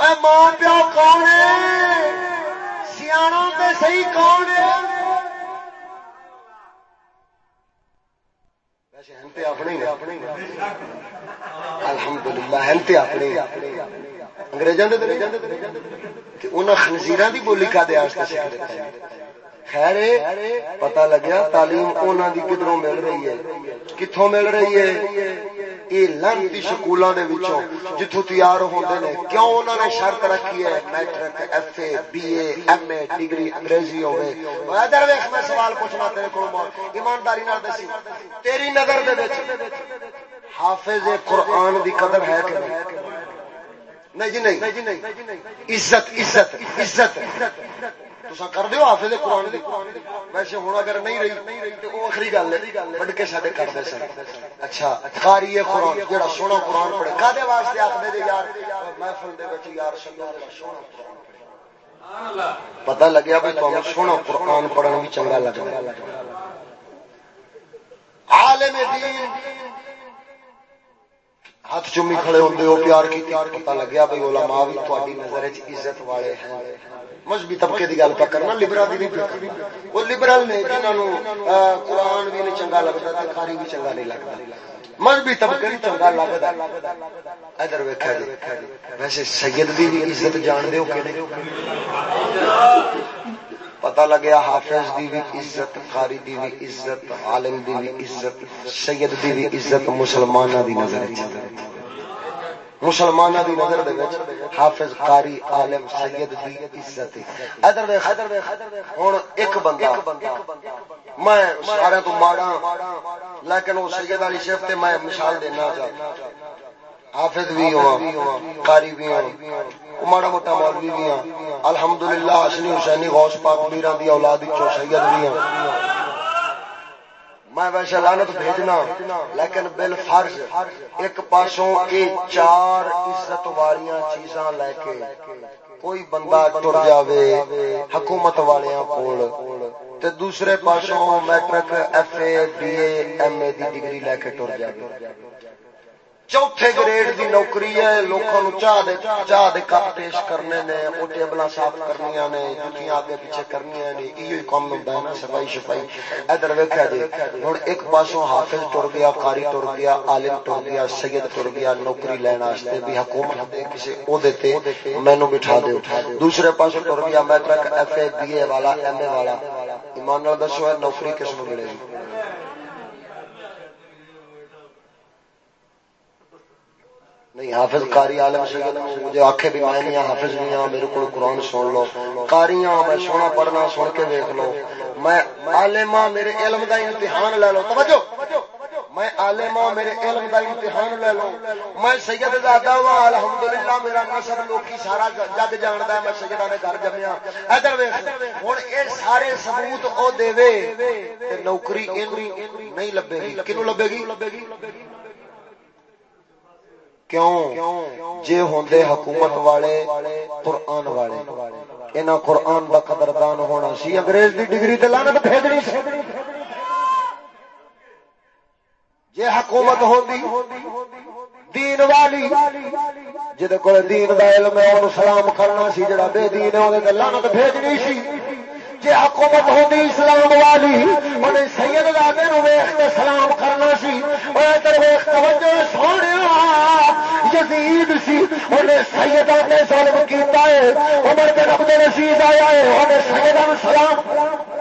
[SPEAKER 1] اے ماں پیو کون ہے؟ سیاڑوں تے صحیح کون ہے؟ الحمد للہ اگریزوں خنزیر کی بولی کا دیا خیر پتا لگیا تعلیم انہوں کی کدھروں مل رہی ہے کتوں مل رہی ہے؟ یہ لانتی سکولوں تیار ہوتے ہیں کیوں نے شرط رکھی ہے؟ Matric F A B A M A degree انگریزی ہوئے میں سوال پوچھنا تیرے کو ایمانداری دسی تیری نظر دے حافظ قرآن دی قدر ہے کہ نہیں۔ نہیں جی نہیں۔ عزت عزت عزت۔ کر دیو حافظ قرآن دی ویسے ہوں اگر نہیں رہی تو وہ آخری گل ہے۔ بڑھ کے سارے کرتے سن۔ اچھا قاری قرآن جڑا سونا قرآن پڑھے۔ کدے واسطے آخر دے یار؟ محفل دے وچ یار سنگا سونا پتا لگیا بھائی تمہیں سونا قرآن پڑھنا بھی چنگا لگا عالم دین ہاتھ چومی کھڑے ہوتے ہو پیار کی پتا لگیا بھائی علماء بھی تاری نظر عزت والے ہیں مذہبی طبقے کی گل پہ کرنا لبرل بھی وہ لبرل نے جنہوں قرآن بھی نہیں چنگا لگتا کاری بھی چنگا نہیں لگتا مذہبی طبقے نہیں چنگا لگتا ادھر ویکا جی ویسے سید کی بھی عزت جان دو کہ پتا لگیا حافظ دی بھی عزت، قاری دی بھی عزت، عالم دی بھی عزت، سید دی بھی عزت مسلمانہ دی نظر مسلمانہ دی نظر دے وچ حافظ، قاری، عالم، سید دی عزت۔ ادھر دیکھ ہن ایک بندہ، میں سارے تو ماڑا لیکن وہ سید علی شیخ تے میں مثال دینا چاہتا حافظ بھی ہوا قاری بھی ہوا ماڑا موٹا مولوی بھی ہاں الحمدللہ حسنی حسینی غوث پاک میران دی اولاد چو سید بھی ہاں میں ویسے لانت بھیجنا لیکن بل فرض ایک پاسوں یہ چار عزت والیاں چیزاں لے کے کوئی بندہ ٹر جاوے حکومت والیاں کول تے دوسرے پاسوں matric F A B A M A the degree لے کے ٹر جاوے چوتھے گریڈ دی نوکری ہے لوکاں نو چاہ دے چاہ دے کپ پیش کرنے نے او ٹیبلاں صاف کرنیاں نے جتیاں اگے پیچھے کرنیاں نے ایو کام ہوندا ہے نا صفائی شفائی ادھر ویکھیا جی ہن ایک پاسوں حافظ ٹر گیا قاری ٹر گیا عالم ٹر گیا سید ٹر گیا نوکری لین واسطے بھی حکومت دے کسے عہدے تے مینوں بٹھا دے دوسرے پاسوں ٹر گیا matric F A B A والا ایم اے والا ایمان نال دسو نوکری کس نو ملے گی نہیں، حافظ قاری عالم سید مجھے آکھے بھی میں نہیں حافظ نہیں ہاں میرے کو قرآن سن لو۔ قاریاں میں سونا پڑھنا سن کے دیکھ لو۔ میں عالما میرے علم دا امتحان لے لو۔ توجہ! میں عالما میرے علم دا امتحان لے لو۔ میں سید زادہ وا الحمدللہ، میرا نسب لوکی سارا جگ جاندا ہے، میں سیداں دے گھر جمیا ادھر ویکھ، ہن اے سارے ثبوت او دے تے نوکری نہیں لبے گی۔ کینو لبے گی؟ کیوں؟ جے ہوندے حکومت والے قرآن والے۔ انہاں قرآن دا قدردان ہونا سی۔ انگریز دی ڈگری تے لعنت بھیجنی سی۔ جے حکومت ہوندی، دین والی جے کول دین دا علم ہے، اونوں سلام کرنا سی، جڑا بے دین ہے، اونوں تے لعنت بھیجنی سی۔ جی حکومت ہوتی اسلام والی انہیں سید دادے ویخ کے سلام کرنا سی۔ ادھر ویخ توجہ سونے یزید سی۔ انہیں سیدہ نے ظلم کیتا ہے، عمر بن عبد العزیز آیا ہے انہیں سیدہ سلام۔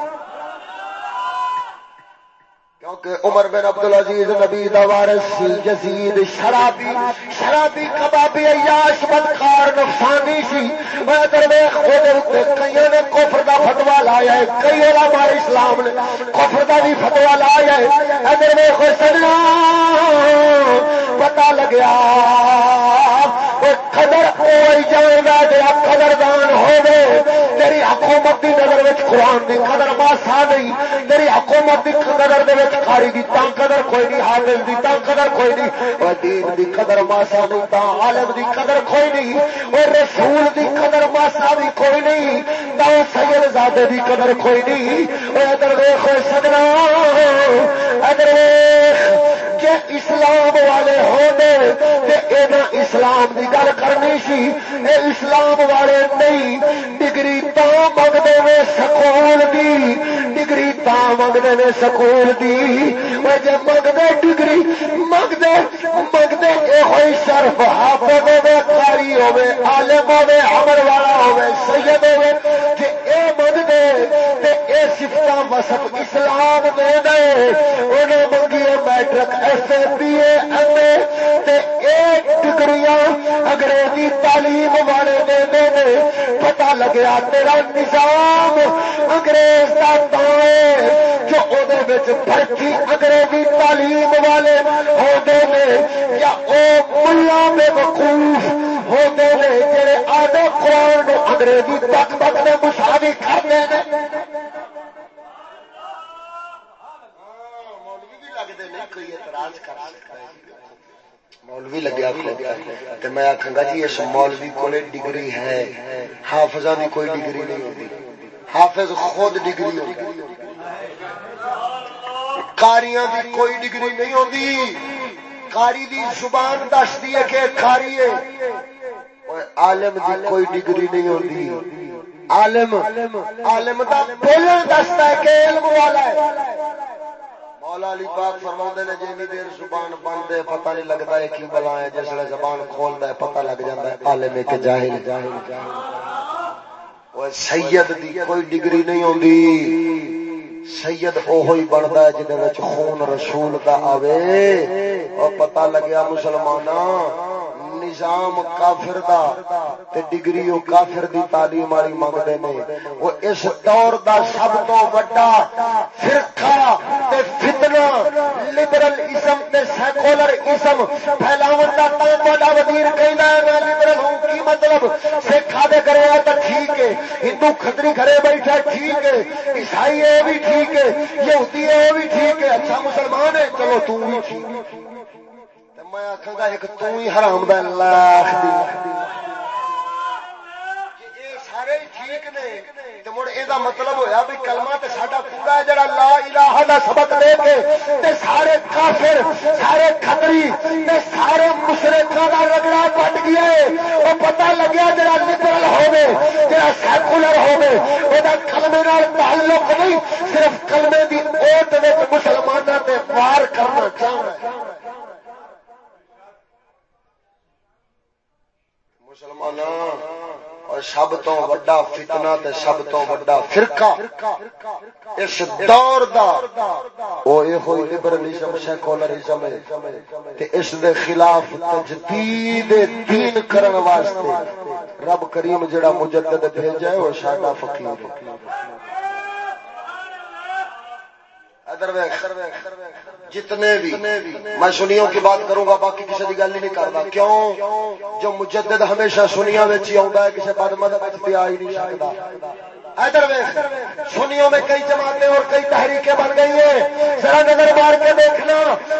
[SPEAKER 1] کیونکہ عمر بن عبد العزیز نبی دا وارث سی، یزید شرابی شرابی کبابی عیاش بدکار نقصانی سی۔ میں درویش اودے اوتے کئی نے کفر دا فتوا لایا ہے، کئی علماء اسلام نے کفر دا بھی فتوا لایا ہے۔ ادھر ویکھ سجنا پتہ لگیا قدر کوئی جائے گا جا قدردان ہوگے تیری حکومت کی نظر میں قرآن کی قدر ماسا نہیں۔ تیری حکومت کی قدر دے کھاری کی تا قدر کوئی نہیں حافظ کی تا قدر کوئی نہیں۔ اور دین کی قدر ماسا نہیں تا عالم کی قدر کوئی نہیں۔ اور رسول کی قدر ماسا بھی کوئی نہیں۔ تا سید زادے کی قدر کوئی نہیں۔ اور ادھر ویخ سجنا۔ ادھر ویخ جے اسلام والے ہونے اسلام کی گل کرنی سی۔ اے اسلام والے نہیں، ڈگری تا منگتے میں سکول دی۔ ڈگری تا منگتے میں سکول دی۔ جی منگتے ڈگری منگتے منگتے یہ شرف، حافظ ہوے کاری ہوے عالم ہوے امر والا ہوے سید ہوے جی اے تے اے سفت وسط اسلام دے دے، انہیں منگی matric S A B A M A ڈگریاں انگریزی تعلیم والے دے دے پتا لگیا تیرا نظام انگریز کا جو بھرتی انگریزی تعلیم والے ہوتے ہیں یا وہ ملا میں وقوف ہوتے ہیں جڑے آدھے قرآن انگریزی تک تک میں مساوی کرتے ہیں مولوی لگیا میں آخا گا جی اس مولوی کو ڈگری ہے حافظ کی کوئی ڈگری نہیں ہوتی حافظ خود ڈگری ہوتی کاریاں دی کوئی ڈگری نہیں ہوتی کاری دی زبان دستی ہے کہ کاری ہے عالم دی کوئی ڈگری نہیں ہوتی عالم عالم دا بولن دستا ہے کہ علم والا ہے مولا علی پاک فرماندے نے جنی دیر زبان بند ہے، پتہ نہیں لگتا ہے کی بلا ہے جس ویلے زبان کھولدا ہے، پتہ لگ جاندا ہے، عالم کے جاہل جاہل وہ سید دی کوئی ڈگری نہیں ہوندی۔ سید اوہی بندا ہے جدے وچ خون رسول دا آوے۔ او پتہ لگیا مسلماناں نظام کافر دا تے ڈگری او کافر دی تعلیم والی منگدے نے۔ او اس دور دا سب تو بڑا فرقہ تے فتنہ لبرل اسم تے سیکولر اسم پھیلاون دا تا بڑا وزیر کہندا ہے، میں لبرل ہوں، کی مطلب؟ سکھا دے کرے تے ٹھیک ہے۔ ہندو کھتری گھرے بیٹھا ٹھیک ہے۔ عیسائی ہے بھی ٹھیک ہے، یہودی ہے بھی ٹھیک ہے۔ اچھا مسلمان ہے، چلو تو بھی ٹھیک۔ ہے میں آخا گا ایک تو ہی حرام دا لاکھ سارے ٹھیک نے مڑ مطلب ہویا بھی کلمہ تے ساڈا پورا جڑا لا الہ دا سبق دے کے تے سارے کافر، سارے کھتری، تے سارے مشرکاں دا رگڑا پٹ گیا او پتہ لگیا جڑا لبرل ہوے جڑا سیکولر ہوے او دا کلمے نال تعلق نہیں، صرف کلمے دی اوٹ وچ مسلماناں تے وار کرنا چاہندا ہے۔ مسلمان اور سب تو وڈا فتنہ تے سب تو وڈا فرقہ۔ اس دور دا او اے ہوئی لبرلزم سیکولرزم تے اس دے خلاف تجدید دین کرن واسطے رب کریم جڑا مجدد بھیجا ہے او ساڈا فقیر ہے۔ جتنے بھی میں سنیوں کی بات کروں گا، باقی کسی کی گل ہی نہیں کرتا کیوں؟ جو مجدد ہمیشہ سنیا میں آ ہی نہیں سکتا سنیوں میں کئی جماعتیں اور کئی تحریکیں بن گئی ہیں ذرا نظر مار کے دیکھنا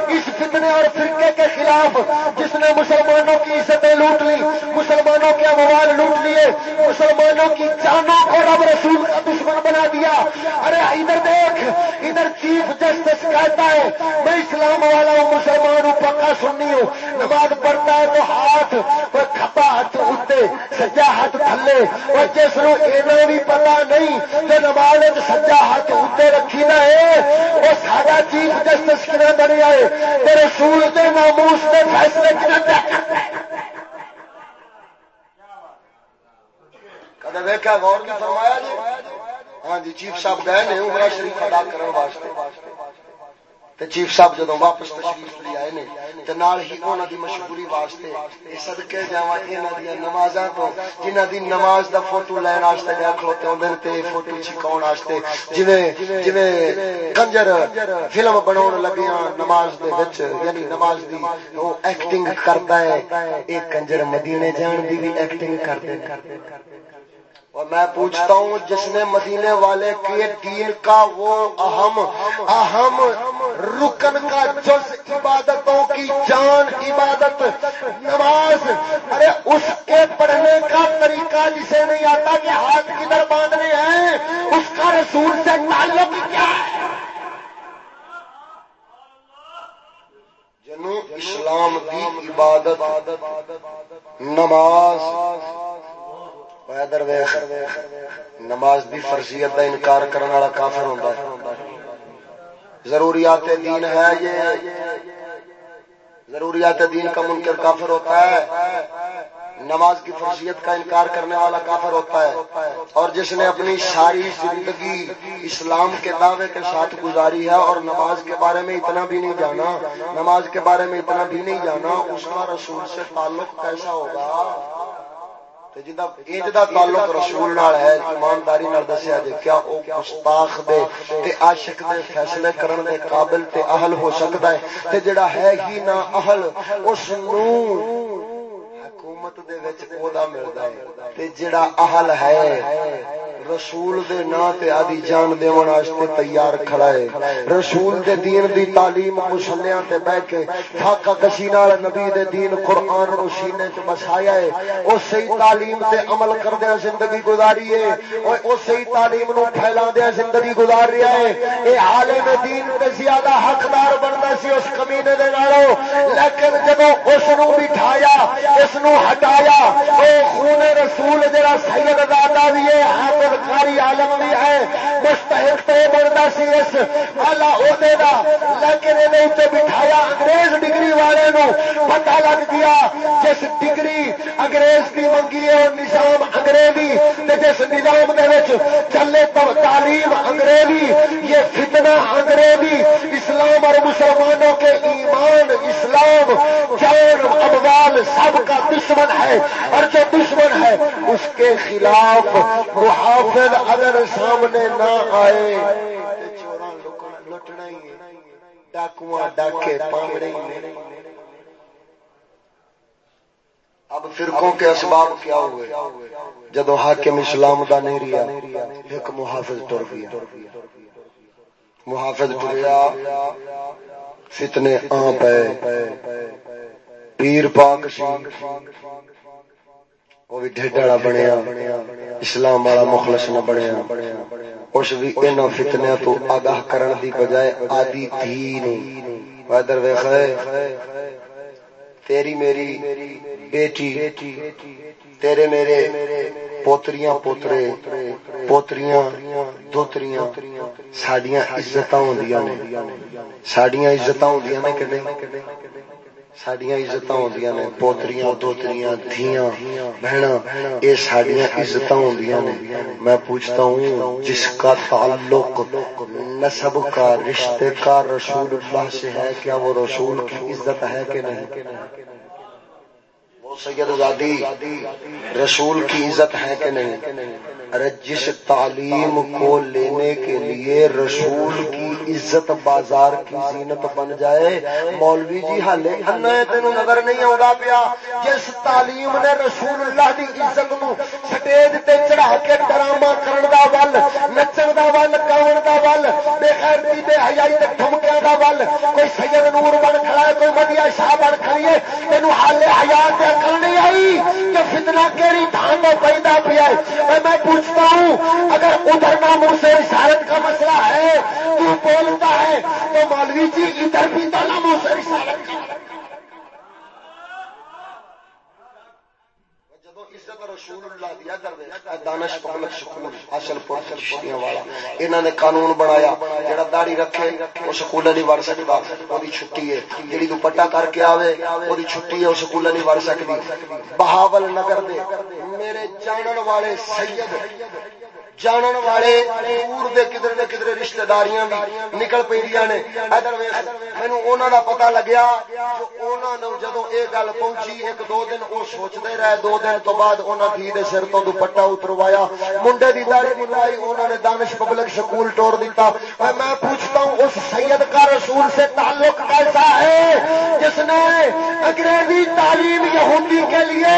[SPEAKER 1] اس فتنے اور فرقے کے خلاف جس نے مسلمانوں کی عزتیں لوٹ لی مسلمانوں کے اموال لوٹ لیے مسلمانوں کی جانوں کو رب رسول کا دشمن بنا دیا ارے ادھر دیکھ ادھر چیف جسٹس کہتا ہے میں اسلام والا ہوں مسلمان ہوں پکا سننی ہوں نماز پڑھتا ہے تو ہاتھ کھپا ہاتھ اٹھتے سجا ہاتھ تھلے اور جس کو یہ بھی پتا نہیں جو نماز سجا ہاتھ اتنے رکھی نہ ہے۔ وہ سارا چیف جسٹس کن بنی آئے تیرے سور کے ناموس کے فیصلے کدے ویکیا غور کی فرمایا جی؟ ہاں جی چیف صاحب گئے نے عمرہ شریف ادا کرنے واسطے۔ تے چیف صاحب جدو واپس تشریف لے آئے نے، تے نال ہی انہاں دی مشہوری واسطے اے صدقے جاواں انہاں دی نمازاں تو، جنہاں دی نماز دا فوٹو لین واسطے گیا کھلوتے ہوندے تے فوٹو چھکاون واسطے جویں جویں کنجر فلم بناون لگیاں نماز دے وچ یعنی نماز دی او ایکٹنگ کردا ہے۔ اے کنجر مدینے جان دی بھی ایکٹنگ کردے اور میں پوچھتا ہوں جس نے مدینے والے کے دین کا وہ اہم اہم رکن کا جز عبادتوں کی جان، عبادت، نماز۔ ارے، اس کے پڑھنے کا طریقہ جسے نہیں آتا کہ ہاتھ کدھر باندھنے ہیں، اس کا رسول سے تعلق کیا ہے؟ جنو اسلام کی عبادت، نماز نماز دی فرضیت دا انکار کرنے والا کافر ہوتا ہے۔ ضروریات دین ہے یہ۔ ضروریات دین کا منکر کافر ہوتا ہے۔ نماز کی فرضیت کا انکار کرنے والا کافر ہوتا ہے۔ اور جس نے اپنی ساری زندگی اسلام کے دعوے کے ساتھ گزاری ہے اور نماز کے بارے میں اتنا بھی نہیں جانا، نماز کے بارے میں اتنا بھی نہیں جانا، اس کا رسول سے تعلق کیسا ہوگا؟ انج دا تعلق رسول نال ہے، ایمانداری نال دسیا جے، کیا او گستاخ دے تے عاشق دے فیصلے کرن دے قابل تے اہل ہو سکدا ہے؟ تے جڑا ہے ہی نہ اہل، اس نو حکومت دے وچ عہدہ ملدا ہے۔ تے جڑا اہل ہے رسول دے نا تے آدی جان دیون واسطے تیار کھڑا ہے۔ رسول دے دین دی تعلیم مسلیاں تے بیٹھ کے تھاکا کشی نال نبی دے دین قرآن نو سینے تے بسایا ہے۔ او صحیح تعلیم تے عمل کردیا زندگی گزاری ہے۔ او صحیح تعلیم نو پھیلاندیا زندگی گزار رہا ہے۔ اے عالم دین تے زیادہ حقدار بندا سی اس کمینے دے نالو۔ لیکن جدوں اس نو بٹھایا، اس نو ہٹایا، او خون رسول جڑا سید دادا بھی ہے، حافظ سرکاری عالم بھی ہے، مستحق تو بنتا سی اس۔ آلہ عہدے کا لیکن یہ بٹھایا انگریز ڈگری والے نو پتا لگ گیا۔ جس ڈگری انگریز کی منگی ہے، اور نظام انگریزی۔ جس نظام چلے تو تعلیم انگریزی، یہ فتنہ انگریزی۔ اسلام اور مسلمانوں کے ایمان، اسلام، جان ابوال سب کا دشمن ہے۔ اور جو دشمن ہے، اس کے خلاف محاورہ اگر سامنے نہ آئے لٹنا ہی ڈاکواں ڈاکے پامڑے اب فرقوں کے اسباب کیا ہوئے؟ جدو حاکم اسلام دا نہیں رہا ایک محافظ ٹر گیا۔ محافظ ٹریا فتنے آ پے۔ پیر پاک وہ بھی ڈیڈا بنیا، اسلام والا مخلص نہ بنیا۔ اس بھی ان فتنیا تو آگاہ کرن دی بجائے آدی تھی نہیں۔ ادھر ویخ تیری میری بیٹی، تیرے میرے پوتریاں پوترے، پوتریاں دوتریاں، ساڈیاں عزتاں ہوندیاں نے۔ ساڈیاں عزتاں ہوندیاں نے کہ سڈیا عزت ہوں نے پوتریاں دوتریاں دھیاں بہنا یہ سڈیا عزت ہوں نے میں پوچھتا ہوں جس کا تعلق نسب کا رشتے کا رسول اللہ سے ہے کیا وہ رسول کی عزت ہے کہ نہیں سید آزادی رسول کی عزت ہے کہ نہیں جس تعلیم کو لینے کے لیے رسول کی عزت بازار کی زینت بن جائے۔ مولوی جی ہالے تین نظر نہیں آتا پیا۔ جس تعلیم نے رسول اللہ کی عزت نو سٹیج تے چڑھا کے ڈرامہ کرن دا ول، نچن دا ول گاؤن دا ول، بے خیرتی، بے حیائی تے ٹھمکیاں دا ول، کوئی سید نور بن کھڑا ہے، کوئی مدیا شاہ بن کھڑی ہے، تینوں حالے حیا تے عقل نہیں آئی کہ فتنہ کیڑی تھان میں پیدا پیا ہے۔ میں پوچھتا ہوں، اگر ادھر ناموں سے رسالت کا مسئلہ ہے، تو بولتا ہے، تو مولوی جی ادھر بھی تو ناموں سے رسالت کا قانون بنایا، جڑا داڑی رکھے وہ سکول نہیں وڑ سکتا وہ چھٹی ہے۔ جی دوپٹا کر کے آئے وہ چھٹی ہے وہ سکول نہیں وڑ سکتی بہاول نگر دے میرے جانن والے سید جانن والے دور دے کدھر دے کدھر رشتہ داریاں بھی نکل پہ نے ادھر مینوں انہاں دا پتہ لگیا جو انہاں جدوں اے گل پہنچی ایک دو دن او سوچدے رہے دو دن تو بعد انہاں دے سر تو دوپٹا اتروایا منڈے دی داڑھی منوائی انہاں نے دانش پبلک سکول توڑ دیتا میں پوچھتا ہوں اس سید کا رسول سے تعلق کیسا ہے جس نے انگریزی تعلیم یہودی کے لیے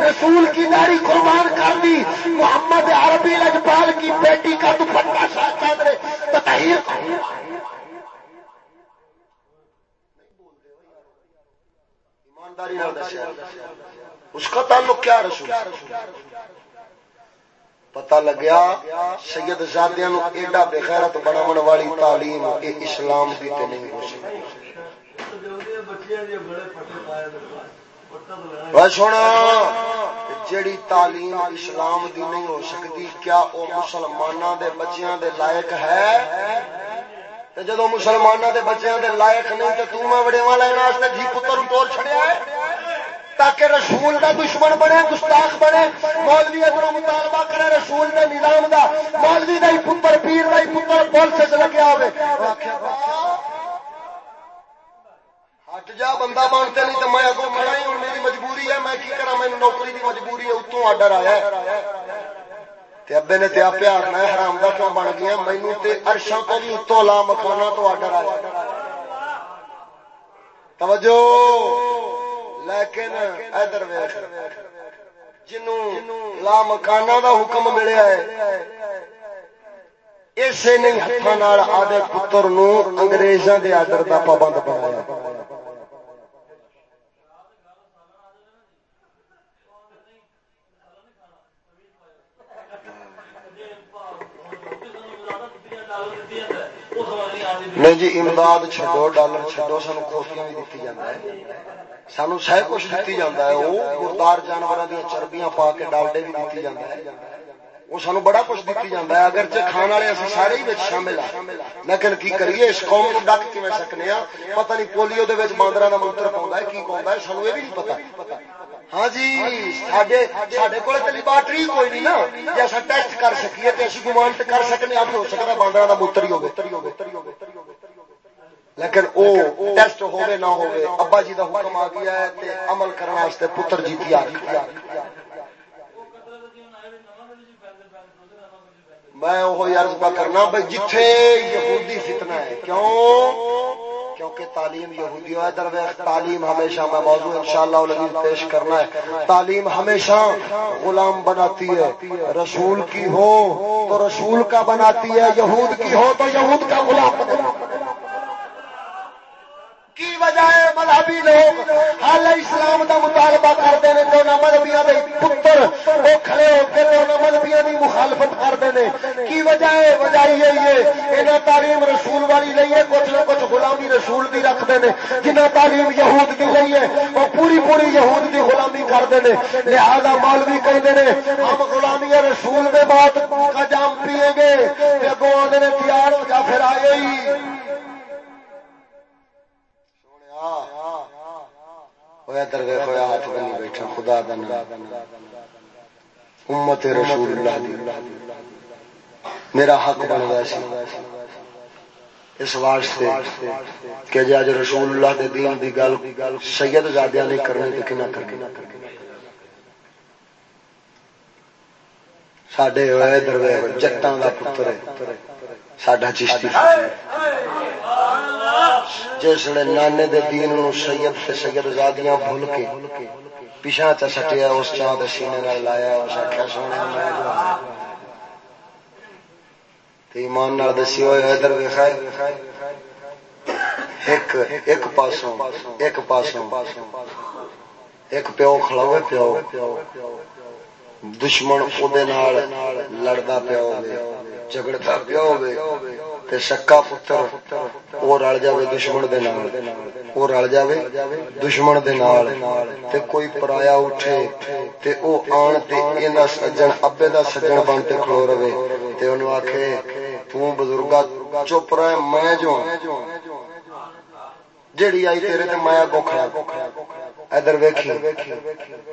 [SPEAKER 1] رسول کی داڑھی قربان کر دی محمد عربی لجپا سال کی بیٹی کا دوپٹا شاہ چادر تطہیر ایمانداری اس کا تعلق کیا رسول؟ پتا لگیا سید زادیا نو ایڈا بغیرت بناون والی تعلیم اے اسلام بھی تے نہیں ہو سکتی۔ سونا، جیڑی تعلیم اسلام دی نہیں ہو سکتی کیا وہ مسلمانوں دے بچیاں دے لائق ہے؟ جدو مسلمانوں دے بچیاں دے لائق نہیں تو تم بڑے والا جی پتر توڑ چڑیا ہے، تاکہ رسول دا دشمن بنے، گستاخ بنے۔ مولوی ادھر مطالبہ کرے، رسول دے نظام دا، مولوی دا ہی پتر، پیر دا ہی پتر، پولیس لگیا ہوئے۔ جا بندہ بنتے نہیں تو میں اگوں کھڑا ہی ہوں میری مجبوری ہے میں کی کرا مینو نوکری کی مجبوری ہے اتوں آڈر آیا ہے تے ابے نے تے آپ آخنا حرام کا کیوں بن گیا مینو ارشا کو بھی اتوں لا مکانا تو آڈر آیا توجہ لیکن ادھر ویکھ جنوں لا مکانا دا حکم ملیا ہے اسے نہیں ہاتھوں آدھے پتر نو انگریزاں دے آڈر دا پابند بنایا نہیں جی امداد چڈو ڈالر چڈو سانو کوفیاں بھی دیتی جانا ہے سانو سہ کچھ دیتی جانا ہے وہ مردار جانور دیا چربیاں پا کے ڈالڈے بھی دیتی جانا ہے وہ سانو بڑا کچھ دیتی جانا ہے اگرچہ کھان والے اصل سارے ہی شامل ہیں لیکن کی کریے اس قوم کو ڈک کی سکنے ہاں پتہ نہیں پولیو دے باندر کا منتر پاؤں ہے کی پاؤں ہے سانو یہ بھی نہیں پتا ہاں جی سڈے کو لیبارٹری کوئی نہیں نا جی اصا ٹیسٹ کر سکیے تو اسی گمان کر سکنے اب ہو سکتا باندر کا موتر ہی ہوگا لیکن او ٹیسٹ ہوے نہ ہوے ابا جی دا حکم آ گیا ہے تے عمل کرنے واسطے پتر جی تیار میں وہ عرض پا کرنا بھائی جتھے یہودی فتنہ ہے کیوں؟ کیونکہ تعلیم یہودی ہے درویش تعلیم ہمیشہ میں موضوع انشاءاللہ العزیز پیش کرنا ہے۔ تعلیم ہمیشہ غلام بناتی ہے رسول کی ہو تو رسول کا بناتی ہے یہود کی ہو تو یہود کا غلام بناتی ہے۔ کی مذہبی لوگ حال اسلام دا مطالبہ کرتے ہیں تو مذہبیاں دے پتر وہ کھڑے ہو کے تو مذہبیاں دی مخالفت کرتے ہیں۔ کی وجہ ہے؟ وجہ یہ ہے، انہاں تعلیم رسول والی نہیں ہے، کچھ نہ کچھ غلامی رسول دی رکھتے ہیں۔ جنہ تعلیم یہود دی نہیں ہے، وہ پوری پوری یہود دی غلامی کرتے ہیں۔ لہذا مولوی کہتے ہیں، ہم غلامی رسول دے بعد کا جام پیئیں گے۔ اگوں آدھے تیار ہو جا پھر آئے ہی۔ ہاتھ بنی بیٹھا، خدا امت رسول اللہ دی۔ میرا حق بن گیا سی۔ اس واسطے کہ جی اج رسول اللہ دے دین دی گل سید زادیا نہیں کرنی تو کنا کرنا سڈے ادھر جٹان کا پتر ہے، ساڈا چشتی جس نے نانے دے دین نو سید تے سید زادیاں بھول کے پیچھا چ سٹیا، اس چاہ دے سینے نال لایا، اس آکھیا، سونے میں جو تے ایمان نال دسی ہوئے ادھر ویکھا ایک ایک پاسوں ایک پاسوں۔ ایک پیو کھڑا ہوئے پیو۔ دشمن او دے نال لڑدا پیا ہوے جھگڑدا پیا ہوے تے پتر او رل جاوے دشمن دے نال۔ او رل جاوے دشمن دے نال۔ تے کوئی پرایا اٹھے تے او آن تے ایندا سجن، ابے دا سجن بن تے کھلو رہے۔ تے اونوں آکھے، تو بزرگا چپ رہ، میں جو جیڑی آئی تیرے تے ادھر ویکھی۔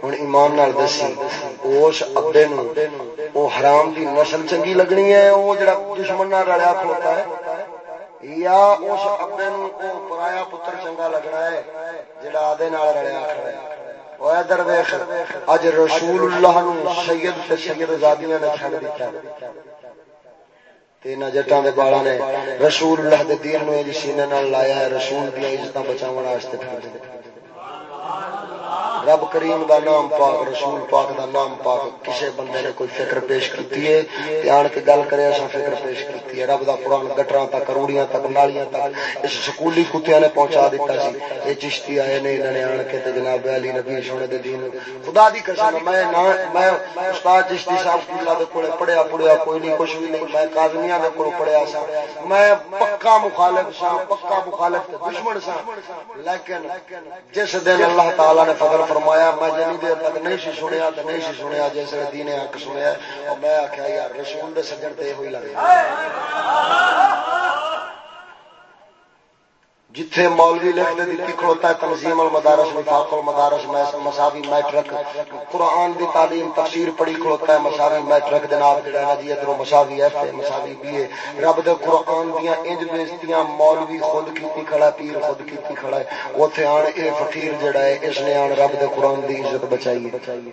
[SPEAKER 1] ہن ایمان نال دسی اس ابے نو، او حرام دی نسل چنگی لگنی ہے، او جڑا دشمن نال رلیا کھوتا ہے۔ یا اس ابے نو، او پرایا پتر چنگا لگنا ہے، جڑا آدے نال رلیا کھڑا ہے۔ او ادھر ویکھ، اج رسول اللہ نو سید تے سید زادیاں نے چھڈ دتا تین جٹاں دے بالا نے رسول اللہ دے دین نو سینے نال لایا ہے، رسول دی عزتاں بچاون واسطے رب کریم دا نام پاک، رسول پاک دا نام پاک، کسے بندے نے کوئی فکر پیش کیتی ہے؟ تے آن کے گل کرے اساں فکر پیش کیتی ہے۔ رب دا قرآن گٹراں تک کروڑیاں تک، نالیاں تک اس سکولی کتیاں نے پہنچا دیتا سی۔ اے چشتی آئے نے، انہاں نے آن کے تے جناب علی نبی سونے دے دین۔ خدا دی قسم، میں نہ، میں استاد چشتی صاحب کی اللہ دے کولے پڑھیا پڑھیا کوئی نہیں، کچھ بھی نہیں۔ میں کاظمیاں دے کول پڑھیا سا۔ میں پکا مخالف سا، پکا مخالف دشمن سا۔ لیکن جس دن اللہ تعالی نے فضل فرمایا، میں جنی دیر تک نہیں سی سنیا تو نہیں سی سنیا، جس نے دین حق سنیا اور میں آخیا یار رسول دے سجن تے ہوئی لگے۔ جتھے مولوی لکھتے دیتی کھڑوتا ہے تنظیم المدارس وفاق المدارس مساوی میٹرک قرآن دی تعلیم تفسیر پڑھی کھڑوتا ہے مساوی میٹرک جناب جڑا جی ادھر مساوی ایف اے مساوی بی اے رب دے قرآن دیاں انج بےزتیاں مولوی خود کیتی کھڑا پیر خود کیتی کھڑا ہے۔ اوتھے آن اے فقیر جڑا ہے اس نے آن رب دے قرآن دی عزت بچائی بچائی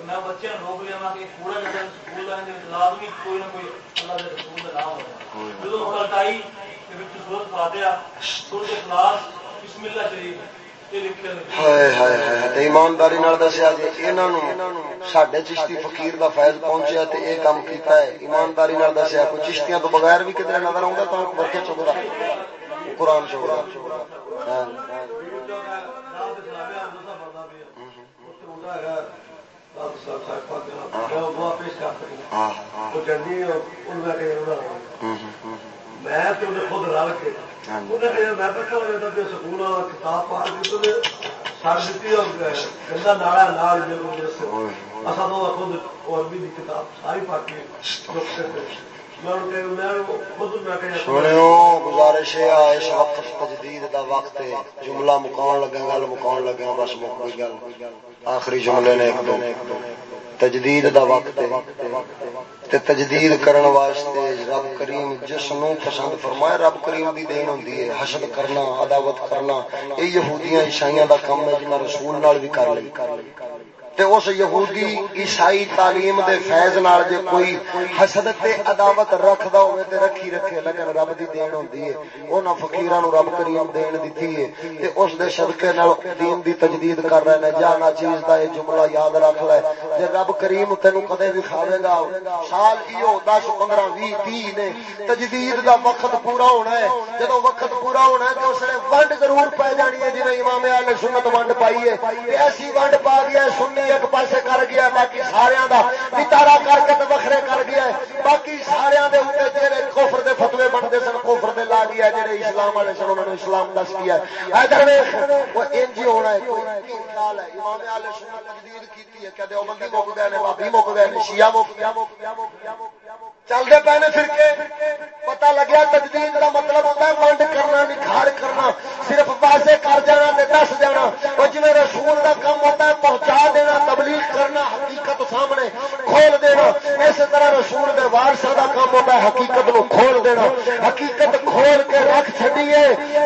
[SPEAKER 1] میں بچے روک لیا کہ پورا جب سکول لازمی کوئی نہ کوئی اللہ کے رسول کا نام ہوتا جب پلٹائی سورت فاتحہ سورت اخلاص بسم اللہ شریف ایمانداری دسیا جی سڈے چشتی فقیر دا فیض پہنچیا یہ کام کیتا ہے ایمانداری دسیا کوئی چشتیاں تو بغیر بھی کدھر نظر آؤں تو برکے چکا قرآن چکا میں خود رل کے میں کتاب پا کے سر دیتی گندا خود اور بھی کتاب ساری پا کے سنو گزارش ہے، اس وقت تجدید دا وقت ہے۔ جملہ مکان لگا، گل مکان لگا، بس مک گل۔ آخری جملے نے ایک دو۔ تجدید دا وقت تے تجدید کرن واسطے رب کریم جس نو پسند فرمائے۔ رب کریم دی دین ہوندی ہے۔ حسد کرنا، عداوت کرنا اے یہودیاں عیسائیاں دا کم ہے، جنہاں رسول نال بھی کر لئی۔ تے اس یہودی عیسائی تعلیم دے فیض نال جے کوئی حسد تے عداوت رکھدا ہوے تے رکھی رکھے لیکن رب دی دین ہوندی ہے۔ انہاں فقیراں نو رب کریم دین دتی ہے۔ تے اس دے صدقے نال دین دی تجدید کر رہے نے۔ جانا چیز دا اے جملہ یاد رکھ لے۔ جے رب کریم تینو کدے بھی کھاوے گا، سال ایو 10 15 20 30 نے تجدید دا وقت پورا ہونا ہے۔ جدوں وقت پورا ہونا ہے تے اس نے ونڈ ضرور پے جانی ہے۔ جویں امام اہل سنت ونڈ پائی ہے۔ ایسی ونڈ پا دیا سنی ایک پاسے کر گیا باقی سارا کا پتارا کر کے وکھرے کر گیا باقی سارا جہے کوفر دے فتوے بنتے سن کوفر دے لا گیا جہے اسلام والے سن انہوں نے اسلام دس کیا ادھر وہ انج ہونا ہے مک گئے بابی مک گئے شیا مک گیا چلتے پے نے پتا لگیا تجدید کا مطلب ہوتا ہے ونڈ کرنا نکھار کرنا صرف واضح کر جانا دس جانا وہ جی رسول کا کام ہوتا ہے پہنچا دینا تبلیغ کرنا حقیقت سامنے کھول دینا۔ اس طرح رسول کے وارسا کا کام ہوتا ہے، حقیقت نو کھول دینا۔ حقیقت کھول کے رکھ چڈیے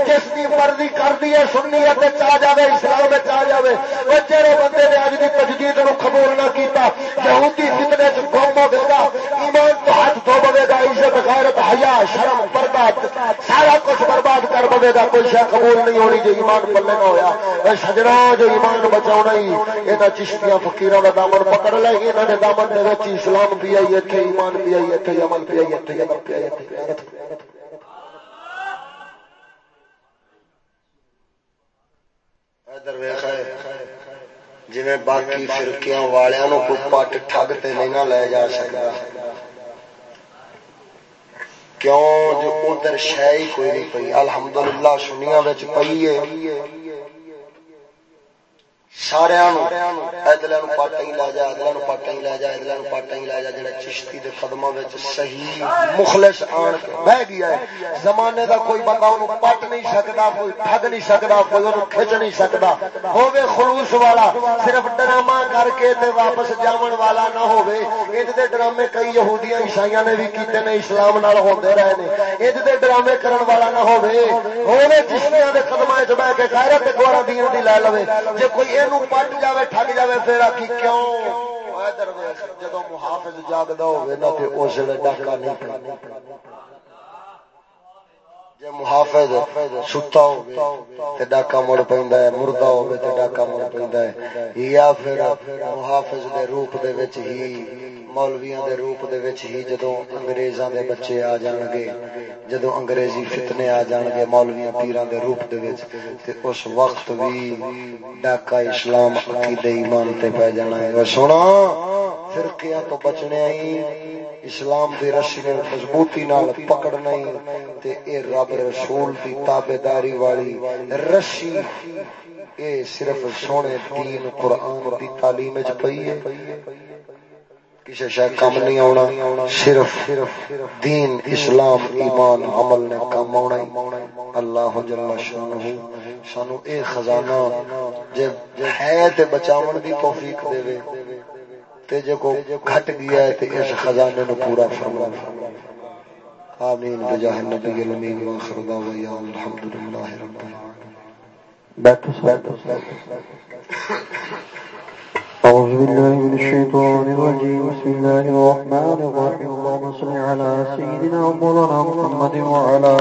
[SPEAKER 1] جس کی مرضی کر دیے سننی چاہ جائے اسلام آ جائے وہ جہے بندے نے اج کی تجدید نو قبول نہ کیتا، یہودی فتنے چ گم ہو گا ایمان تو ہاتھ دھو بگے گا، عزت، غیرت، حیا، شرم، برباد، سارا کچھ برباد کر بگے گا، کوئی شہ قبول نہیں ہونی جو ایمان پلے نہ ہوا سجنا، جو ایمان بچاؤ ہی یہاں چشتیاں فکیر کا دامن پکڑ لے یہاں نے دامن دے اسلام پی آئی اتنے ایمان پی آئی اتنے عمل پی آئی اتنے عمل پی آئی جی باقی فرقیاں والوں کو پٹ ٹھگ تے نہیں نہ لے جا سکتا کیوں جو ادھر شہ ہی کوئی نہیں پی الحمدللہ سنیا پی ہے سارا ادل پاٹا ہی لے جا ادل پاٹا ہی لے جا ادل پاٹا ہی لے جا جا چشتی دے کے قدم صحیح مخلص آن کے بہ گیا ہے۔ زمانے دا کوئی بندہ انہوں پٹ نہیں سکتا کوئی ٹھگ نہیں سکتا کوئی انہوں کھچ نہیں سکتا ہوگے خلوص والا، صرف ڈرامہ کر کے تے واپس جاون والا نہ ہوگے اج دے ڈرامے کئی یہودیاں، عیسائیاں نے بھی کیتے نے، اسلام نال ہوندے رہے نے۔ اج دے ڈرامے کرن والا نہ ہوگے ہوگے چشتیاں دے قدماں وچ بیٹھ کے غیرت تے گوارا دین دی لے لوے۔ جے کوئی پٹ جائے ٹھگ جائے پھر آخی کیوں جب محافظ جاگتا ہوگا تو اس ڈاکا نہیں جی محافظ ستا ہو ڈاکا مڑ پہ مردہ ہو ڈاکا مڑ پہ یا پھر محافظ دے روپ دے وچ ہی مولویاں دے روپ دے وچ ہی جدوں انگریزاں دے بچے آ جان گے جدوں انگریزی فتنے آ جان گے مولویاں پیراں دے روپ دے وچ، تے اس وقت بھی ڈاکا اسلام عقیدہ ایمان تے پہ جانا ہے۔ وہ سنا فرقیاں تو بچنے آئی اسلام دی رسی نے مضبوطی نال پکڑنا ہی، تے اے رب رسول دی تابعداری والی رسی، اے صرف سونے دین قرآن دی تعلیم وچ پئی ہے۔ کسی شاید کم نہیں آنا صرف دین، اسلام، ایمان، عمل نے کم آنا اللہ جل شانہ سانو اے خزانہ جب ہے تے بچاون دی توفیق دے۔ وے تے جے کو گھٹ گیا ہے تے اس خزانے نو پورا فرما۔ آمین۔ بجاہ النبی الامین واخر دعوایا الحمدللہ رب العالمین۔ بیٹھو بیٹھو
[SPEAKER 3] أعوذ بالله من الشيطان الرجيم. بسم الله الرحمن الرحيم. اللهم صل على سيدنا ومولانا محمد وعلى